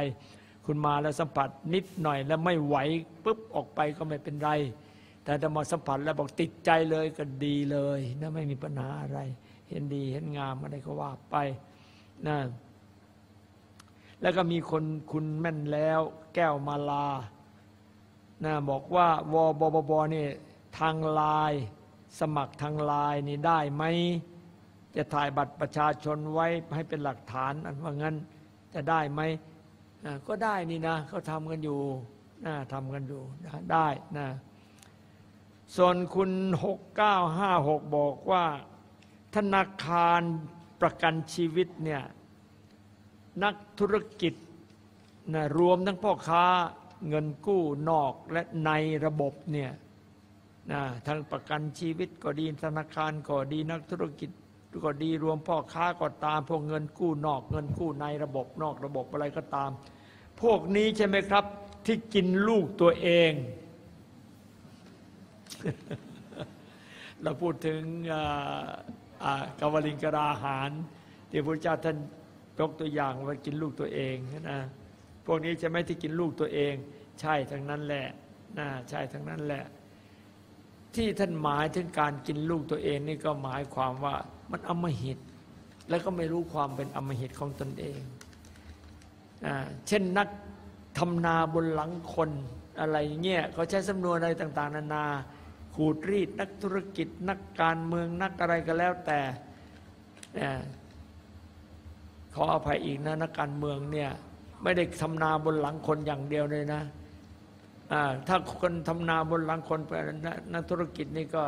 คุณมาแล้วสัมผัสนิดหน่อยแล้วไม่ไหวปุ๊บออกไปก็ไม่เป็นไร แต่ถ้ามาสัมผัสแล้วบอกติดใจเลยก็ดีเลยนะไม่มีปัญหาอะไร เห็นดีเห็นงามอะไรก็ว่าไปนะแล้วก็มีคนคุณแม่นแล้ว แก้วมาลานะบอกว่าวบบบเนี่ยทางไลน์สมัครทางไลน์นี่ได้ไหมจะถ่ายบัตรประชาชนไว้ให้เป็นหลักฐานอันว่างั้นจะได้ไหมอ่าก็ได้นี่นะเขาทำกันอยู่นะทำกันอยู่นะได้นะ ส่วนคุณ 6956 บอกว่า ธนาคารประกันชีวิตเนี่ยนักธุรกิจนะรวมทั้งพ่อค้าเงินกู้นอกและในระบบเนี่ยนะทั้งประกันชีวิตก็ดีธนาคารก็ดีนักธุรกิจก็ดีรวมพ่อค้าก็ตาม พวกเงินกู้นอก เงินกู้ในระบบนอกระบบอะไรก็ตาม พวกนี้ใช่ไหมครับที่กินลูกตัวเอง เราพูดถึงอ่าอ่ากวลิงกราหารที่พระเจ้าท่านยกตัวอย่างว่ากินลูกตัวเองนะพวกนี้ใช่ไหมที่กินลูกตัวเอง ใช่ทั้งนั้นแหละนะใช่ทั้งนั้นแหละ ที่ท่านหมายถึงการกินลูกตัวเองนี่ก็หมายความว่ามันอมหิต แล้วก็ไม่รู้ความเป็นอมหิตของตนเองอเช่นนักทำนาบนหลังคนอะไรเงี้ยเขาใช้สำนวนอะไรต่าง ๆ นานา ขูดรีดนักธุรกิจนักการเมืองนักอะไรก็แล้วแต่เนี่ยขออภัยอีกนะนักการเมืองเนี่ยไม่ได้ทำนาบนหลังคนอย่างเดียวเลยนะถ้าคนทำนาบนหลังคนเป็นนักธุรกิจนี่ก็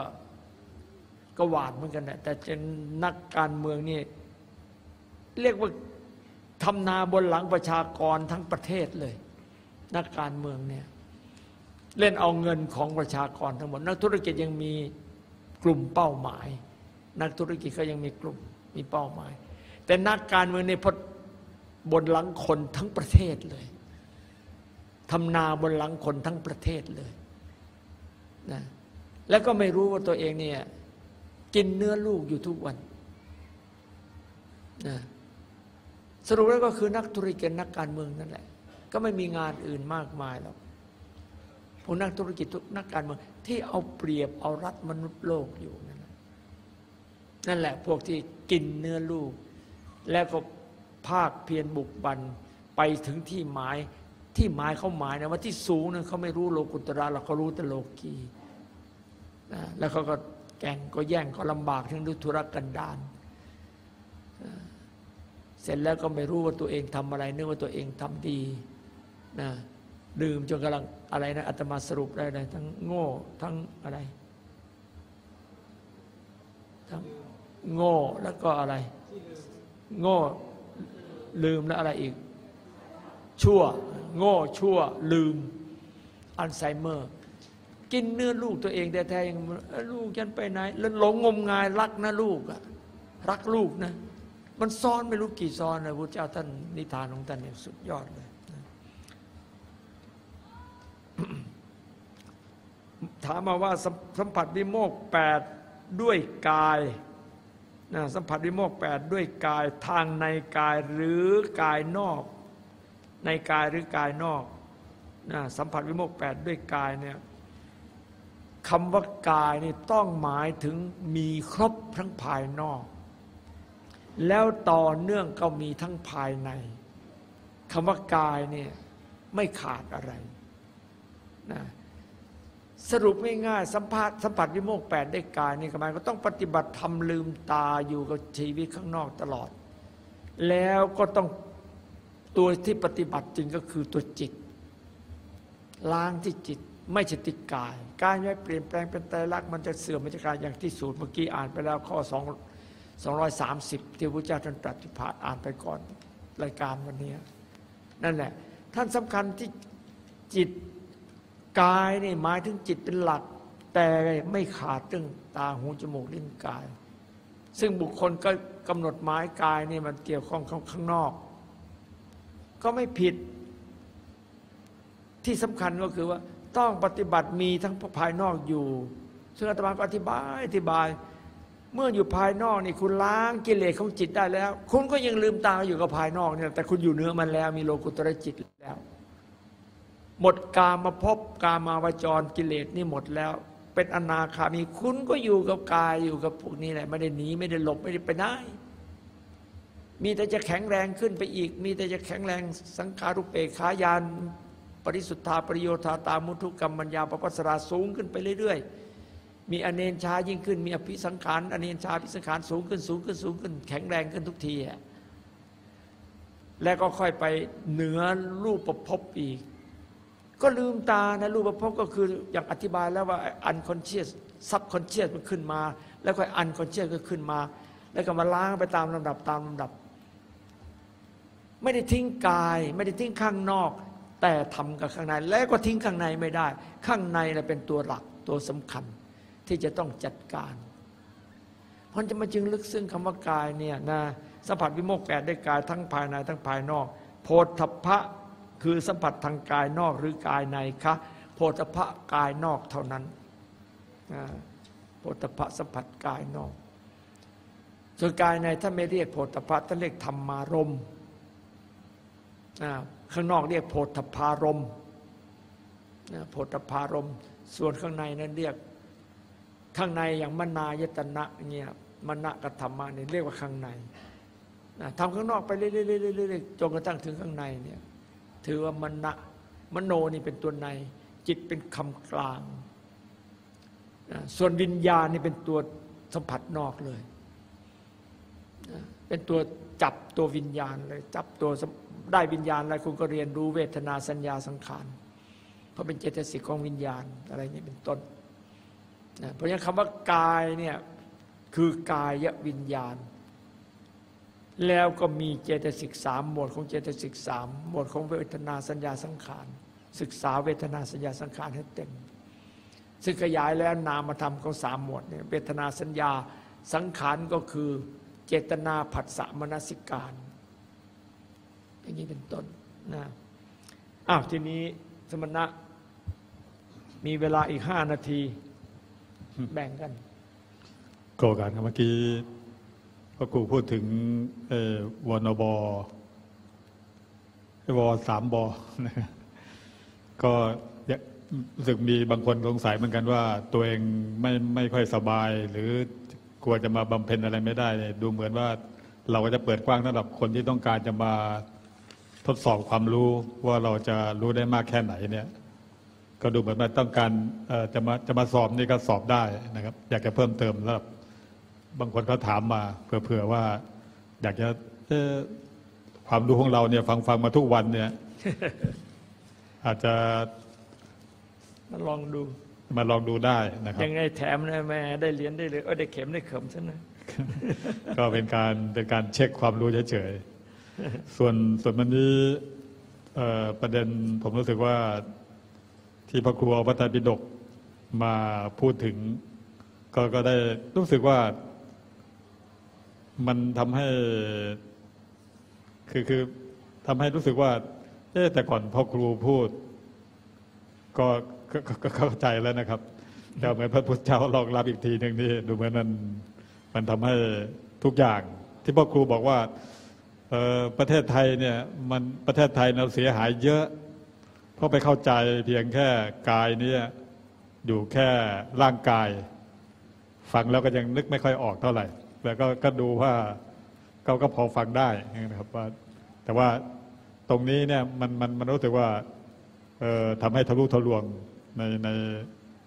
ก็หวาดเหมือนกันนะแต่เป็นนักการเมืองนี่เรียกว่าทำนาบนหลังประชากรทั้งประเทศเลย นักการเมืองเนี่ย เล่นเอาเงินของประชากรทั้งหมด นักธุรกิจยังมีกลุ่มเป้าหมาย นักธุรกิจก็ยังมีกลุ่มมีเป้าหมาย แต่นักการเมืองในพดบนหลังคนทั้งประเทศเลยทำนาบนหลังคนทั้งประเทศเลยนะแล้วก็ไม่รู้ว่าตัวเองเนี่ยกินเนื้อลูกอยู่ทุกวันนะสรุปแล้วก็คือนักธุรกิจนักการเมืองนั่นแหละ ก็ไม่มีงานอื่นมากมายหรอก พวกนักธุรกิจทุกนักการเมืองที่เอาเปรียบเอารัดมนุษย์โลกอยู่นั่นแหละนั่นแหละพวกที่กินเนื้อลูก แล้วก็ภาคเพียรบุกบันไปถึงที่หมายที่หมายเขาหมายนะว่าที่สูงนั้นเขาไม่รู้โลกุตระเราเขารู้แต่โลกีนะแล้วเขาก็แก่งก็แย่งก็ลำบากทั้งด้วยธุรกันดารเสร็จแล้วก็ไม่รู้ว่าตัวเองทำอะไรนึกว่าตัวเองทำดีนะ ดื่มจนกำลังอะไรนะอาตมาสรุปได้เลยทั้งโง่ทั้งอะไร ทั้งโง่แล้วก็อะไร โง่ลืมแล้วอะไรอีก ชั่ว โง่ชั่ว ลืมอัลไซเมอร์ กินเนื้อลูกตัวเองแท้ๆยังลูกยันไปไหน แล้วหลงงมงายรักนะลูกอะรักลูกนะ มันซ้อนไม่รู้กี่ซ้อนนะพระเจ้าท่านนิทานของท่านเนี่ยสุดยอดเลย ถามมาว่าสัมผัสวิโมกแปดด้วยกายนะสัมผัสวิโมกแปดด้วยกายทางในกายหรือกายนอก ในกายหรือกายนอกนะสัมผัสวิโมกแปดด้วยกายเนี่ยคำว่ากายนี่ต้องหมายถึงมีครบทั้งภายนอก แล้วต่อเนื่องก็มีทั้งภายในคำว่ากายเนี่ยไม่ขาดอะไรนะ สรุปง่ายๆสัมผัสสัมผัสวิโมกข์แปดได้กายนี่หมายก็ต้องปฏิบัติทำลืมตาอยู่กับชีวิตข้างนอกตลอด แล้วก็ต้องตัวที่ปฏิบัติจริงก็คือตัวจิต ล้างที่จิตไม่ใช่ติดกาย กายไม่เปลี่ยนแปลงเป็นไตรลักษณ์มันจะเสื่อมมันจะกลายอย่างที่สูตรเมื่อกี้อ่านไปแล้วข้อ2 230 ที่พระเจ้าท่านตรัสที่ผ่านอ่านไปก่อนรายการวันนี้นั่นแหละท่านสำคัญที่จิต กายนี่หมายถึงจิตเป็นหลัก แต่ไม่ขาดเรื่องตาหูจมูกลิ้นกาย ซึ่งบุคคลก็กำหนดหมายกายนี่มันเกี่ยวข้องข้างนอก ก็ไม่ผิด ที่สำคัญก็คือว่าต้องปฏิบัติมีทั้งภายนอกอยู่ ซึ่งอาตมาก็อธิบายอธิบาย เมื่ออยู่ภายนอกนี่คุณล้างกิเลสของจิตได้แล้ว คุณก็ยังลืมตาอยู่กับภายนอกเนี่ยแต่คุณอยู่เหนือมันแล้ว มีโลกุตระจิตแล้ว หมดกามาพบกามาวจรกิเลสนี่หมดแล้ว เป็นอนาคามีคุณก็อยู่กับกายอยู่กับพวกนี้แหละไม่ได้หนีไม่ได้หลบไม่ได้ไปไหนมีแต่จะแข็งแรงขึ้นไปอีก มีแต่จะแข็งแรงสังขารุปเปขายานปริสุทธาปริโยธาตามุทุกรรมมัญญาปปัสสราสูงขึ้นไปเรื่อยๆ มีอเนญชายิ่งขึ้น มีอภิสังขารอเนญชาอภิสังขารสูงขึ้นสูงขึ้นสูงขึ้น แข็งแรงขึ้นทุกทีอะแล้วก็ค่อยไปเหนือรูปประพบอีก ก็ลืมตานะรูปประพก็คืออย่างอธิบายแล้วว่า unconscious subconscious มันขึ้นมา แล้วค่อย unconscious ก็ขึ้นมา แล้วก็มาล้างไปตามลำดับตามลำดับ ไม่ได้ทิ้งกาย ไม่ได้ทิ้งข้างนอก แต่ทำกับข้างใน แล้วก็ทิ้งข้างในไม่ได้ ข้างในแหละเป็นตัวหลักตัวสำคัญที่จะต้องจัดการ เพราะจะมาจึงลึกซึ้งคำว่ากายเนี่ยนะสัมผัสวิโมกข์แปดได้กายทั้งภายในทั้งภายนอก โพธพะ คือสัมผัสทางกายนอกหรือกายในคะโพธพะกายนอกเท่านั้นโพธพะสัมผัสกายนอก ส่วนกายในถ้าไม่เรียกโพธพะท่านเรียกธรรมารมข้างนอกเรียกโพธพารมโพธพารม ส่วนข้างในนั้นเรียกข้างในอย่างมนายตนะเงี้ยมณะกับธรรมะเนี่ยเรียกว่าข้างในทำข้างนอกไปเรื่อยๆจนกระทั่งถึงข้างในเนี่ย ถือว่ามณะมโนนี่เป็นตัวใน จิตเป็นคำกลาง ส่วนวิญญาณนี่เป็นตัวสัมผัสนอกเลย เป็นตัวจับตัววิญญาณเลยจับตัวได้วิญญาณอะไรคุณก็เรียนรู้เวทนาสัญญาสังขาร เพราะเป็นเจตสิกของวิญญาณอะไรนี่เป็นต้นนะเพราะฉะนั้นคำว่ากายเนี่ยคือกายวิญญาณ แล้วก็มีเจตสิกสามหมวดของเจตสิกสามหมวดของเวทนาสัญญาสังขาร ศึกษาเวทนาสัญญาสังขารให้เต็มซึ่งขยายแล้วนามธรรมของสามหมวดเนี่ยเวทนาสัญญาสังขารก็คือเจตนาผัสสะมนสิการ อย่างนี้เป็นต้นนะอ้าวทีนี้สมณะมีเวลาอีกห้านาที แบ่งกัน โกกันครับเมื่อกี้ พ่อครูพูดถึงเอ่อวนบวสามบนะครับก็รู้สึกมีบางคนสงสัยเหมือนกันว่า ตัวเองไม่ไม่ค่อยสบาย หรือกลัวจะมาบำเพ็ญอะไรไม่ได้เนี่ยดูเหมือนว่าเราก็จะเปิดกว้างสำหรับคนที่ต้องการจะมาทดสอบความรู้ว่าเราจะรู้ได้มากแค่ไหนเนี่ย ก็ดูเหมือนว่าต้องการจะมาจะมาสอบนี่ก็สอบได้นะครับ อยากจะเพิ่มเติมแล้วบางคนเขาถามมาเผื่อๆว่า อยากจะเอ่อความรู้ของเราเนี่ยฟังฟังมาทุกวันเนี่ย อาจจะมาลองดู มาลองดูได้นะครับ ยังไงแถมนะแม่ได้เหรียญได้เลยเออได้เข็มได้เข็มซะนะคก็เป็นการเป็นการเช็คความรู้เฉยๆส่วนส่วนวันนี้เอ่อประเด็นผมรู้สึกว่าที่พระครูเอาพระไตรปิฎกมาพูดถึง ก็ก็ได้รู้สึกว่า มันทำให้ คือคือทำให้รู้สึกว่าเอ๊แต่ก่อนพ่อครูพูด ก็ก็เข้าใจแล้วนะครับแต่เหมือนพระพุทธเจ้ารองรับอีกทีหนึ่งนี่ดูเหมือนมันมันทำให้ทุกอย่าง ที่พ่อครูบอกว่าเอ่อประเทศไทยเนี่ยมันประเทศไทยเราเสียหายเยอะ เพราะไปเข้าใจเพียงแค่กายเนี่ยอยู่แค่ร่างกาย ฟังแล้วก็ยังนึกไม่ค่อยออกเท่าไหร่ แล้วก็ก็ดูว่าก็ก็พอฟังได้นะครับว่าแต่ว่าตรงนี้เนี่ยมันมันมันรู้สึกว่าเอ่อทำให้ทะลุทะลวงในใน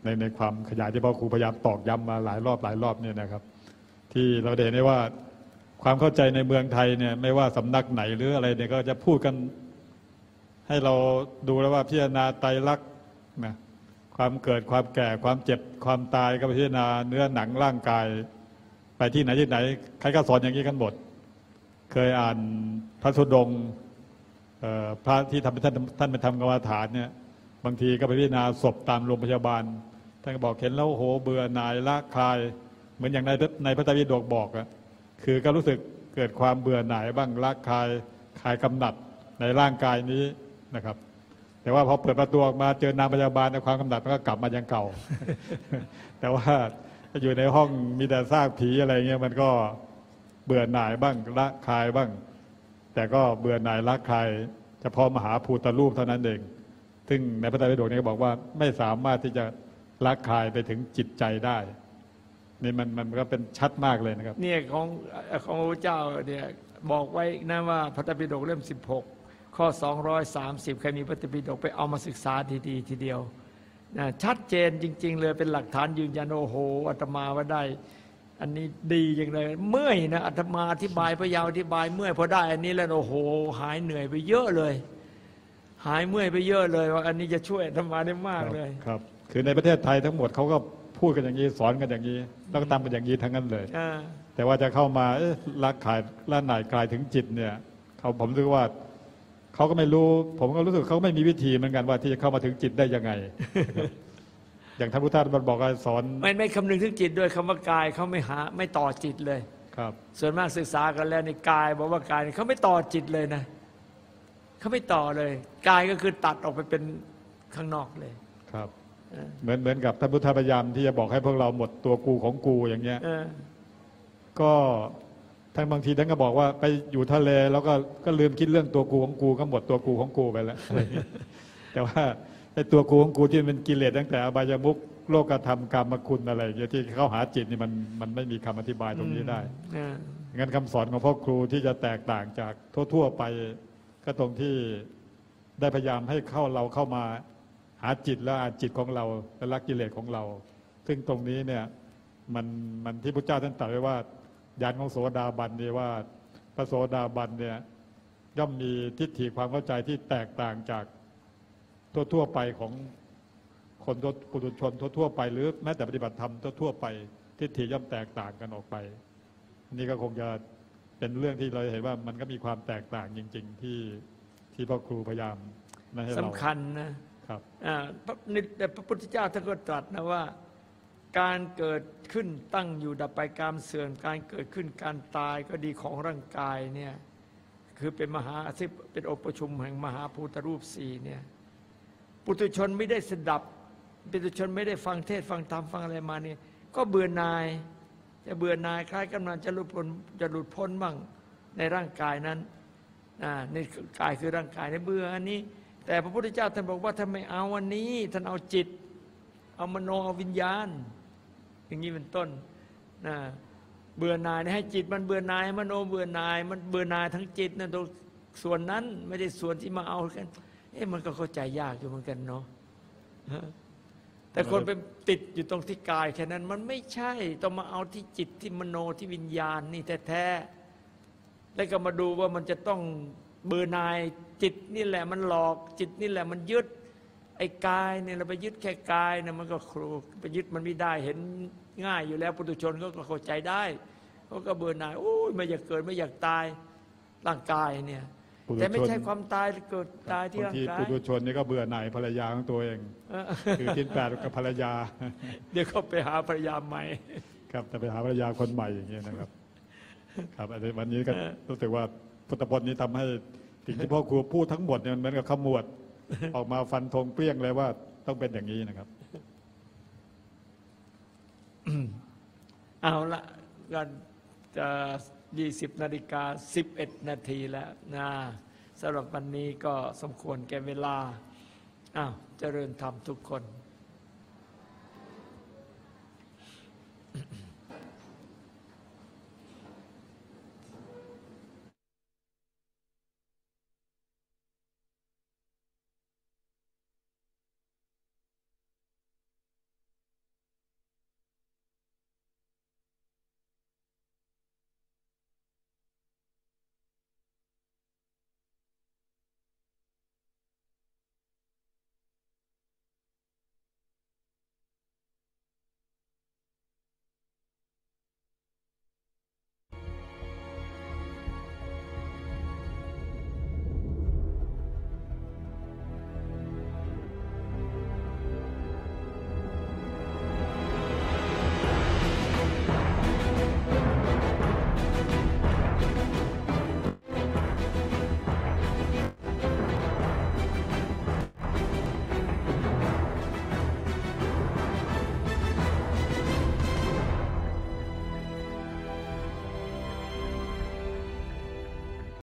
ในในความขยายที่พ่อครูพยายามตอกย้ำมาหลายรอบหลายรอบเนี่ยนะครับ ที่เราได้เห็นได้ว่าความเข้าใจในเมืองไทยเนี่ยไม่ว่าสำนักไหนหรืออะไรเนี่ยก็จะพูดกัน ให้เราดูแล้วว่าพิจารณาไตรลักษณ์นะความเกิดความแก่ความเจ็บความตายก็พิจารณาเนื้อหนังร่างกาย ไปที่ไหนที่ไหนใครก็สอนอย่างนี้กันหมด เคยอ่านพระธุดงพระที่ทำให้ท่านท่านไปทำกรรมฐานเนี่ยบางทีก็ไปพิจารณาศพตามโรงพยาบาลท่านก็บอกเห็นแล้วโอ้โหเบื่อหน่ายละคลาย เหมือนอย่างในในพระไตรปิฎกบอกอะคือก็รู้สึกเกิดความเบื่อหน่ายบ้างละคลายคลายกำหนัดในร่างกายนี้นะครับ แต่ว่าพอเปิดประตูออกมาเจอนางพยาบาลในความกำหนัดมันก็กลับมาอย่างเก่า แต่ว่า อยู่ในห้องมีแต่ซากผีอะไรเงี้ยมันก็เบื่อหน่ายบ้างละคลายบ้าง แต่ก็เบื่อหน่ายละคลาย เฉพาะมหาภูตรูปเท่านั้นเอง ซึ่งในพระไตรปิฎกนี่ยบอกว่าไม่สามารถที่จะละคลายไปถึงจิตใจได้นี่มันมันก็เป็นชัดมากเลยนะครับ เนี่ยของของพระเจ้าเนี่ยบอกไว้นะว่าพระไตรปิฎกเล่ม 16 ข้อ 230 ใครมีพระไตรปิฎกไปเอามาศึกษาดีๆ ทีเดียว ชัดเจนจริง ๆ เลยเป็นหลักฐานยืนยันโอ้โหอาตมาว่าได้ อันนี้ดีอย่างเลย เมื่อยนะอาตมาอธิบายพระยาวอธิบายเมื่อยพอได้ อันนี้แล้วโอ้โห หายเหนื่อยไปเยอะเลย หายเมื่อยไปเยอะเลย ว่า อันนี้จะช่วยอาตมาได้มากเลยครับ คือในประเทศไทยทั้งหมดเขาก็พูดกันอย่างนี้สอนกันอย่างนี้แล้วก็ทำกันอย่างนี้ทั้งนั้นเลยอ่าแต่ว่าจะเข้ามาเอ๊ะละขายละหน่ายกลายถึงจิตเนี่ยเขาผมรู้สึกว่า เขาก็ไม่รู้ ผมก็รู้สึกเขาไม่มีวิธีเหมือนกันว่าที่จะเข้ามาถึงจิตได้ยังไง อย่างท่านพุทธทาสมันบอกว่าสอนไม่ไม่คำนึงถึงจิตด้วยคำว่ากายเขาไม่หาไม่ต่อจิตเลยครับ ส่วนมากศึกษากันแล้วในกายบอกว่ากายนี่เขาไม่ต่อจิตเลยนะเขาไม่ต่อเลยกายก็คือตัดออกไปเป็นข้างนอกเลยครับเออเหมือนเหมือนกับท่านพุทธพยายามที่จะบอกให้พวกเราหมดตัวกูของกูอย่างเงี้ยเออก็ ท่านบางทีท่านก็บอกว่าไปอยู่ทะเลแล้วก็ก็ลืมคิดเรื่องตัวกูของกูก็หมดตัวกูของกูไปแล้วอะไรเงี้ยแต่ว่าไอ้ตัวกูของกูที่มันกิเลสตั้งแต่อบายมุขโลกธรรมกรรมคุณอะไรอย่างเงี้ยที่เข้าหาจิตนี่มันมันไม่มีคำอธิบายตรงนี้ได้เอองั้นคำสอนของพ่อครูที่จะแตกต่างจากทั่ว ๆ ไปก็ตรงที่ได้พยายามให้เข้าเราเข้ามาหาจิตและอ่านจิตของเราและละกิเลสของเรา ซึ่งตรงนี้เนี่ยมันมันที่พระเจ้าท่านตรัสไว้ว่า ยานของโสดาบันเนี่ยว่าพระโสดาบันเนี่ยย่อมมีทิฏฐิความเข้าใจที่แตกต่างจากทั่วๆไปของคนปุถุชนทั่วๆไป หรือแม้แต่ปฏิบัติธรรมทั่วๆไป ทิฏฐิย่อมแตกต่างกันออกไป นี่ก็คงจะเป็นเรื่องที่เราเห็นว่ามันก็มีความแตกต่างจริง ๆ ที่ที่พ่อครูพยายามไม่ให้เราสำคัญนะครับอ่าพระนิแต่พระพุทธเจ้าท่านก็ตรัสนะว่า การเกิดขึ้นตั้งอยู่ดับไปการเสื่อมการเกิดขึ้นการตายก็ดีของร่างกายเนี่ยคือเป็นมหาที่เป็นองค์ประชุมแห่งมหาภูตรูปสี่เนี่ยปุถุชนไม่ได้สดับปุถุชนไม่ได้ฟังเทศฟังธรรมฟังอะไรมาเนี่ยก็เบื่อนาย จะเบื่อนายคล้ายกำลังจะหลุดพ้นจะหลุดพ้นบ้างในร่างกายนั้นอ่าในกายคือร่างกายในเบื่ออันนี้ แต่พระพุทธเจ้าท่านบอกว่าท่านไม่เอาวันนี้ท่านเอาจิต เอามโนเอาวิญญาณ อย่างนี้เป็นต้นนะเบื่อหน่ายให้จิตมันเบื่อหน่ายมโนเบื่อหน่าย มันเบื่อหน่ายทั้งจิตนะตรงส่วนนั้นไม่ได้ส่วนที่มาเอากัน เอ๊ะมันก็เข้าใจยากอยู่เหมือนกันเนาะแต่คนไปติดอยู่ตรงที่กายแค่นั้นมันไม่ใช่ต้องมาเอาที่จิตที่มโนที่วิญญาณนี่แท้ๆแล้วก็มาดูว่ามันจะต้องเบื่อหน่ายจิตนี่แหละมันหลอกจิตนี่แหละมันยึด ไอ้กายเนี่ยเราไปยึดแค่กายเนี่ยมันก็ครูไปยึดมันไม่ได้เห็นง่ายอยู่แล้วปุถุชนก็เข้าใจได้เขาก็เบื่อหน่ายโอ้ยไม่อยากเกิดไม่อยากตายร่างกายเนี่ยปุถุชนแต่ไม่ใช่ความตายเกิดตายที่บางร่างทีกายปุถุชนนี่ก็เบื่อหน่ายภรรยาของตัวเองเออคือกินแปดกับภรรยา เดี๋ยวเขาไปหาภรรยาใหม่ ครับแต่ไปหาภรรยาคนใหม่อย่างเงี้ยนะครับ ครับอันนี้วันนี้ก็รู้สึกว่าพุทธพจน์นี้ทำให้สิ่งที่พ่อครูพูดทั้งหมดเนี่ยมันเหมือนกับขมวด ออกมาฟันธงเปรี้ยงเลยว่าต้องเป็นอย่างนี้นะครับ เอาละกันจะยี่สิบนาฬิกาสิบเอ็ดนาทีแล้วนะสำหรับวันนี้ก็สมควรแก่เวลาอ้าวเจริญธรรมทุกคน